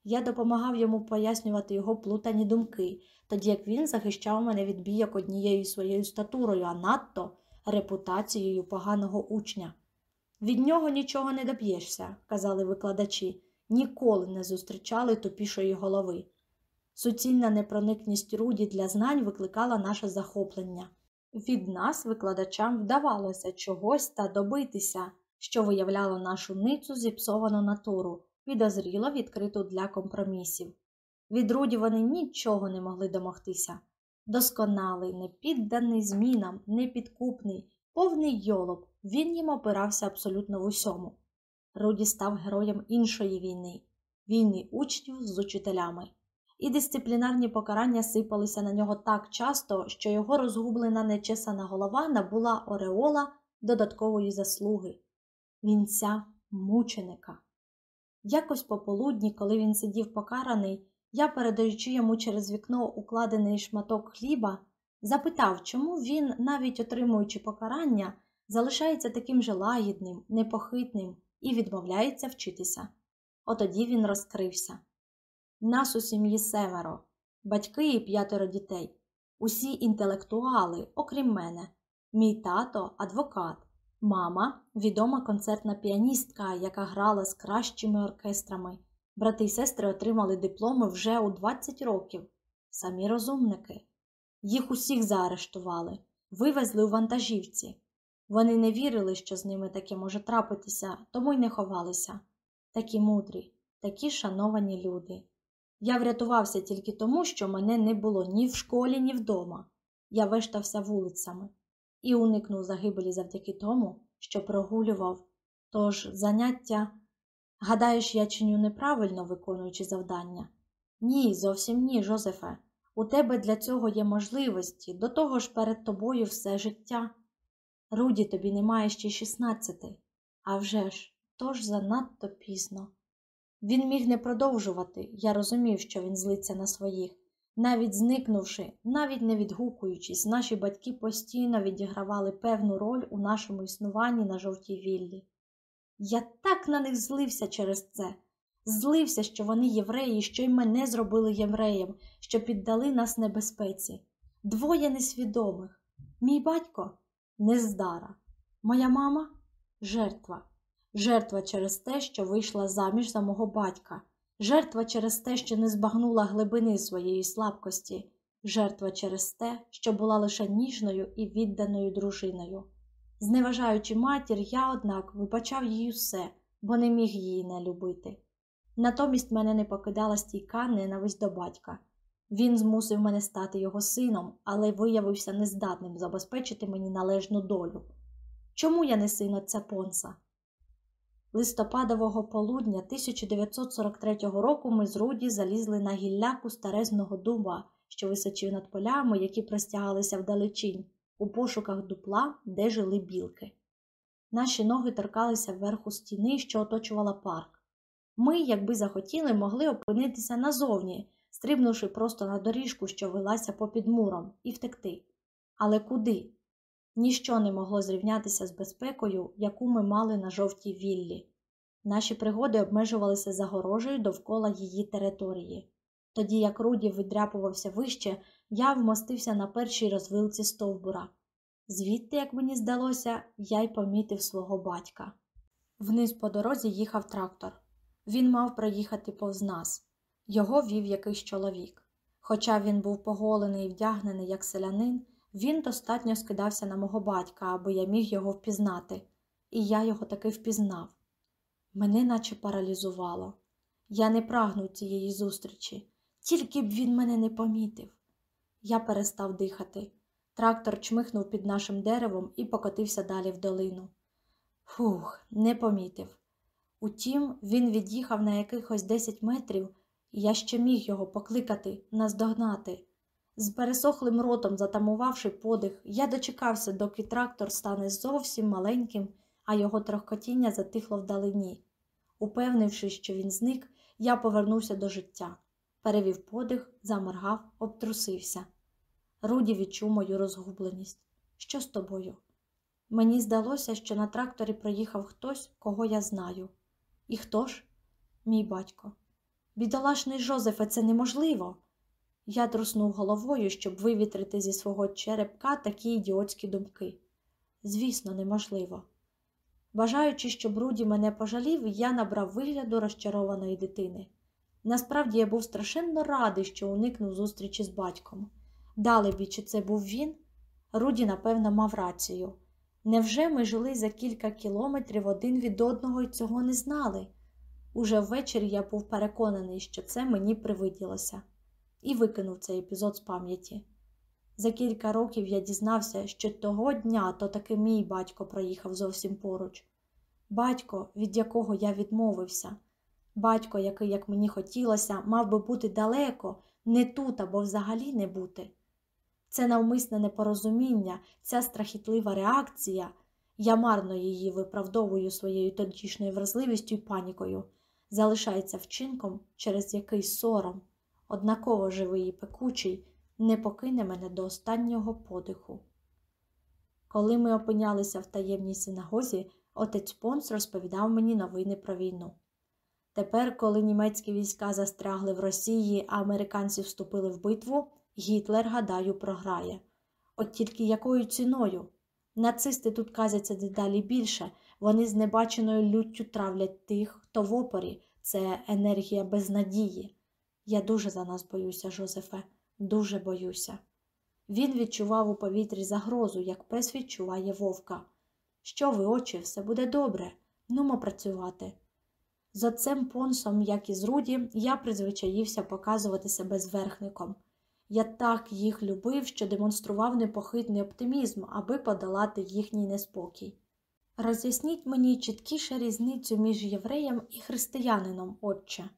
Я допомагав йому пояснювати його плутані думки, тоді як він захищав мене від бійок однією своєю статурою, а надто репутацією поганого учня. Від нього нічого не доб'єшся, казали викладачі ніколи не зустрічали тупішої голови. Суцільна непроникність Руді для знань викликала наше захоплення. Від нас, викладачам, вдавалося чогось та добитися, що виявляло нашу ницю зіпсовану натуру, підозріло відкриту для компромісів. Від Руді вони нічого не могли домогтися. Досконалий, непідданий змінам, непідкупний, повний йолоб, він їм опирався абсолютно в усьому. Руді став героєм іншої війни війни учнів з учителями. І дисциплінарні покарання сипалися на нього так часто, що його розгублена нечесана голова набула ореола додаткової заслуги вінця мученика. Якось пополудні, коли він сидів покараний, я, передаючи йому через вікно укладений шматок хліба, запитав, чому він, навіть отримуючи покарання, залишається таким же лагідним, непохитним і відмовляється вчитися. Отоді він розкрився. Нас у сім'ї семеро, батьки і п'ятеро дітей, усі інтелектуали, окрім мене, мій тато адвокат, мама відома концертна піаністка, яка грала з кращими оркестрами. Брати й сестри отримали дипломи вже у 20 років, самі розумники. Їх усіх заарештували, вивезли у вантажівці. Вони не вірили, що з ними таке може трапитися, тому й не ховалися. Такі мудрі, такі шановані люди. Я врятувався тільки тому, що мене не було ні в школі, ні вдома. Я вештався вулицями і уникнув загибелі завдяки тому, що прогулював. Тож заняття, гадаєш, я чиню неправильно виконуючи завдання? Ні, зовсім ні, Жозефе. У тебе для цього є можливості, до того ж перед тобою все життя. Руді тобі немає ще шістнадцяти, а вже ж, тож занадто пізно. Він міг не продовжувати, я розумів, що він злиться на своїх. Навіть зникнувши, навіть не відгукуючись, наші батьки постійно відігравали певну роль у нашому існуванні на жовтій віллі. Я так на них злився через це, злився, що вони євреї, що й мене зробили євреєм, що піддали нас небезпеці. Двоє несвідомих. Мій батько нездара, моя мама жертва жертва через те, що вийшла заміж за мого батька, жертва через те, що не збагнула глибини своєї слабкості, жертва через те, що була лише ніжною і відданою дружиною. Зневажаючи матір, я, однак, вибачав їй усе, бо не міг її не любити. Натомість мене не покидала стійка ненависть до батька. Він змусив мене стати його сином, але виявився нездатним забезпечити мені належну долю. Чому я не син отця Понса? Листопадового полудня 1943 року ми з Руді залізли на гілляку старезного дуба, що височив над полями, які простягалися вдалечінь, у пошуках дупла, де жили білки. Наші ноги торкалися вверху стіни, що оточувала парк. Ми, якби захотіли, могли опинитися назовні, стрибнувши просто на доріжку, що велася попід муром, і втекти. Але куди? Ніщо не могло зрівнятися з безпекою, яку ми мали на жовтій віллі. Наші пригоди обмежувалися загорожею довкола її території. Тоді, як Руді видряпувався вище, я вмостився на першій розвилці стовбура. Звідти, як мені здалося, я й помітив свого батька. Вниз по дорозі їхав трактор. Він мав проїхати повз нас. Його вів якийсь чоловік. Хоча він був поголений і вдягнений як селянин, він достатньо скидався на мого батька, аби я міг його впізнати, і я його таки впізнав. Мене наче паралізувало. Я не прагнув цієї зустрічі, тільки б він мене не помітив. Я перестав дихати. Трактор чмихнув під нашим деревом і покотився далі в долину. Фух, не помітив. Утім, він від'їхав на якихось десять метрів, я ще міг його покликати, наздогнати. З пересохлим ротом, затамувавши подих, я дочекався, доки трактор стане зовсім маленьким, а його трохкотіння затихло вдалині. Упевнившись, що він зник, я повернувся до життя, перевів подих, заморгав, обтрусився. Руді відчув мою розгубленість. Що з тобою? Мені здалося, що на тракторі проїхав хтось, кого я знаю. І хто ж? Мій батько. Бідолашний Жозефе, це неможливо. Я труснув головою, щоб вивітрити зі свого черепка такі ідіотські думки. Звісно, неможливо. Бажаючи, щоб Руді мене пожалів, я набрав вигляду розчарованої дитини. Насправді я був страшенно радий, що уникнув зустрічі з батьком. Далебі, чи це був він? Руді, напевно, мав рацію. Невже ми жили за кілька кілометрів один від одного і цього не знали? Уже ввечері я був переконаний, що це мені привиділося, і викинув цей епізод з пам'яті. За кілька років я дізнався, що того дня то таки мій батько проїхав зовсім поруч. Батько, від якого я відмовився, Батько, який, як мені хотілося, мав би бути далеко, не тут або взагалі не бути. Це навмисне непорозуміння, ця страхітлива реакція, я марно її виправдовую своєю тодішньою вразливістю і панікою, залишається вчинком, через який сором, однаково живий і пекучий, не покине мене до останнього подиху. Коли ми опинялися в таємній синагозі, отець Понс розповідав мені новини про війну. Тепер, коли німецькі війська застрягли в Росії, а американці вступили в битву, Гітлер, гадаю, програє. От тільки якою ціною? Нацисти тут казяться дедалі більше, вони з небаченою люттю травлять тих, хто в опорі, це енергія безнадії. Я дуже за нас боюся, Жозефе, дуже боюся. Він відчував у повітрі загрозу, як пес відчуває вовка. Що ви, очі, все буде добре, нумо працювати. З отцем понсом, як і з Руді, я призвичаївся показувати себе зверхником. Я так їх любив, що демонстрував непохитний оптимізм, аби подолати їхній неспокій. Роз'ясніть мені чіткіше різницю між євреєм і християнином, отче.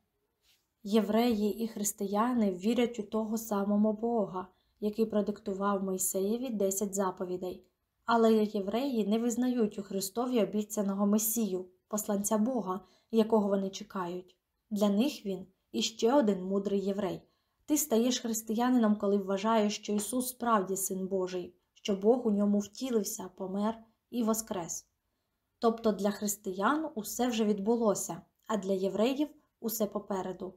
Євреї і християни вірять у того самого Бога, який продиктував Мойсеєві десять заповідей, але євреї не визнають у Христові обіцяного Месію, посланця Бога, якого вони чекають. Для них він іще один мудрий єврей. Ти стаєш християнином, коли вважаєш, що Ісус справді Син Божий, що Бог у ньому втілився, помер і воскрес. Тобто для християн усе вже відбулося, а для євреїв усе попереду.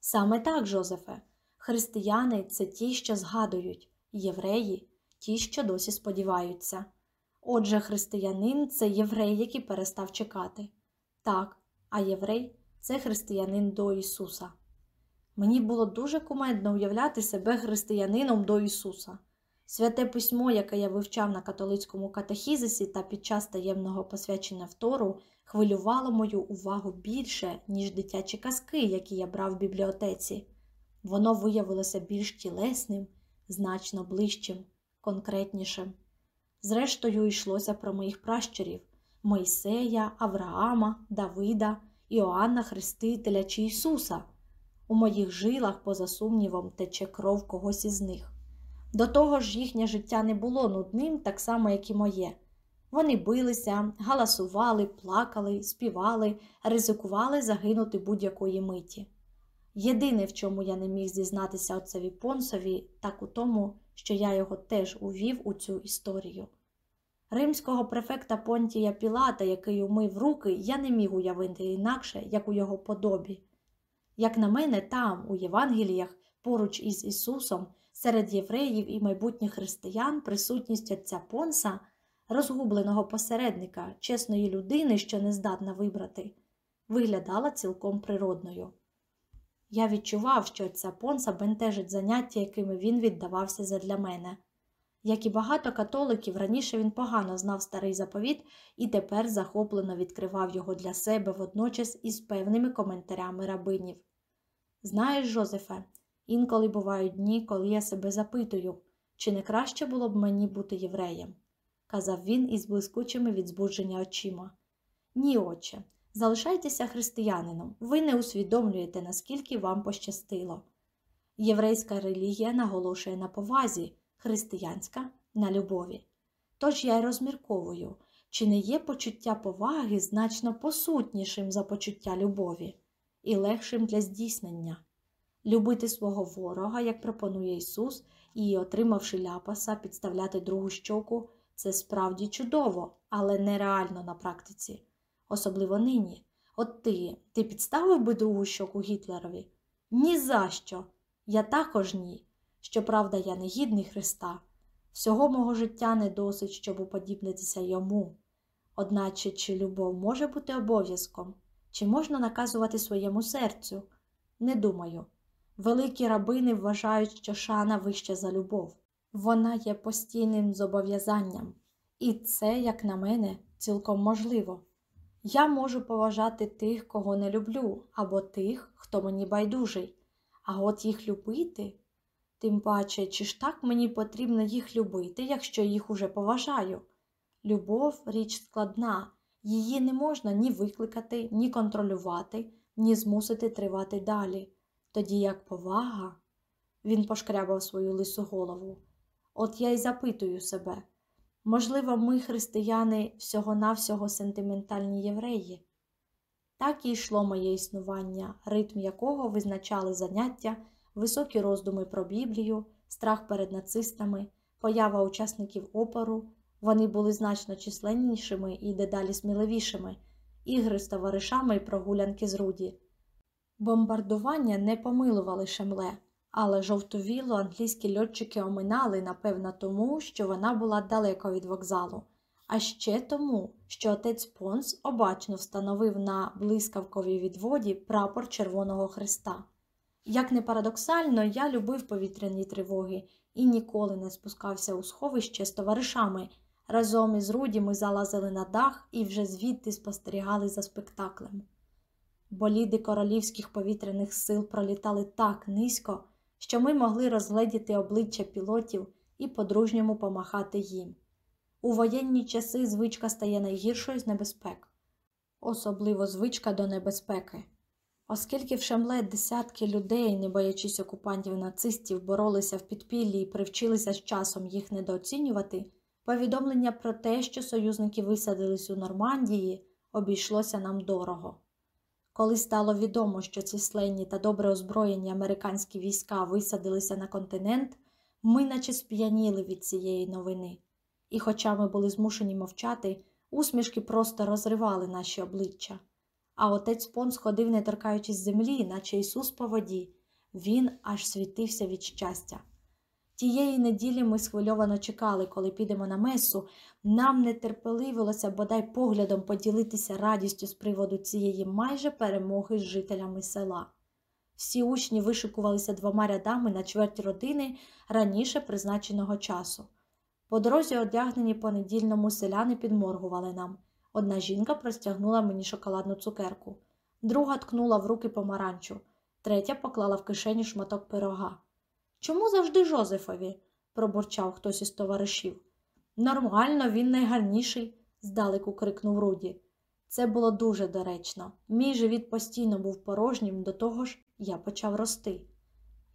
Саме так, Жозефе, християни це ті, що згадують, євреї ті, що досі сподіваються. Отже, християнин це єврей, який перестав чекати. Так, а єврей це християнин до Ісуса. Мені було дуже кумедно уявляти себе християнином до Ісуса. Святе письмо, яке я вивчав на католицькому катехізисі та під час таємного посвячення втору, хвилювало мою увагу більше, ніж дитячі казки, які я брав в бібліотеці. Воно виявилося більш тілесним, значно ближчим, конкретнішим. Зрештою, йшлося про моїх пращурів Мойсея, Авраама, Давида, Іоанна Хрестителя чи Ісуса. У моїх жилах, поза сумнівом, тече кров когось із них. До того ж, їхнє життя не було нудним, так само, як і моє. Вони билися, галасували, плакали, співали, ризикували загинути будь-якої миті. Єдине, в чому я не міг зізнатися отцеві Понсові, так у тому, що я його теж увів у цю історію. Римського префекта Понтія Пілата, який умив руки, я не міг уявити інакше, як у його подобі. Як на мене, там, у Євангеліях, поруч із Ісусом, серед євреїв і майбутніх християн, присутність отця Понса, розгубленого посередника, чесної людини, що не здатна вибрати, виглядала цілком природною. Я відчував, що отця Понса бентежить заняття, якими він віддавався задля мене. Як і багато католиків, раніше він погано знав старий заповіт і тепер захоплено відкривав його для себе водночас із певними коментарями рабинів. Знаєш, Жозефе, інколи бувають дні, коли я себе запитую, чи не краще було б мені бути євреєм, казав він із блискучими від збудження очима. Ні, отче, залишайтеся християнином, ви не усвідомлюєте, наскільки вам пощастило. Єврейська релігія наголошує на повазі, християнська на любові. Тож я й розмірковую, чи не є почуття поваги значно посутнішим за почуття любові і легшим для здійснення. Любити свого ворога, як пропонує Ісус, і, отримавши ляпаса, підставляти другу щоку це справді чудово, але нереально на практиці, особливо нині. От ти, ти підставив би другу щоку Гітлерові? Ні за що! Я також ні. Щоправда, я не гідний Христа. Всього мого життя не досить, щоб уподібнитися йому. Одначе, чи любов може бути обов'язком? Чи можна наказувати своєму серцю? Не думаю. Великі рабини вважають, що шана вища за любов. Вона є постійним зобов'язанням, і це, як на мене, цілком можливо. Я можу поважати тих, кого не люблю, або тих, хто мені байдужий, а от їх любити. Тим паче, чи ж так мені потрібно їх любити, якщо їх уже поважаю? Любов річ складна, її не можна ні викликати, ні контролювати, ні змусити тривати далі, тоді як повага. Він пошкрябав свою лису голову. От я й запитую себе можливо, ми, християни, всього-навсього сентиментальні євреї? Так і йшло моє існування, ритм якого визначали заняття, високі роздуми про Біблію, страх перед нацистами, поява учасників опору. Вони були значно численнішими і дедалі сміливішими, ігри з товаришами і прогулянки з Руді. Бомбардування не помилували шемле, але жовтовілу англійські льотчики оминали, напевно, тому, що вона була далеко від вокзалу, а ще тому, що отець Понс обачно встановив на блискавковій відводі прапор Червоного Христа. Як не парадоксально, я любив повітряні тривоги і ніколи не спускався у сховище з товаришами. Разом із Руді ми залазили на дах і вже звідти спостерігали за спектаклем. Боліди королівських повітряних сил пролітали так низько, що ми могли розгледіти обличчя пілотів і по-дружньому помахати їм. У воєнні часи звичка стає найгіршою з небезпек, особливо звичка до небезпеки. Оскільки в Шемле десятки людей, не боячись окупантів нацистів, боролися в підпіллі і привчилися з часом їх недооцінювати, повідомлення про те, що союзники висадились у Нормандії, обійшлося нам дорого. Коли стало відомо, що численні та добре озброєні американські війська висадилися на континент, ми наче сп'яніли від цієї новини. І, хоча ми були змушені мовчати, усмішки просто розривали наші обличчя. А отець Понс ходив, не торкаючись землі, наче Ісус по воді. Він аж світився від щастя. Тієї неділі ми схвильовано чекали, коли підемо на месу. Нам не терпеливилося бодай поглядом поділитися радістю з приводу цієї майже перемоги з жителями села. Всі учні вишикувалися двома рядами на чверть родини раніше призначеного часу. По дорозі, одягнені по недільному селяни підморгували нам. Одна жінка простягнула мені шоколадну цукерку, друга ткнула в руки помаранчу, третя поклала в кишені шматок пирога. Чому завжди Жозефові? пробурчав хтось із товаришів. Нормально, він найгарніший, здалеку крикнув Руді. Це було дуже доречно. Мій живіт постійно був порожнім, до того ж я почав рости.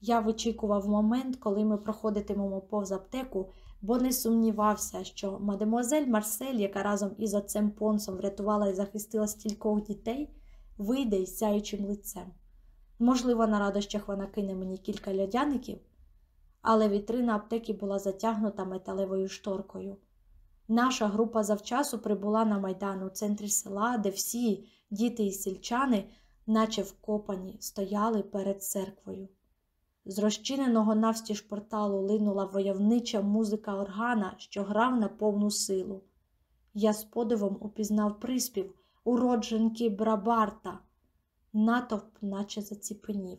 Я вичікував момент, коли ми проходитимемо повз аптеку, бо не сумнівався, що мадемуазель Марсель, яка разом із отцем Понсом врятувала і захистила стількох дітей, вийде із сяючим лицем. Можливо, на радощах вона кине мені кілька льодяників, але вітрина аптеки була затягнута металевою шторкою. Наша група завчасу прибула на майдан у центрі села, де всі діти і сільчани, наче вкопані, стояли перед церквою. З розчиненого навстіж порталу линула войовнича музика органа, що грав на повну силу. Я з подивом упізнав приспів уродженки Брабарта. Натовп наче заціпенів.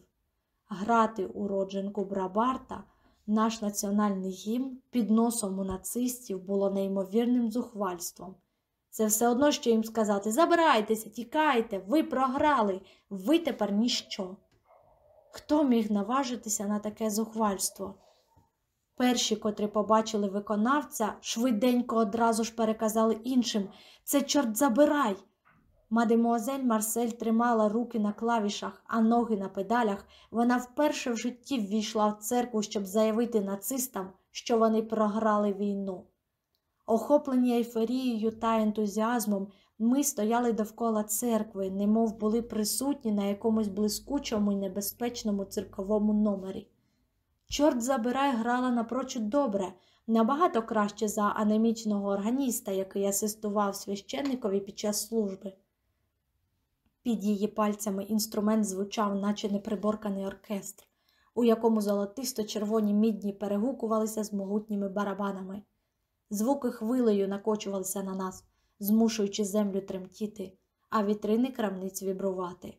Грати уродженку Брабарта, наш національний гімн, під носом у нацистів було неймовірним зухвальством. Це все одно, що їм сказати забирайтеся, тікайте, ви програли, ви тепер ніщо. Хто міг наважитися на таке зухвальство? Перші, котрі побачили виконавця, швиденько одразу ж переказали іншим це, чорт забирай. Мадемуазель Марсель тримала руки на клавішах, а ноги на педалях. Вона вперше в житті ввійшла в церкву, щоб заявити нацистам, що вони програли війну. Охоплені ейфорією та ентузіазмом, ми стояли довкола церкви, немов були присутні на якомусь блискучому і небезпечному цирковому номері. Чорт забирай грала напрочуд добре, набагато краще за анемічного органіста, який асистував священникові під час служби. Під її пальцями інструмент звучав, наче неприборканий оркестр, у якому золотисто червоні мідні перегукувалися з могутніми барабанами. Звуки хвилею накочувалися на нас, змушуючи землю тремтіти, а вітрини крамниць вібрувати.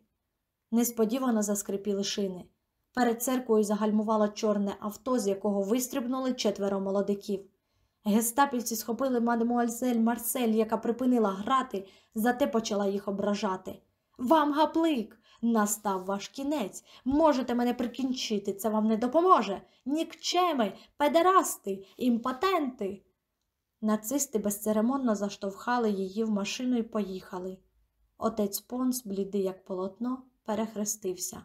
Несподівано заскрипіли шини. Перед церквою загальмувало чорне авто, з якого вистрибнули четверо молодиків. Гестапівці схопили мадемуальзель Марсель, яка припинила грати, зате почала їх ображати. Вам гаплик! Настав ваш кінець. Можете мене прикінчити, це вам не допоможе. Нікчеми, педерасти, імпотенти. Нацисти безцеремонно заштовхали її в машину і поїхали. Отець Понс, блідий, як полотно, перехрестився.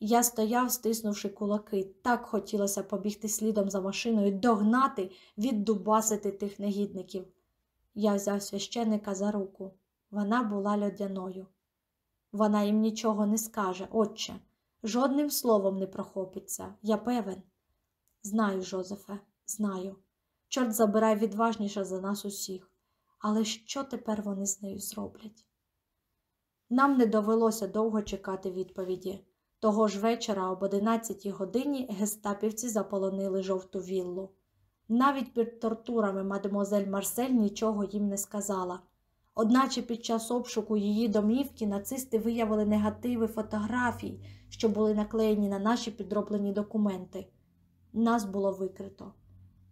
Я стояв, стиснувши кулаки, так хотілося побігти слідом за машиною, догнати, віддубасити тих негідників. Я взяв священника за руку. Вона була льодяною. Вона їм нічого не скаже, отче, жодним словом не прохопиться, я певен. Знаю, Жозефе, знаю. Чорт забирай відважніше за нас усіх. Але що тепер вони з нею зроблять? Нам не довелося довго чекати відповіді. Того ж вечора об 11 годині гестапівці заполонили жовту віллу. Навіть під тортурами мадемуазель Марсель нічого їм не сказала. Одначе під час обшуку її домівки нацисти виявили негативи фотографій, що були наклеєні на наші підроблені документи. Нас було викрито.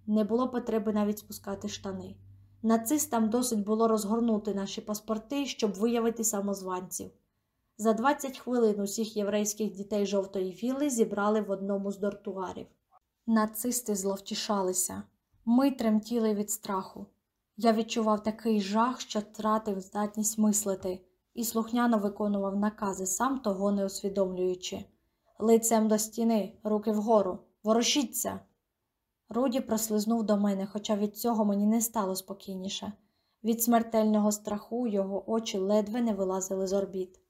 Не було потреби навіть спускати штани. Нацистам досить було розгорнути наші паспорти, щоб виявити самозванців. За 20 хвилин усіх єврейських дітей жовтої вілли зібрали в одному з дортуарів. Нацисти зловтішалися. Ми тремтіли від страху. Я відчував такий жах, що втратив здатність мислити, і слухняно виконував накази, сам того не усвідомлюючи. Лицем до стіни, руки вгору, ворушіться. Руді прослизнув до мене, хоча від цього мені не стало спокійніше. Від смертельного страху його очі ледве не вилазили з орбіт.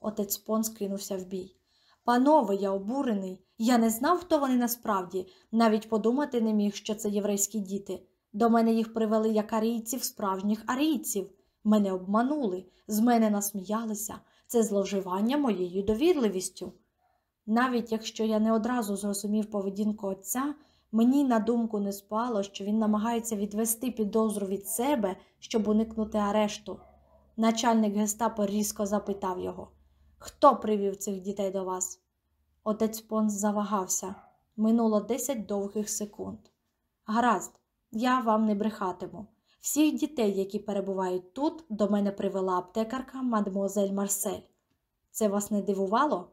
Отець Пон скинувся в бій. Панове, я обурений. Я не знав, хто вони насправді, навіть подумати не міг, що це єврейські діти. До мене їх привели як арійців, справжніх арійців. Мене обманули, з мене насміялися. Це зловживання моєю довірливістю. Навіть якщо я не одразу зрозумів поведінку отця, мені на думку не спало, що він намагається відвести підозру від себе, щоб уникнути арешту. Начальник гестапо різко запитав його Хто привів цих дітей до вас? Отець Понс завагався. Минуло десять довгих секунд. Гаразд, я вам не брехатиму. Всіх дітей, які перебувають тут, до мене привела аптекарка мадемуазель Марсель. Це вас не дивувало?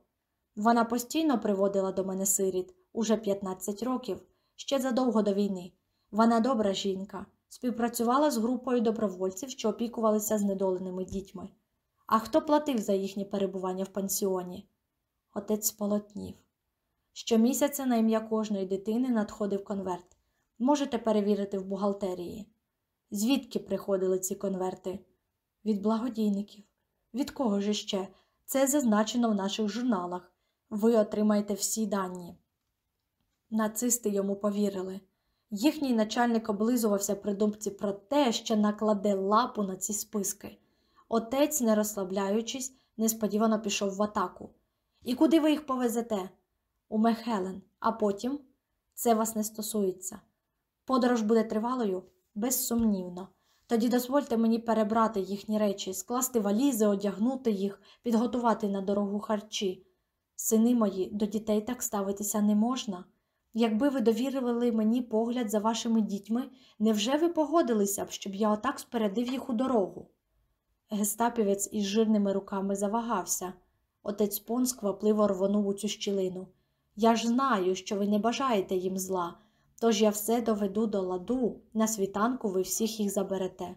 Вона постійно приводила до мене сиріт уже 15 років, ще задовго до війни. Вона добра жінка, співпрацювала з групою добровольців, що опікувалися знедоленими дітьми. А хто платив за їхнє перебування в пансіоні? Отець сполотнів. Щомісяця на ім'я кожної дитини надходив конверт. Можете перевірити в бухгалтерії. Звідки приходили ці конверти? Від благодійників. Від кого ж ще? Це зазначено в наших журналах. Ви отримаєте всі дані. Нацисти йому повірили. Їхній начальник облизувався при думці про те, що накладе лапу на ці списки. Отець, не розслабляючись, несподівано пішов в атаку. І куди ви їх повезете? У Мехелен, а потім це вас не стосується. Подорож буде тривалою? Безсумнівно. Тоді дозвольте мені перебрати їхні речі, скласти валізи, одягнути їх, підготувати на дорогу харчі. Сини мої, до дітей так ставитися не можна. Якби ви довірили мені погляд за вашими дітьми, невже ви погодилися б, щоб я отак спередив їх у дорогу? Гестапівець із жирними руками завагався. Отець Пон сквапливо рвонув у цю щілину. Я ж знаю, що ви не бажаєте їм зла, тож я все доведу до ладу, на світанку ви всіх їх заберете.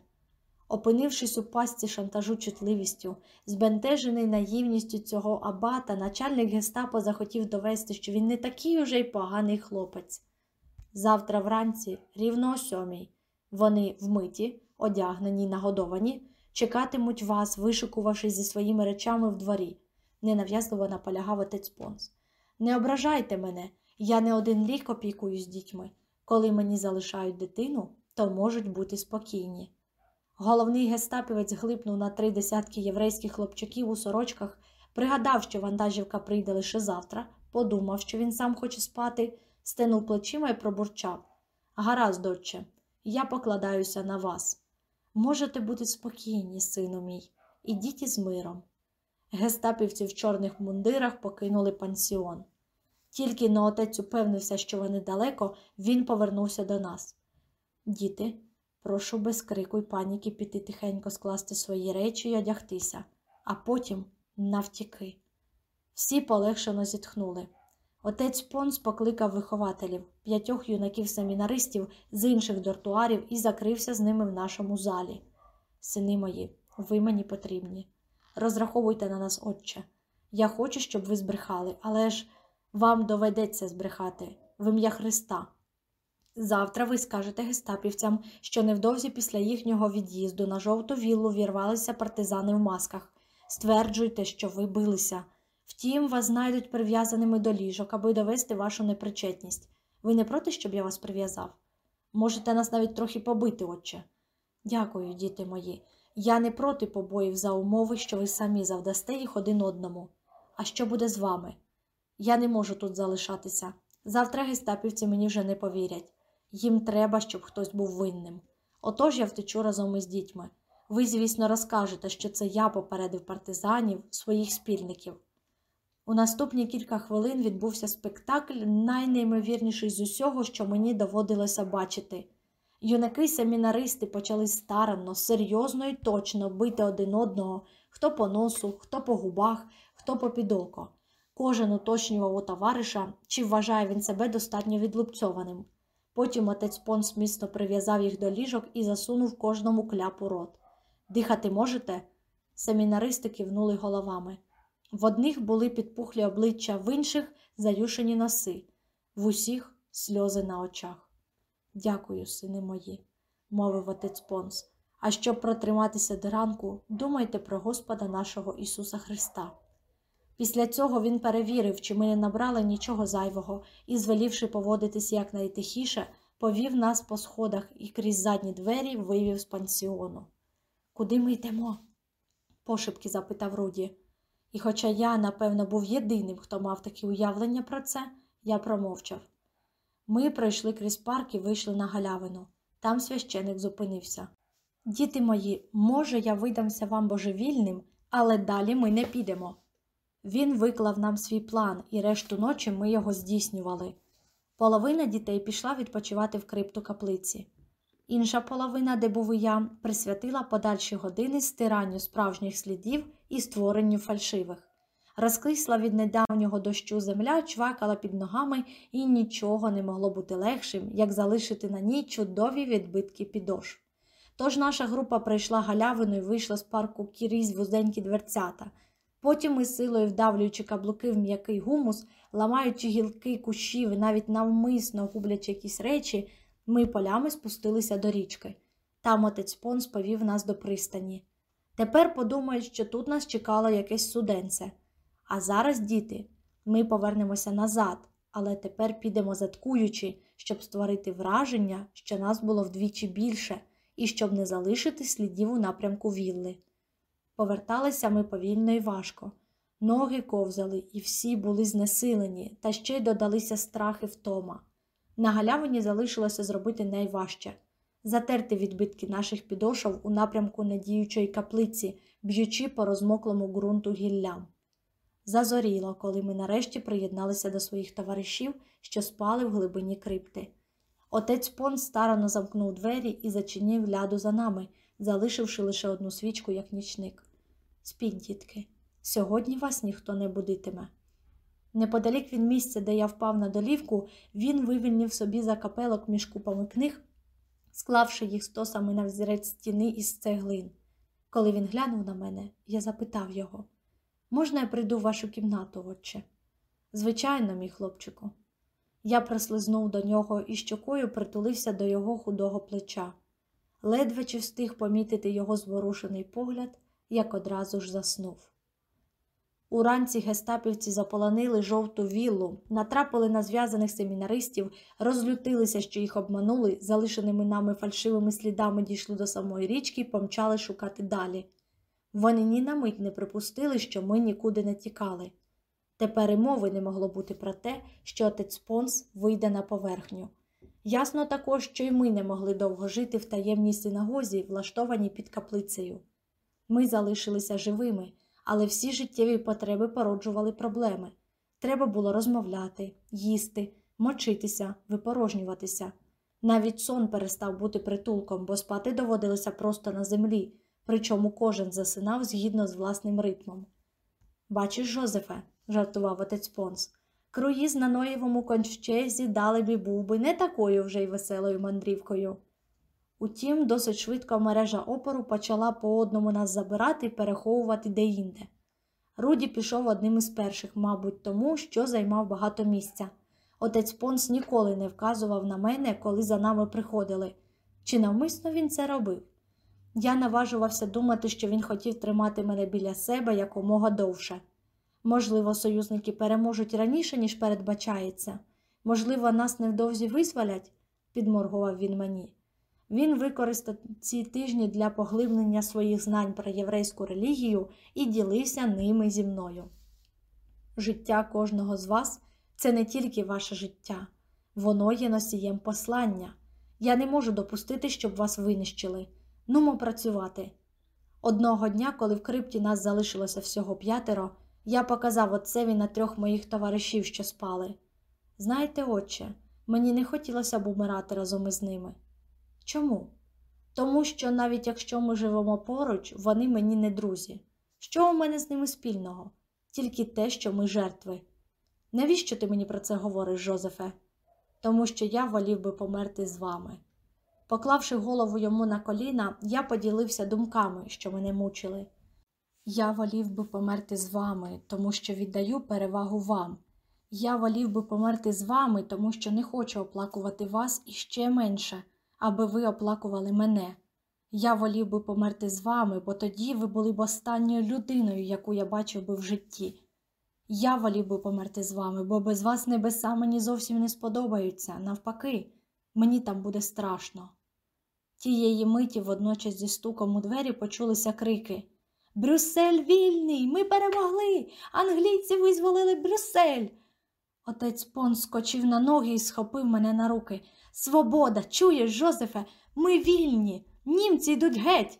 Опинившись у пастці шантажу чутливістю, збентежений наївністю цього абата, начальник гестапо захотів довести, що він не такий уже й поганий хлопець. Завтра вранці, рівно о сьомій, вони вмиті, одягнені й нагодовані, чекатимуть вас, вишикувавшись зі своїми речами в дворі, ненав'язливо наполягав отець Понс. Не ображайте мене, я не один рік опікуюсь з дітьми. Коли мені залишають дитину, то можуть бути спокійні. Головний гестапівець глипнув на три десятки єврейських хлопчаків у сорочках, пригадав, що вантажівка прийде лише завтра, подумав, що він сам хоче спати, стенув плечима і пробурчав. Гаразд, доче, я покладаюся на вас. Можете бути спокійні, сину мій, ідіть із миром. Гестапівці в чорних мундирах покинули пансіон. Тільки но отець упевнився, що вони далеко, він повернувся до нас. Діти, прошу без крику й паніки піти тихенько скласти свої речі й одягтися, а потім навтіки. Всі полегшено зітхнули. Отець Понс покликав вихователів, п'ятьох юнаків-семінаристів з інших дортуарів і закрився з ними в нашому залі. Сини мої, ви мені потрібні. Розраховуйте на нас, отче. Я хочу, щоб ви збрехали, але ж вам доведеться збрехати в ім'я Христа. Завтра ви скажете гестапівцям, що невдовзі після їхнього від'їзду на жовту віллу вірвалися партизани в масках. Стверджуйте, що ви билися. Втім, вас знайдуть прив'язаними до ліжок, аби довести вашу непричетність. Ви не проти, щоб я вас прив'язав? Можете нас навіть трохи побити, отче. Дякую, діти мої. Я не проти побоїв за умови, що ви самі завдасте їх один одному. А що буде з вами? Я не можу тут залишатися. Завтра гестапівці мені вже не повірять. Їм треба, щоб хтось був винним. Отож я втечу разом із дітьми. Ви, звісно, розкажете, що це я попередив партизанів, своїх спільників. У наступні кілька хвилин відбувся спектакль, найнеймовірніший з усього, що мені доводилося бачити. Юнаки семінаристи почали старанно, серйозно і точно бити один одного, хто по носу, хто по губах, хто по підоко. Кожен уточнював у товариша, чи вважає він себе достатньо відлупцьованим. Потім отець Понс міцно прив'язав їх до ліжок і засунув кожному кляпу рот. Дихати можете? Семінаристи кивнули головами. В одних були підпухлі обличчя, в інших заюшені носи, в усіх сльози на очах. Дякую, сини мої, мовив отець Понс. А щоб протриматися до ранку, думайте про Господа нашого Ісуса Христа. Після цього він перевірив, чи ми не набрали нічого зайвого, і, звелівши поводитись якнайтихіше, повів нас по сходах і крізь задні двері вивів з пансіону. Куди ми йдемо? пошепки запитав Руді. І хоча я, напевно, був єдиним, хто мав такі уявлення про це, я промовчав. Ми пройшли крізь парк і вийшли на галявину. Там священик зупинився. Діти мої, може, я видамся вам божевільним, але далі ми не підемо. Він виклав нам свій план, і решту ночі ми його здійснювали. Половина дітей пішла відпочивати в крипту каплиці. Інша половина, де був і я, присвятила подальші години стиранню справжніх слідів і створенню фальшивих. Розкисла від недавнього дощу земля чвакала під ногами, і нічого не могло бути легшим, як залишити на ній чудові відбитки підошв. Тож наша група прийшла галявину і вийшла з парку крізь вузенькі дверцята. Потім ми силою вдавлюючи каблуки в м'який гумус, ламаючи гілки кущів і навіть навмисно гублячи якісь речі, ми полями спустилися до річки. Там отець Понс повів нас до пристані. Тепер подумають, що тут нас чекало якесь суденце. А зараз, діти, ми повернемося назад, але тепер підемо заткуючи, щоб створити враження, що нас було вдвічі більше, і щоб не залишити слідів у напрямку вілли. Поверталися ми повільно і важко. Ноги ковзали, і всі були знесилені, та ще й додалися страхи втома. На галявині залишилося зробити найважче затерти відбитки наших підошов у напрямку надіючої каплиці, б'ючи по розмоклому ґрунту гіллям. Зазоріло, коли ми нарешті приєдналися до своїх товаришів, що спали в глибині крипти. Отець Пон старано замкнув двері і зачинив ляду за нами, залишивши лише одну свічку, як нічник. Спіть, дітки, сьогодні вас ніхто не будитиме. Неподалік від місця, де я впав на долівку, він вивільнив собі за капелок між купами книг, склавши їх стосами на взірець стіни із цеглин. Коли він глянув на мене, я запитав його можна я прийду в вашу кімнату, отче? Звичайно, мій хлопчику. Я прислизнув до нього і щокою притулився до його худого плеча. Ледве чи встиг помітити його зворушений погляд, як одразу ж заснув. Уранці гестапівці заполонили жовту віллу, натрапили на зв'язаних семінаристів, розлютилися, що їх обманули, залишеними нами фальшивими слідами дійшли до самої річки і помчали шукати далі. Вони ні на мить не припустили, що ми нікуди не тікали. Тепер і мови не могло бути про те, що отець Понс вийде на поверхню. Ясно також, що й ми не могли довго жити в таємній синагозі, влаштованій під каплицею. Ми залишилися живими, але всі життєві потреби породжували проблеми. Треба було розмовляти, їсти, мочитися, випорожнюватися. Навіть сон перестав бути притулком, бо спати доводилося просто на землі, причому кожен засинав згідно з власним ритмом. Бачиш, Жозефе, жартував отець Понс, круїз на Ноєвому кончезі далебі був би не такою вже й веселою мандрівкою. Утім, досить швидко мережа опору почала по одному нас забирати і переховувати деінде. Руді пішов одним із перших, мабуть, тому, що займав багато місця. Отець Понс ніколи не вказував на мене, коли за нами приходили. Чи навмисно він це робив? Я наважувався думати, що він хотів тримати мене біля себе якомога довше. Можливо, союзники переможуть раніше, ніж передбачається. Можливо, нас невдовзі визволять, підморгував він мені. Він використав ці тижні для поглиблення своїх знань про єврейську релігію і ділився ними зі мною. Життя кожного з вас це не тільки ваше життя, воно є носієм послання. Я не можу допустити, щоб вас винищили. Нумо працювати. Одного дня, коли в крипті нас залишилося всього п'ятеро, я показав отцеві на трьох моїх товаришів, що спали. Знаєте, отче, мені не хотілося б умирати разом із ними. Чому? Тому що навіть якщо ми живемо поруч, вони мені не друзі. Що у мене з ними спільного? Тільки те, що ми жертви. Навіщо ти мені про це говориш, Жозефе? Тому що я волів би померти з вами. Поклавши голову йому на коліна, я поділився думками, що мене мучили. Я волів би померти з вами, тому що віддаю перевагу вам. Я волів би померти з вами, тому що не хочу оплакувати вас іще менше, аби ви оплакували мене. Я волів би померти з вами, бо тоді ви були б останньою людиною, яку я бачив би в житті. Я волів би померти з вами, бо без вас небеса мені зовсім не сподобаються. Навпаки, мені там буде страшно. Тієї миті водночас зі стуком у двері почулися крики Брюссель вільний! Ми перемогли! Англійці визволили Брюссель! Отець Пон скочив на ноги і схопив мене на руки. Свобода! Чуєш, Жозефе, ми вільні! Німці йдуть геть!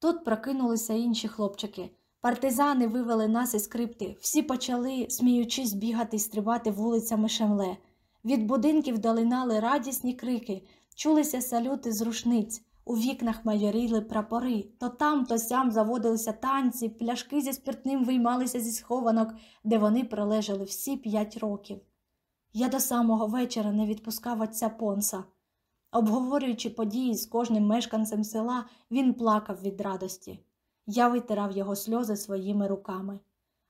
Тут прокинулися інші хлопчики. Партизани вивели нас із крипти. Всі почали, сміючись, бігати і стрибати вулицями Шемле. Від будинків долинали радісні крики, чулися салюти з рушниць. У вікнах майоріли прапори, то там, то сям заводилися танці, пляшки зі спиртним виймалися зі схованок, де вони пролежали всі п'ять років. Я до самого вечора не відпускав отця понса. Обговорюючи події з кожним мешканцем села, він плакав від радості. Я витирав його сльози своїми руками.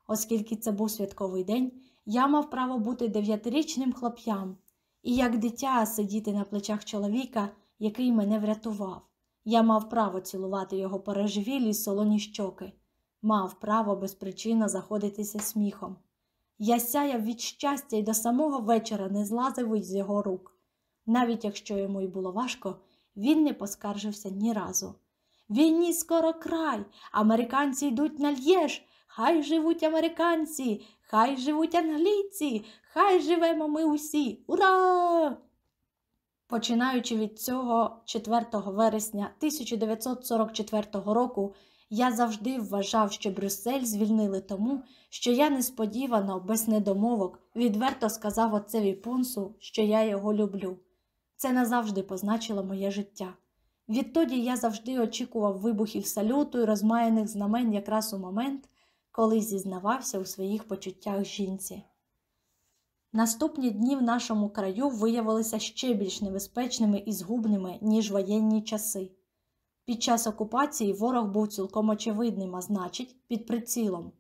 Оскільки це був святковий день, я мав право бути дев'ятирічним хлоп'ям і як дитя сидіти на плечах чоловіка, який мене врятував. Я мав право цілувати його переживілі солоні щоки, мав право безпричинно заходитися сміхом. Я сяяв від щастя і до самого вечора не злазив із його рук. Навіть якщо йому й було важко, він не поскаржився ні разу. Війні скоро край, американці йдуть на л'єж, хай живуть американці, хай живуть англійці, хай живемо ми усі. Ура! Починаючи від цього 4 вересня 1944 року, я завжди вважав, що Брюссель звільнили тому, що я несподівано, без недомовок, відверто сказав отцеві Понсу, що я його люблю. Це назавжди позначило моє життя. Відтоді я завжди очікував вибухів салюту і розмаяних знамен якраз у момент, коли зізнавався у своїх почуттях жінці. Наступні дні в нашому краю виявилися ще більш небезпечними і згубними, ніж воєнні часи. Під час окупації ворог був цілком очевидним, а значить, під прицілом.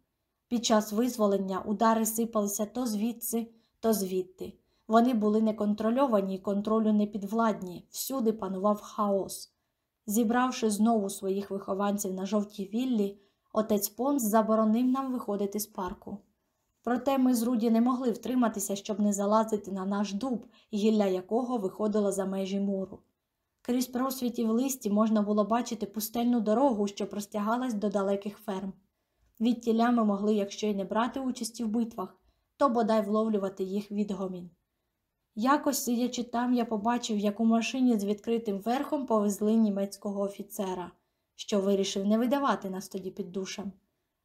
Під час визволення удари сипалися то звідси, то звідти. Вони були неконтрольовані і контролю непідвладні, всюди панував хаос. Зібравши знову своїх вихованців на жовтій віллі, отець Понс заборонив нам виходити з парку. Проте ми з Руді не могли втриматися, щоб не залазити на наш дуб, гілля якого виходило за межі муру. Крізь просвіті в листі можна було бачити пустельну дорогу, що простягалась до далеких ферм. Відтіля ми могли, якщо й не брати участі в битвах, то бодай вловлювати їх відгомін. Якось, сидячи там, я побачив, як у машині з відкритим верхом повезли німецького офіцера, що вирішив не видавати нас тоді під душем.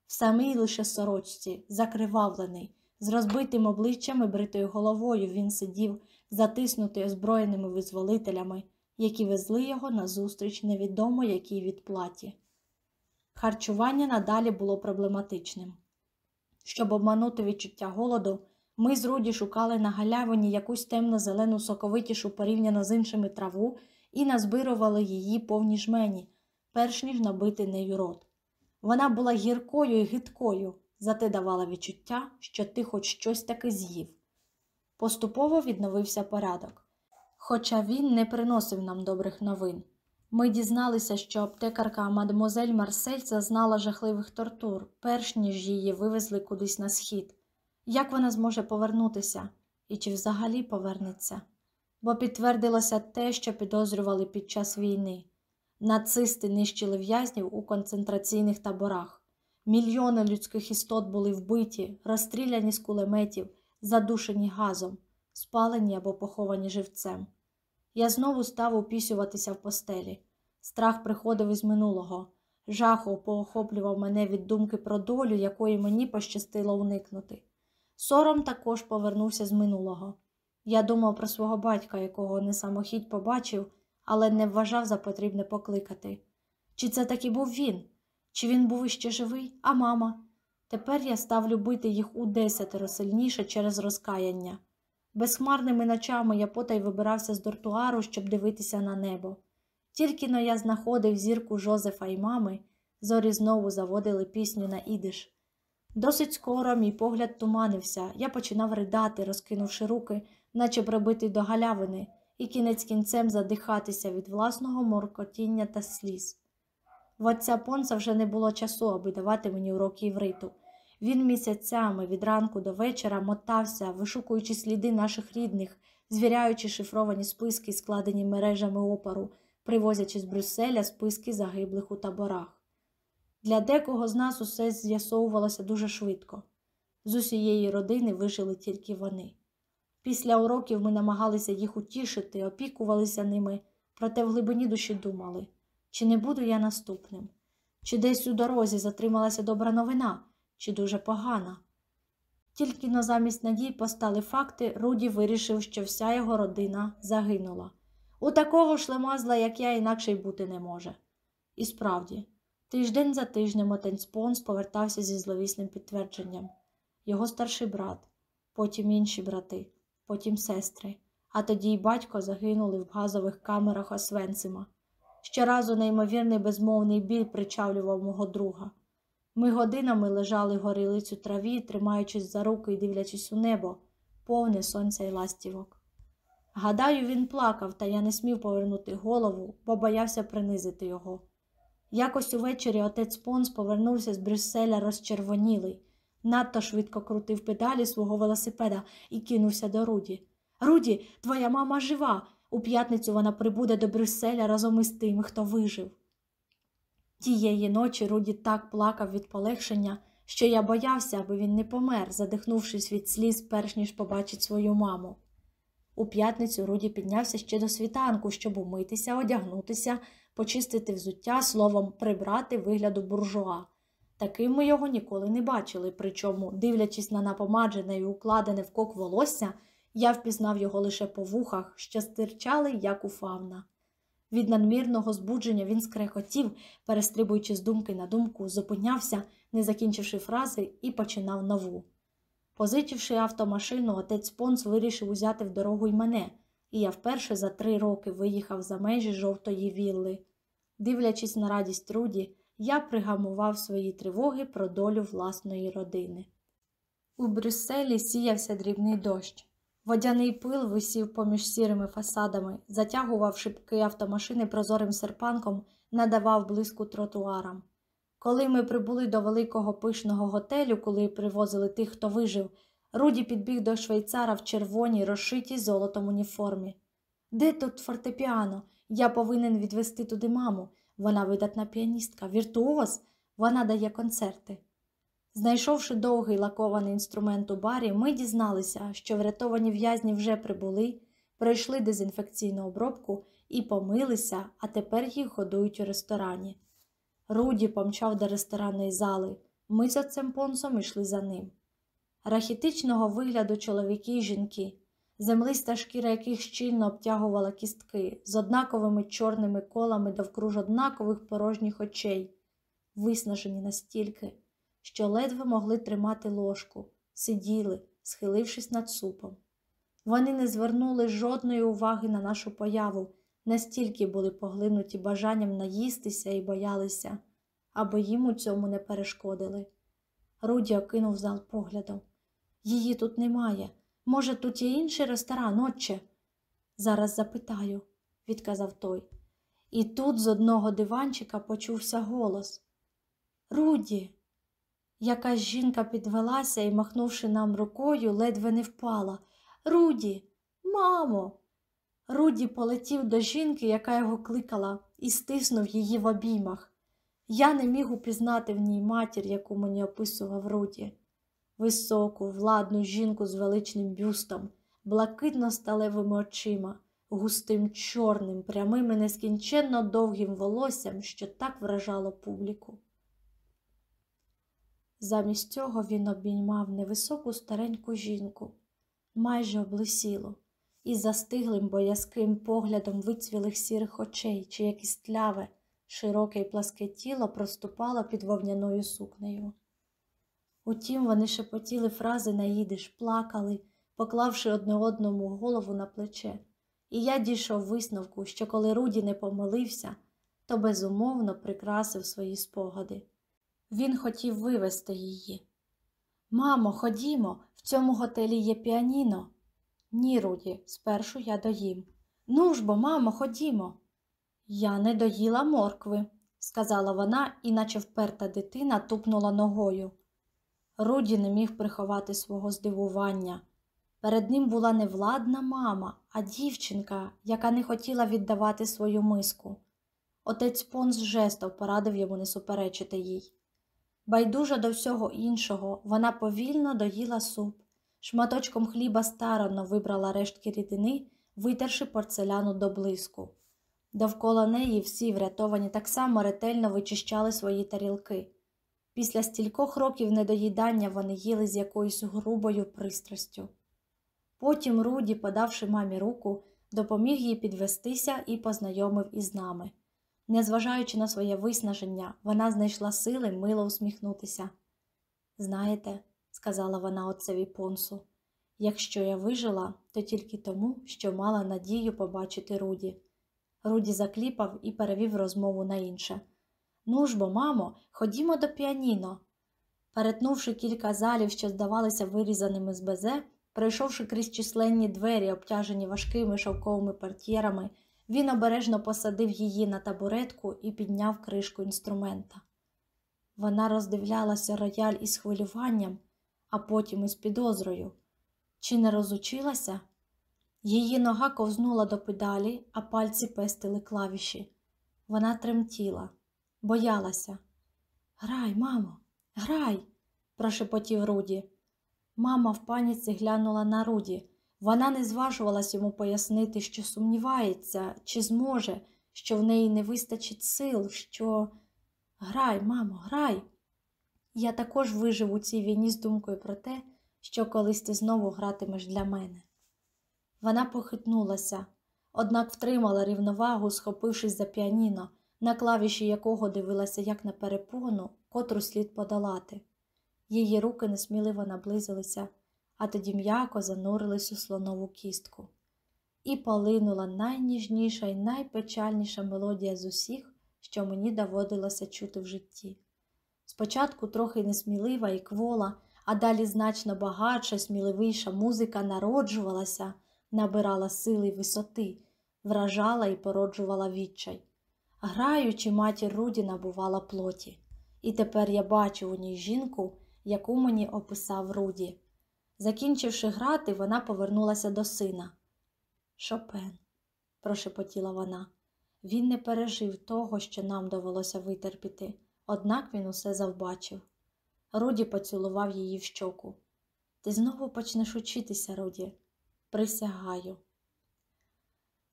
В самій лише сорочці, закривавлений, з розбитим обличчям і бритою головою він сидів, затиснутий озброєними визволителями, які везли його назустріч невідомо якій відплаті. Харчування надалі було проблематичним. Щоб обманути відчуття голоду, ми з Руді шукали на галявині якусь темно-зелену соковитішу порівняно з іншими траву і назбирували її повні жмені, перш ніж набити нею рот. Вона була гіркою і гидкою, зате давала відчуття, що ти хоч щось таки з'їв. Поступово відновився порядок. Хоча він не приносив нам добрих новин. Ми дізналися, що аптекарка мадемуазель Марсель зазнала жахливих тортур, перш ніж її вивезли кудись на схід. Як вона зможе повернутися і чи взагалі повернеться? Бо підтвердилося те, що підозрювали під час війни. Нацисти нищили в'язнів у концентраційних таборах. Мільйони людських істот були вбиті, розстріляні з кулеметів, задушені газом, спалені або поховані живцем. Я знову став упісюватися в постелі. Страх приходив із минулого. Жах поохоплював мене від думки про долю, якої мені пощастило уникнути. Сором також повернувся з минулого. Я думав про свого батька, якого не самохідь побачив, але не вважав за потрібне покликати. Чи це таки був він? Чи він був іще живий, а мама? Тепер я став любити їх у десятеро сильніше через розкаяння. Безхмарними ночами я потай вибирався з дортуару, щоб дивитися на небо. Тільки но я знаходив зірку Жозефа і мами, зорі знову заводили пісню на ідиш. Досить скоро мій погляд туманився, я починав ридати, розкинувши руки, наче прибитий до галявини, і кінець кінцем задихатися від власного моркотіння та сліз. В отця Понса вже не було часу, аби давати мені уроки івриту. Він місяцями від ранку до вечора мотався, вишукуючи сліди наших рідних, звіряючи шифровані списки, складені мережами опору, привозячи з Брюсселя списки загиблих у таборах. Для декого з нас усе з'ясовувалося дуже швидко. З усієї родини вижили тільки вони. Після уроків ми намагалися їх утішити, опікувалися ними, проте в глибині душі думали, чи не буду я наступним, чи десь у дорозі затрималася добра новина, чи дуже погана. Тільки на замість надій постали факти, Руді вирішив, що вся його родина загинула. У такого шлемазла, як я, інакше й бути не може. І справді, тиждень за тижнем отець Понс повертався зі зловісним підтвердженням його старший брат, потім інші брати, потім сестри, а тоді й батько загинули в газових камерах Освенцима. Щоразу неймовірний безмовний біль причавлював мого друга. Ми годинами лежали горілиць у траві, тримаючись за руки і дивлячись у небо, повне сонця й ластівок. Гадаю, він плакав, та я не смів повернути голову, бо боявся принизити його. Якось увечері отець Понс повернувся з Брюсселя розчервонілий, надто швидко крутив педалі свого велосипеда і кинувся до Руді. Руді, твоя мама жива. У п'ятницю вона прибуде до Брюсселя разом із тими, хто вижив. Тієї ночі Руді так плакав від полегшення, що я боявся, аби він не помер, задихнувшись від сліз, перш ніж побачить свою маму. У п'ятницю Руді піднявся ще до світанку, щоб умитися, одягнутися, почистити взуття, словом, прибрати вигляду буржуа. Таким ми його ніколи не бачили, причому, дивлячись на напомаджене і укладене в кок волосся, я впізнав його лише по вухах, що стирчали, як у фавна. Від надмірного збудження він скрекотів, перестрибуючи з думки на думку, зупинявся, не закінчивши фрази, і починав нову. Позичивши автомашину, отець Понс вирішив узяти в дорогу й мене, і я вперше за три роки виїхав за межі жовтої вілли. Дивлячись на радість Руді, я пригамував свої тривоги про долю власної родини. У Брюсселі сіявся дрібний дощ. Водяний пил висів поміж сірими фасадами, затягував шибки автомашини прозорим серпанком, надавав блиску тротуарам. Коли ми прибули до великого пишного готелю, коли привозили тих, хто вижив, Руді підбіг до швейцара в червоній, розшитій золотом уніформі. Де тут фортепіано? Я повинен відвести туди маму. Вона видатна піаністка, віртуоз, вона дає концерти. Знайшовши довгий лакований інструмент у барі, ми дізналися, що врятовані в'язні вже прибули, пройшли дезінфекційну обробку і помилися, а тепер їх годують у ресторані. Руді помчав до ресторанної зали. Ми за цим понсом йшли за ним. Рахітичного вигляду чоловіки й жінки, землиста шкіра яких щільно обтягувала кістки, з однаковими чорними колами довкруж однакових порожніх очей, виснажені настільки, що ледве могли тримати ложку, сиділи, схилившись над супом. Вони не звернули жодної уваги на нашу появу, настільки були поглинуті бажанням наїстися і боялися, аби їм у цьому не перешкодили. Руді окинув зал поглядом. Її тут немає. Може, тут є інший ресторан, отче? Зараз запитаю, відказав той. І тут з одного диванчика почувся голос. Руді. Якась жінка підвелася і, махнувши нам рукою, ледве не впала. Руді, мамо. Руді полетів до жінки, яка його кликала, і стиснув її в обіймах. Я не міг упізнати в ній матір, яку мені описував Руді. Високу, владну жінку з величним бюстом, блакитно сталевими очима, густим чорним, прямим і нескінченно довгим волоссям, що так вражало публіку. Замість цього він обіймав невисоку стареньку жінку, майже облисілу, із застиглим боязким поглядом вицвілих сірих очей, чиє кістляве, широке й пласке тіло проступало під вовняною сукнею. Утім, вони шепотіли фрази на їдиш, плакали, поклавши одне одному голову на плече, і я дійшов висновку, що коли Руді не помилився, то безумовно прикрасив свої спогади. Він хотів вивести її. Мамо, ходімо, в цьому готелі є піаніно. Ні, Руді, спершу я доїм. Ну ж бо, мамо, ходімо. Я не доїла моркви, сказала вона, і, наче вперта дитина, тупнула ногою. Руді не міг приховати свого здивування. Перед ним була не владна мама, а дівчинка, яка не хотіла віддавати свою миску. Отець Понс жестом порадив йому не суперечити їй. Байдужа до всього іншого, вона повільно доїла суп, шматочком хліба старанно вибрала рештки рідини, витерши порцеляну до блиску. Довкола неї всі врятовані так само ретельно вичищали свої тарілки. Після стількох років недоїдання вони їли з якоюсь грубою пристрастю. Потім Руді, подавши мамі руку, допоміг їй підвестися і познайомив із нами. Незважаючи на своє виснаження, вона знайшла сили мило усміхнутися. Знаєте, сказала вона отцеві понсу, якщо я вижила, то тільки тому, що мала надію побачити Руді. Руді закліпав і перевів розмову на інше. Ну ж бо, мамо, ходімо до піаніно. Перетнувши кілька залів, що здавалися вирізаними з безе, пройшовши крізь численні двері, обтяжені важкими шовковими портьєрами, він обережно посадив її на табуретку і підняв кришку інструмента. Вона роздивлялася рояль із хвилюванням, а потім із підозрою. Чи не розучилася? Її нога ковзнула до педалі, а пальці пестили клавіші. Вона тремтіла, боялася. Грай, мамо, грай, прошепотів Руді. Мама в паніці глянула на Руді. Вона не зважувалась йому пояснити, що сумнівається, чи зможе, що в неї не вистачить сил, що. Грай, мамо, грай. Я також вижив у цій війні з думкою про те, що колись ти знову гратимеш для мене. Вона похитнулася, однак втримала рівновагу, схопившись за піаніно, на клавіші якого дивилася як на перепону, котру слід подолати. Її руки несміливо наблизилися а тоді м'яко занурились у слонову кістку. І полинула найніжніша і найпечальніша мелодія з усіх, що мені доводилося чути в житті. Спочатку трохи несмілива і квола, а далі значно багатша, сміливіша музика народжувалася, набирала сили й висоти, вражала і породжувала відчай. Граючи, матір Руді набувала плоті, і тепер я бачу у ній жінку, яку мені описав Руді. Закінчивши грати, вона повернулася до сина. Шопен, прошепотіла вона, він не пережив того, що нам довелося витерпіти, однак він усе завбачив. Руді поцілував її в щоку. Ти знову почнеш учитися, Руді, присягаю.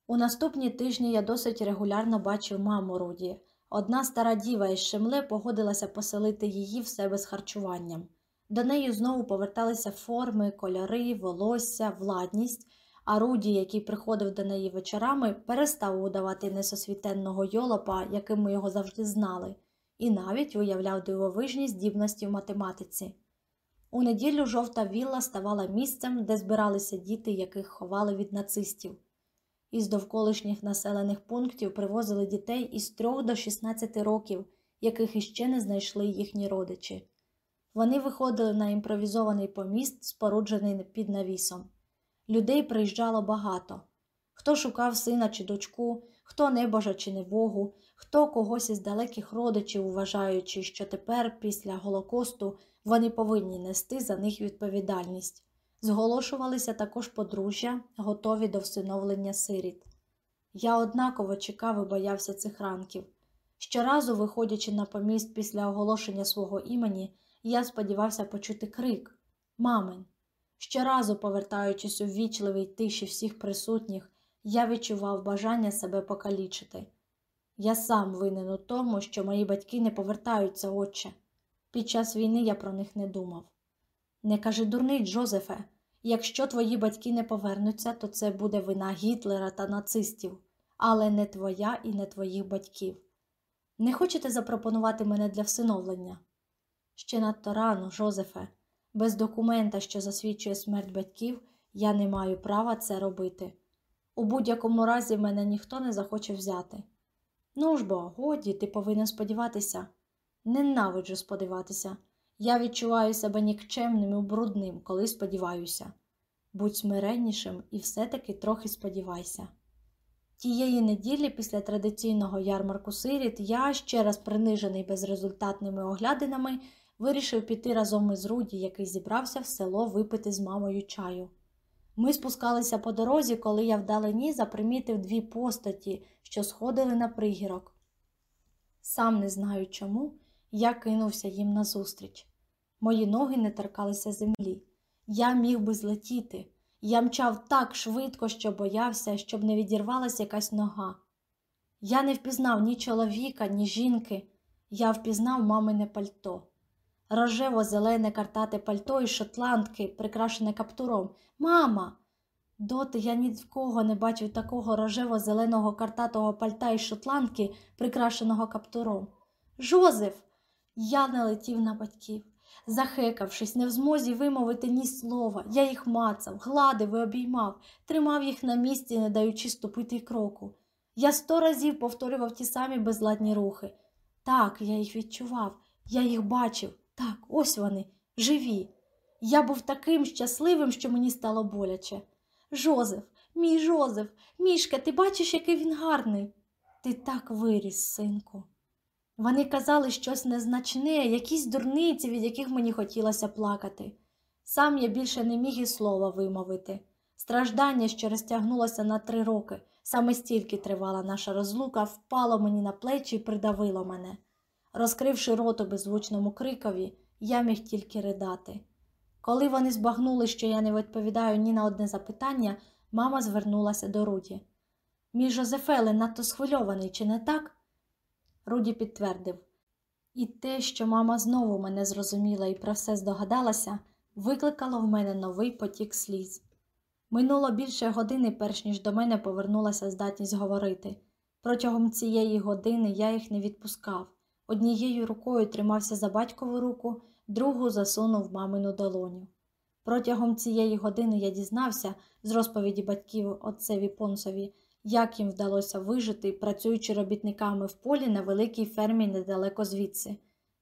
У наступні тижні я досить регулярно бачив маму Руді. Одна стара діва із Шемле погодилася поселити її в себе з харчуванням. До неї знову поверталися форми, кольори, волосся, владність, а Руді, який приходив до неї вечорами, перестав удавати несосвітенного йолопа, яким ми його завжди знали, і навіть уявляв дивовижні здібності в математиці. У неділю жовта вілла ставала місцем, де збиралися діти, яких ховали від нацистів. Із довколишніх населених пунктів привозили дітей із 3 до 16 років, яких іще не знайшли їхні родичі. Вони виходили на імпровізований поміст, споруджений під навісом. Людей приїжджало багато. Хто шукав сина чи дочку, хто небожа чи небогу, хто когось із далеких родичів, вважаючи, що тепер, після Голокосту, вони повинні нести за них відповідальність. Зголошувалися також подружжя, готові до всиновлення сиріт. Я однаково чекав і боявся цих ранків. Щоразу, виходячи на поміст після оголошення свого імені, я сподівався почути крик Мамин. Щоразу, повертаючись у ввічливій тиші всіх присутніх, я відчував бажання себе покалічити. Я сам винен у тому, що мої батьки не повертаються, отче. Під час війни я про них не думав. Не кажи дурний, Джозефе, якщо твої батьки не повернуться, то це буде вина Гітлера та нацистів, але не твоя і не твоїх батьків. Не хочете запропонувати мене для всиновлення? Ще надто рано, Жозефе, без документа, що засвідчує смерть батьків, я не маю права це робити. У будь-якому разі мене ніхто не захоче взяти. Ну ж бо, годі, ти повинен сподіватися. Ненавиджу сподіватися. Я відчуваю себе нікчемним і брудним, коли сподіваюся. Будь смиреннішим і все-таки трохи сподівайся. Тієї неділі після традиційного ярмарку сиріт я, ще раз принижений безрезультатними оглядинами, вирішив піти разом із Руді, який зібрався в село випити з мамою чаю. Ми спускалися по дорозі, коли я вдалині запримітив дві постаті, що сходили на пригірок. Сам не знаю чому, я кинувся їм назустріч. Мої ноги не торкалися землі. Я міг би злетіти. Я мчав так швидко, що боявся, щоб не відірвалася якась нога. Я не впізнав ні чоловіка, ні жінки. Я впізнав мамине пальто. Рожево зелене картате пальто із шотландки, прикрашене каптуром. Мама! Доти я ні в кого не бачив такого рожево-зеленого картатого пальта із шотландки, прикрашеного каптуром. Жозеф! Я налетів на батьків. Захекавшись, не в змозі вимовити ні слова, я їх мацав, гладив і обіймав, тримав їх на місці, не даючи ступити кроку. Я сто разів повторював ті самі безладні рухи. Так, я їх відчував, я їх бачив. Так, ось вони, живі. Я був таким щасливим, що мені стало боляче. Жозеф, мій Жозеф, мішка, ти бачиш, який він гарний. Ти так виріс, синку. Вони казали щось незначне, якісь дурниці, від яких мені хотілося плакати. Сам я більше не міг і слова вимовити. Страждання, що розтягнулося на три роки, саме стільки тривала наша розлука, впало мені на плечі і придавило мене. Розкривши рот у беззвучному крикові, я міг тільки ридати. Коли вони збагнули, що я не відповідаю ні на одне запитання, мама звернулася до Руді. Мій Жозефеле надто схвильований, чи не так? Руді підтвердив. І те, що мама знову мене зрозуміла і про все здогадалася, викликало в мене новий потік сліз. Минуло більше години, перш ніж до мене повернулася здатність говорити. Протягом цієї години я їх не відпускав. Однією рукою тримався за батькову руку, другу засунув мамину долоню. Протягом цієї години я дізнався з розповіді батьків отцеві Понсові, як їм вдалося вижити, працюючи робітниками в полі на великій фермі недалеко звідси.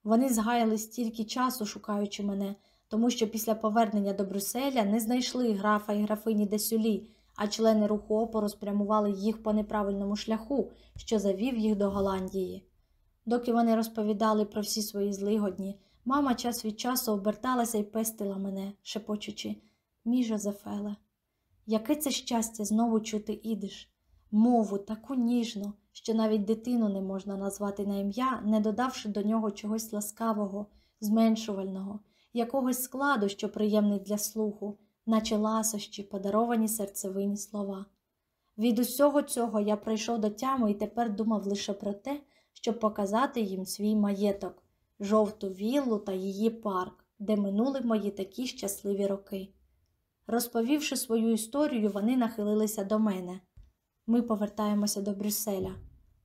Вони згаяли стільки часу, шукаючи мене, тому що після повернення до Брюсселя не знайшли графа і графині Десюлі, а члени руху опору спрямували їх по неправильному шляху, що завів їх до Голландії. Доки вони розповідали про всі свої злигодні, мама час від часу оберталася і пестила мене, шепочучи мій Жозефеле, яке це щастя знову чути ідиш, мову таку ніжну, що навіть дитину не можна назвати на ім'я, не додавши до нього чогось ласкавого, зменшувального, якогось складу, що приємний для слуху, наче ласощі, подаровані серцевині слова. Від усього цього я прийшов до тями і тепер думав лише про те, щоб показати їм свій маєток, жовту віллу та її парк, де минули мої такі щасливі роки. Розповівши свою історію, вони нахилилися до мене. Ми повертаємося до Брюсселя.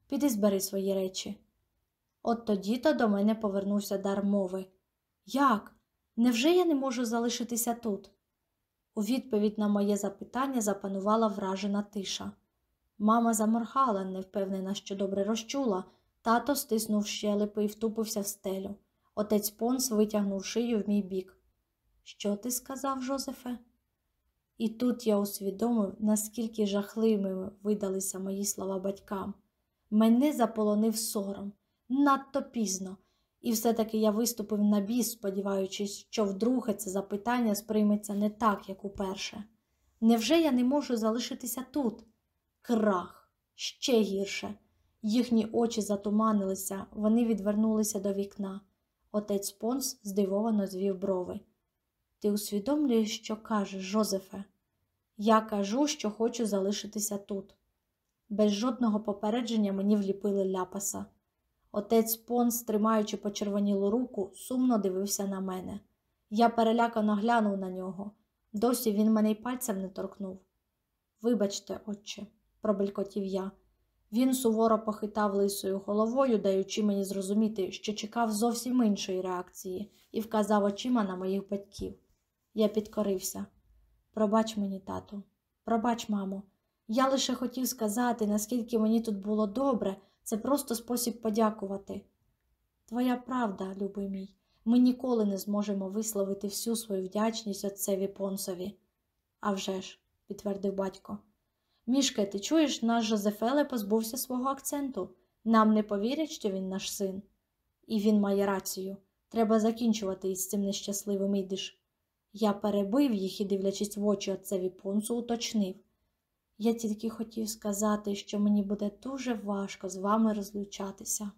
Піди збери свої речі. От тоді то до мене повернувся дар мови. Як? Невже я не можу залишитися тут? У відповідь на моє запитання запанувала вражена тиша. Мама заморгала, невпевнена, що добре розчула, тато стиснув щелепи і втупився в стелю. Отець Понс витягнув шию в мій бік. Що ти сказав, Жозефе? І тут я усвідомив, наскільки жахливими видалися мої слова батькам. Мене заполонив сором надто пізно, і все-таки я виступив на біс, сподіваючись, що вдруге це запитання сприйметься не так, як уперше. Невже я не можу залишитися тут? Крах, ще гірше. Їхні очі затуманилися, вони відвернулися до вікна. Отець Понс здивовано звів брови. Ти усвідомлюєш, що кажеш, Жозефе? Я кажу, що хочу залишитися тут. Без жодного попередження мені вліпили ляпаса. Отець Понс, тримаючи почервонілу руку, сумно дивився на мене. Я перелякано глянув на нього. Досі він мене й пальцем не торкнув. Вибачте, отче, пробелькотів я. Він суворо похитав лисою головою, даючи мені зрозуміти, що чекав зовсім іншої реакції, і вказав очима на моїх батьків. Я підкорився. Пробач мені, тату, пробач, мамо. Я лише хотів сказати, наскільки мені тут було добре, це просто спосіб подякувати. Твоя правда, любий мій, ми ніколи не зможемо висловити всю свою вдячність отцеві Понсові. «А вже ж», – підтвердив батько. Мішке, ти чуєш, наш Жозефеле позбувся свого акценту. Нам не повірять, що він наш син. І він має рацію. Треба закінчувати із цим нещасливим ідиш. Я перебив їх і, дивлячись в очі отцеві понсу, уточнив. Я тільки хотів сказати, що мені буде дуже важко з вами розлучатися.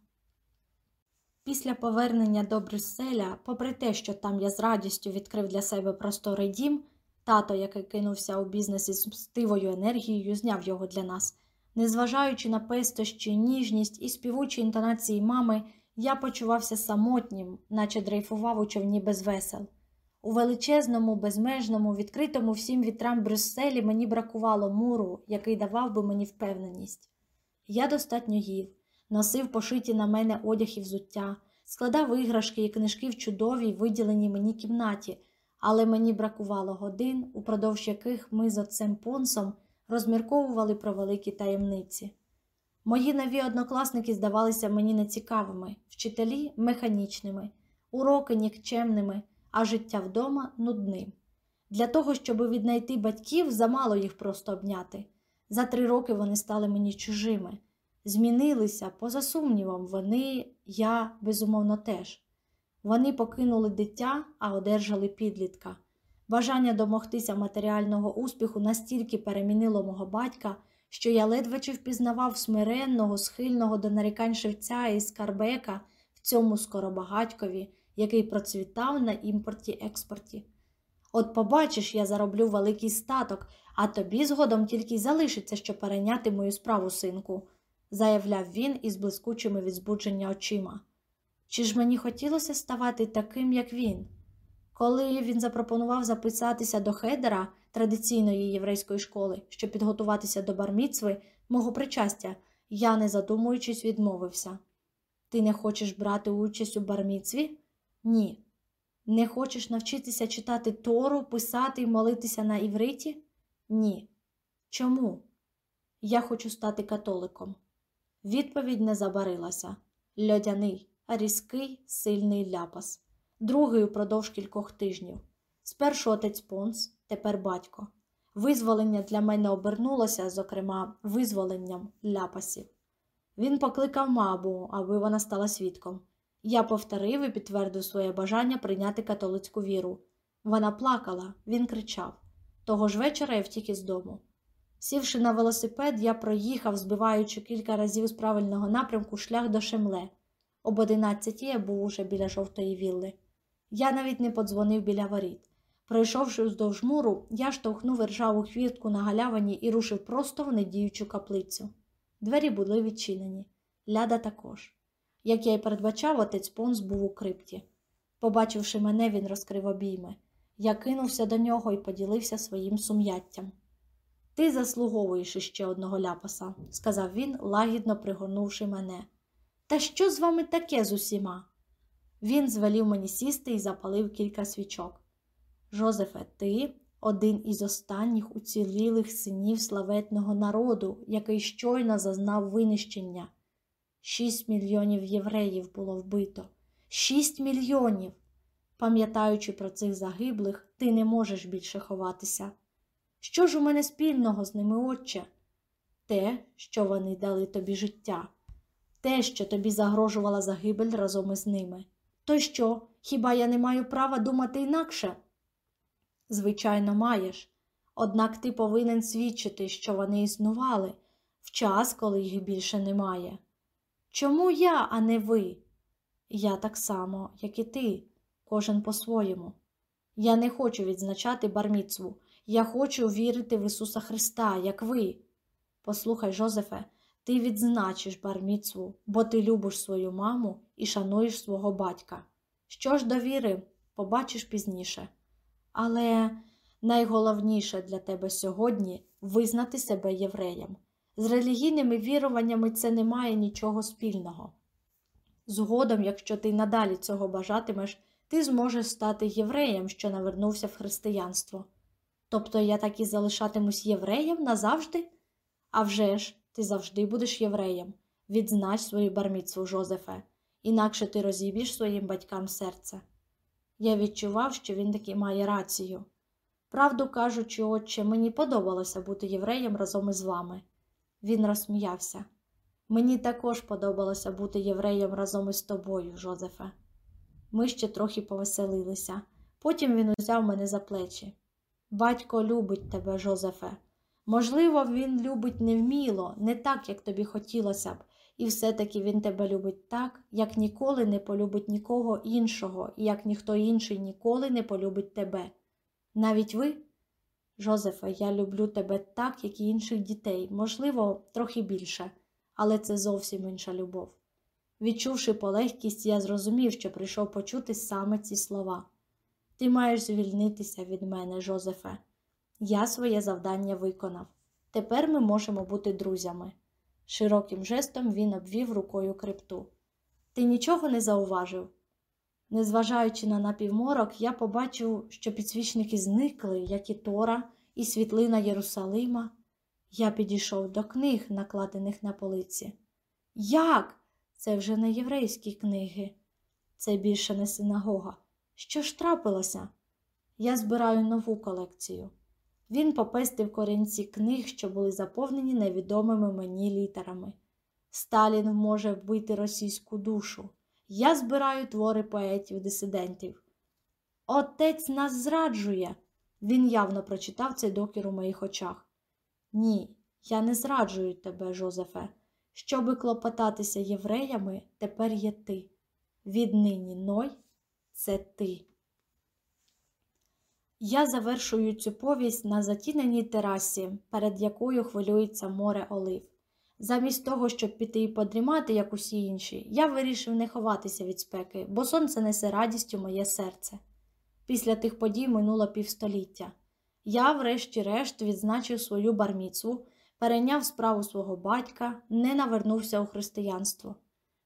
Після повернення до Брюсселя, попри те, що там я з радістю відкрив для себе просторий дім, тато, який кинувся у бізнес із мстивою енергією, зняв його для нас. Незважаючи на пестощі, ніжність і співучі інтонації мами, я почувався самотнім, наче дрейфував у човні без весел. У величезному, безмежному, відкритому всім вітрам Брюсселі мені бракувало муру, який давав би мені впевненість. Я достатньо їв, носив пошиті на мене одяг і взуття, складав іграшки і книжки в чудовій, виділеній мені кімнаті, але мені бракувало годин, упродовж яких ми з отцем Понсом розмірковували про великі таємниці. Мої нові однокласники здавалися мені нецікавими, вчителі механічними, уроки нікчемними а життя вдома нудним. Для того, щоб віднайти батьків, замало їх просто обняти. За три роки вони стали мені чужими. Змінилися, поза сумнівом, вони, я, безумовно, теж. Вони покинули дитя, а одержали підлітка. Бажання домогтися матеріального успіху настільки перемінило мого батька, що я ледве чи впізнавав смиренного, схильного до нарікань шевця і скарбека в цьому скоробагатькові, який процвітав на імпорті експорті. От побачиш, я зароблю великий статок, а тобі згодом тільки й залишиться, що перейняти мою справу, синку, заявляв він із блискучими від збудження очима. Чи ж мені хотілося ставати таким, як він? Коли він запропонував записатися до хедера традиційної єврейської школи, щоб підготуватися до барміцви, мого причастя, я, не задумуючись, відмовився. Ти не хочеш брати участь у барміцві? Ні. Не хочеш навчитися читати Тору, писати і молитися на івриті? Ні. Чому? Я хочу стати католиком. Відповідь не забарилася льодяний, різкий, сильний ляпас, другий упродовж кількох тижнів. Спершу отець Понс, тепер батько. Визволення для мене обернулося, зокрема, визволенням ляпасів. Він покликав мабу, аби вона стала свідком. Я повторив і підтвердив своє бажання прийняти католицьку віру. Вона плакала, він кричав. Того ж вечора я втік із дому. Сівши на велосипед, я проїхав, збиваючи кілька разів з правильного напрямку шлях до Шемле. Об одинадцятій я був уже біля жовтої вілли. Я навіть не подзвонив біля воріт. Пройшовши вздовж муру, я штовхнув ржаву хвіртку на галявині і рушив просто в недіючу каплицю. Двері були відчинені, ляда також. Як я й передбачав, отець Понс був у крипті. Побачивши мене, він розкрив обійми. Я кинувся до нього і поділився своїм сум'яттям. Ти заслуговуєш іще одного ляпаса, сказав він, лагідно пригорнувши мене. Та що з вами таке з усіма? Він звелів мені сісти і запалив кілька свічок. Жозефе, ти один із останніх уцілілих синів славетного народу, який щойно зазнав винищення. Шість мільйонів євреїв було вбито, Шість мільйонів. Пам'ятаючи про цих загиблих, ти не можеш більше ховатися. Що ж у мене спільного з ними, отче? Те, що вони дали тобі життя, те, що тобі загрожувала загибель разом із ними. То що, хіба я не маю права думати інакше? Звичайно, маєш. Однак ти повинен свідчити, що вони існували в час, коли їх більше немає. Чому я, а не ви? Я так само, як і ти, кожен по-своєму. Я не хочу відзначати барміцву. Я хочу вірити в Ісуса Христа, як ви. Послухай, Жозефе, ти відзначиш барміцву, бо ти любиш свою маму і шануєш свого батька. Що ж до віри, побачиш пізніше. Але найголовніше для тебе сьогодні визнати себе євреєм. З релігійними віруваннями це не має нічого спільного. Згодом, якщо ти надалі цього бажатимеш, ти зможеш стати євреєм, що навернувся в християнство. Тобто я так і залишатимусь євреєм назавжди? А вже ж, ти завжди будеш євреєм. Відзнач свою барміцву, Жозефе, інакше ти розіб'єш своїм батькам серце. Я відчував, що він таки має рацію. Правду кажучи, отче, мені подобалося бути євреєм разом із вами. Він розсміявся. Мені також подобалося бути євреєм разом із тобою, Жозефе. Ми ще трохи повеселилися. Потім він узяв мене за плечі. Батько любить тебе, Жозефе. Можливо, він любить невміло, не так, як тобі хотілося б, і все-таки він тебе любить так, як ніколи не полюбить нікого іншого, і як ніхто інший ніколи не полюбить тебе. Навіть ви, Жозефе, я люблю тебе так, як і інших дітей, можливо, трохи більше, але це зовсім інша любов. Відчувши полегкість, я зрозумів, що прийшов почути саме ці слова. Ти маєш звільнитися від мене, Жозефе. Я своє завдання виконав. Тепер ми можемо бути друзями. Широким жестом він обвів рукою крипту. Ти нічого не зауважив? Незважаючи на напівморок, я побачив, що підсвічники зникли, як і Тора, і світлина Єрусалима. Я підійшов до книг, накладених на полиці. Як? Це вже не єврейські книги, це більше не синагога. Що ж трапилося? Я збираю нову колекцію. Він попестив корінці книг, що були заповнені невідомими мені літерами. Сталін може вбити російську душу. Я збираю твори поетів-дисидентів. Отець нас зраджує. Він явно прочитав цей докір у моїх очах. Ні, я не зраджую тебе, Жозефе. Щоби клопотатися євреями, тепер є ти. Віднині Ной це ти. Я завершую цю повість на затіненій терасі, перед якою хвилюється море олив. Замість того, щоб піти і подрімати, як усі інші, я вирішив не ховатися від спеки, бо сонце несе радість у моє серце. Після тих подій минуло півстоліття. Я, врешті-решт, відзначив свою барміцву, перейняв справу свого батька, не навернувся у християнство.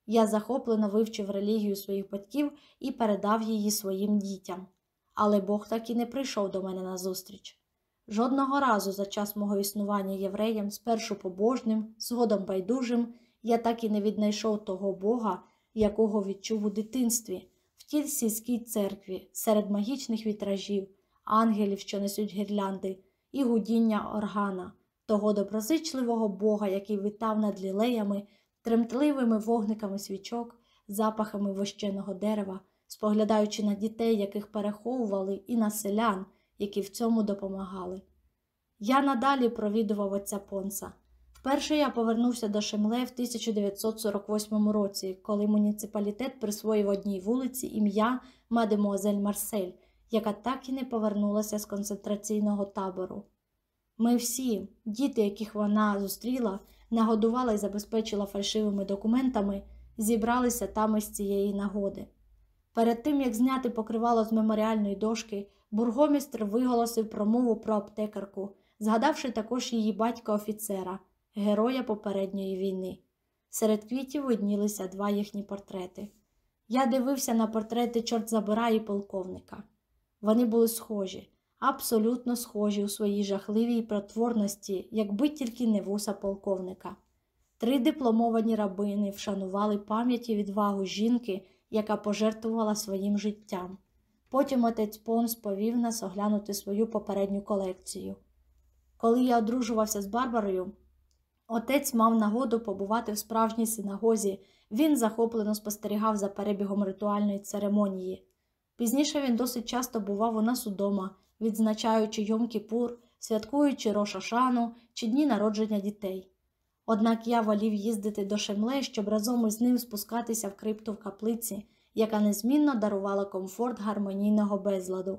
Я захоплено вивчив релігію своїх батьків і передав її своїм дітям. Але Бог так і не прийшов до мене назустріч. Жодного разу за час мого існування євреєм, спершу побожним, згодом байдужим, я так і не віднайшов того Бога, якого відчув у дитинстві, в тій сільській церкві, серед магічних вітражів, ангелів, що несуть гірлянди, і гудіння органа, того доброзичливого Бога, який витав над лілеями, тремтливими вогниками свічок, запахами вощеного дерева, споглядаючи на дітей, яких переховували, і на селян які в цьому допомагали. Я надалі провідував отця Понса. Вперше я повернувся до Шемле в 1948 році, коли муніципалітет присвоїв одній вулиці ім'я Мадемуазель Марсель, яка так і не повернулася з концентраційного табору. Ми всі, діти, яких вона зустріла, нагодувала і забезпечила фальшивими документами, зібралися там із цієї нагоди. Перед тим, як зняти покривало з меморіальної дошки, бургомістр виголосив промову про аптекарку, згадавши також її батька офіцера, героя попередньої війни. Серед квітів виднілися два їхні портрети. Я дивився на портрети чорт забира і полковника. Вони були схожі, абсолютно схожі у своїй жахливій протворності, якби тільки не вуса полковника. Три дипломовані рабини вшанували пам'ять і відвагу жінки, яка пожертвувала своїм життям. Потім отець Понс повів нас оглянути свою попередню колекцію. Коли я одружувався з Барбарою, отець мав нагоду побувати в справжній синагозі, він захоплено спостерігав за перебігом ритуальної церемонії. Пізніше він досить часто бував у нас удома, відзначаючи Йом-Кіпур, святкуючи Рошашану чи дні народження дітей. Однак я волів їздити до Шемле, щоб разом із ним спускатися в крипту в каплиці, яка незмінно дарувала комфорт гармонійного безладу.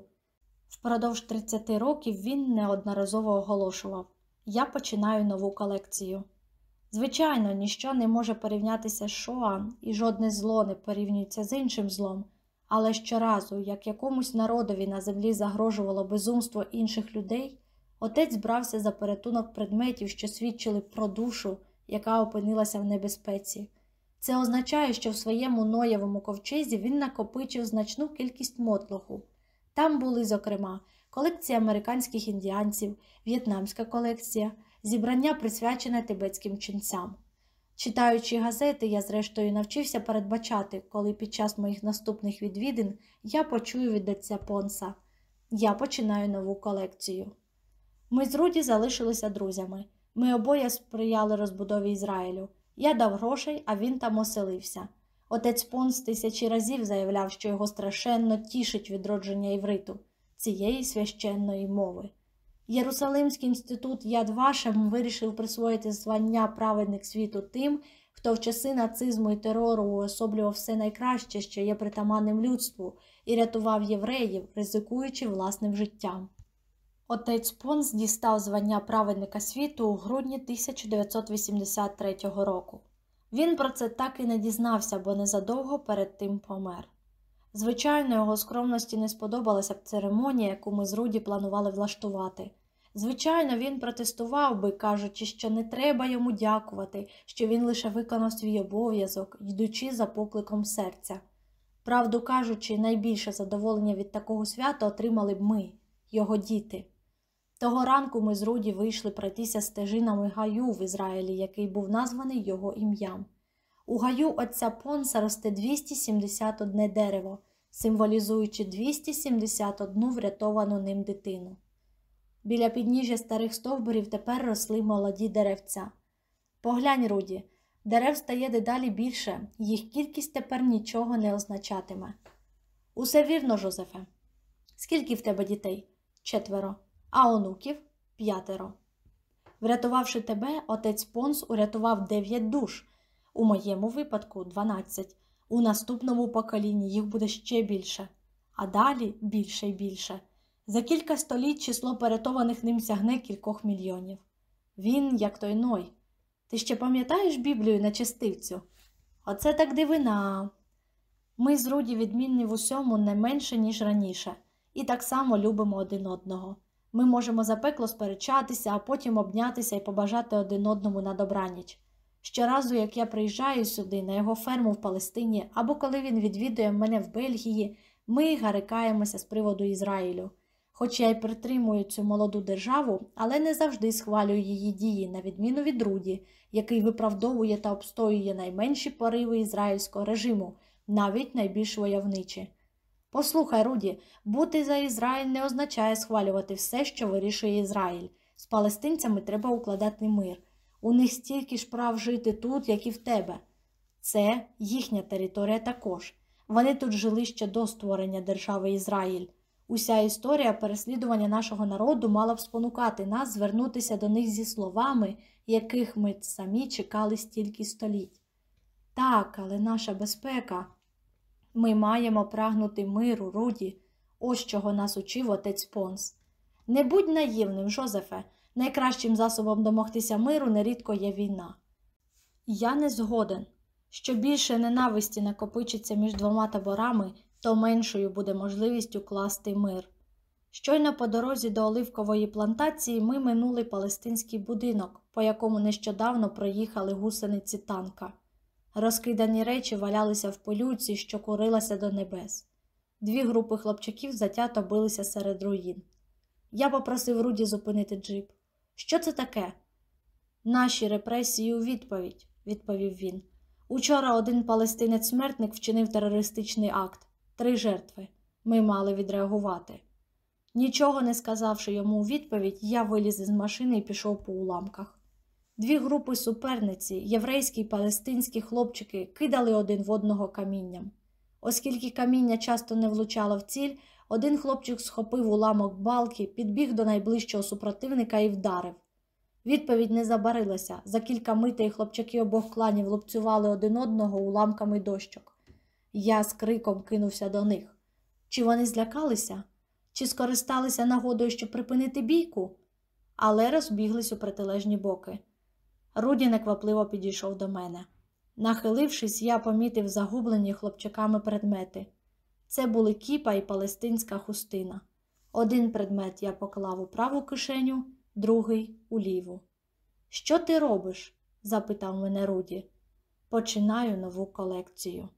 Впродовж 30 років він неодноразово оголошував Я починаю нову колекцію. Звичайно, ніщо не може порівнятися з Шоан, і жодне зло не порівнюється з іншим злом, але щоразу, як якомусь народові на землі загрожувало безумство інших людей, отець брався за порятунок предметів, що свідчили про душу, яка опинилася в небезпеці. Це означає, що в своєму ноєвому ковчезі він накопичив значну кількість мотлоху. Там були, зокрема, колекція американських індіанців, в'єтнамська колекція, зібрання присвячене тибетським ченцям. Читаючи газети, я зрештою навчився передбачати, коли під час моїх наступних відвідин я почую від отця Понса я починаю нову колекцію. Ми з Руді залишилися друзями. Ми обоє сприяли розбудові Ізраїлю. Я дав грошей, а він там оселився. Отець Понс тисячі разів заявляв, що його страшенно тішить відродження івриту, цієї священної мови. Єрусалимський інститут Яд Вашем вирішив присвоїти звання праведник світу тим, хто в часи нацизму і терору уособлював все найкраще, що є притаманним людству, і рятував євреїв, ризикуючи власним життям. Отець Понс дістав звання праведника світу у грудні 1983 року. Він про це так і не дізнався, бо незадовго перед тим помер. Звичайно, його скромності не сподобалася б церемонія, яку ми з Руді планували влаштувати. Звичайно, він протестував би, кажучи, що не треба йому дякувати, що він лише виконав свій обов'язок, йдучи за покликом серця. Правду кажучи, найбільше задоволення від такого свята отримали б ми, його діти. Того ранку ми з Руді вийшли пройтися стежинами гаю в Ізраїлі, який був названий його ім'ям. У гаю отця Понса росте 271 дерево, символізуючи 271 врятовану ним дитину. Біля підніжжя старих стовбурів тепер росли молоді деревця. Поглянь, Руді, дерев стає дедалі більше, їх кількість тепер нічого не означатиме. Усе вірно, Жозефе. Скільки в тебе дітей? Четверо, а онуків п'ятеро. Врятувавши тебе, отець Понс урятував дев'ять душ, у моєму випадку дванадцять. У наступному поколінні їх буде ще більше, а далі більше і більше. За кілька століть число порятованих ним сягне кількох мільйонів. Він, як той Ной. Ти ще пам'ятаєш Біблію на частивцю? Оце так дивина. Ми з Руді відмінні в усьому не менше, ніж раніше, і так само любимо один одного. Ми можемо запекло сперечатися, а потім обнятися і побажати один одному на добраніч. Щоразу, як я приїжджаю сюди, на його ферму в Палестині, або коли він відвідує мене в Бельгії, ми гарикаємося з приводу Ізраїлю. Хоч я й притримую цю молоду державу, але не завжди схвалюю її дії, на відміну від Руді, який виправдовує та обстоює найменші пориви ізраїльського режиму, навіть найбільш войовничі. Послухай, Руді, бути за Ізраїль не означає схвалювати все, що вирішує Ізраїль. З палестинцями треба укладати мир. У них стільки ж прав жити тут, як і в тебе. Це їхня територія також. Вони тут жили ще до створення держави Ізраїль. Уся історія переслідування нашого народу мала б спонукати нас звернутися до них зі словами, яких ми самі чекали стільки століть. Так, але наша безпека. Ми маємо прагнути миру, Руді, ось чого нас учив отець Понс. Не будь наївним, Жозефе, найкращим засобом домогтися миру нерідко є війна. Я не згоден. Що більше ненависті накопичиться між двома таборами, то меншою буде можливість укласти мир. Щойно по дорозі до оливкової плантації ми минули палестинський будинок, по якому нещодавно проїхали гусениці танка. Розкидані речі валялися в полюці, що курилася до небес. Дві групи хлопчаків затято билися серед руїн. Я попросив Руді зупинити джип. Що це таке? Наші репресії у відповідь, відповів він. Учора один палестинець-смертник вчинив терористичний акт. Три жертви. Ми мали відреагувати. Нічого не сказавши йому у відповідь, я виліз із машини і пішов по уламках. Дві групи суперниці, єврейські й палестинські хлопчики, кидали один в одного камінням. Оскільки каміння часто не влучало в ціль, один хлопчик схопив уламок балки, підбіг до найближчого супротивника і вдарив. Відповідь не забарилася. За кілька митей хлопчаки обох кланів лупцювали один одного уламками дощок. Я з криком кинувся до них. Чи вони злякалися? Чи скористалися нагодою, щоб припинити бійку? Але розбіглись у протилежні боки. Руді неквапливо підійшов до мене. Нахилившись, я помітив загублені хлопчаками предмети. Це були кіпа і палестинська хустина. Один предмет я поклав у праву кишеню, другий у ліву. Що ти робиш? запитав мене Руді. Починаю нову колекцію.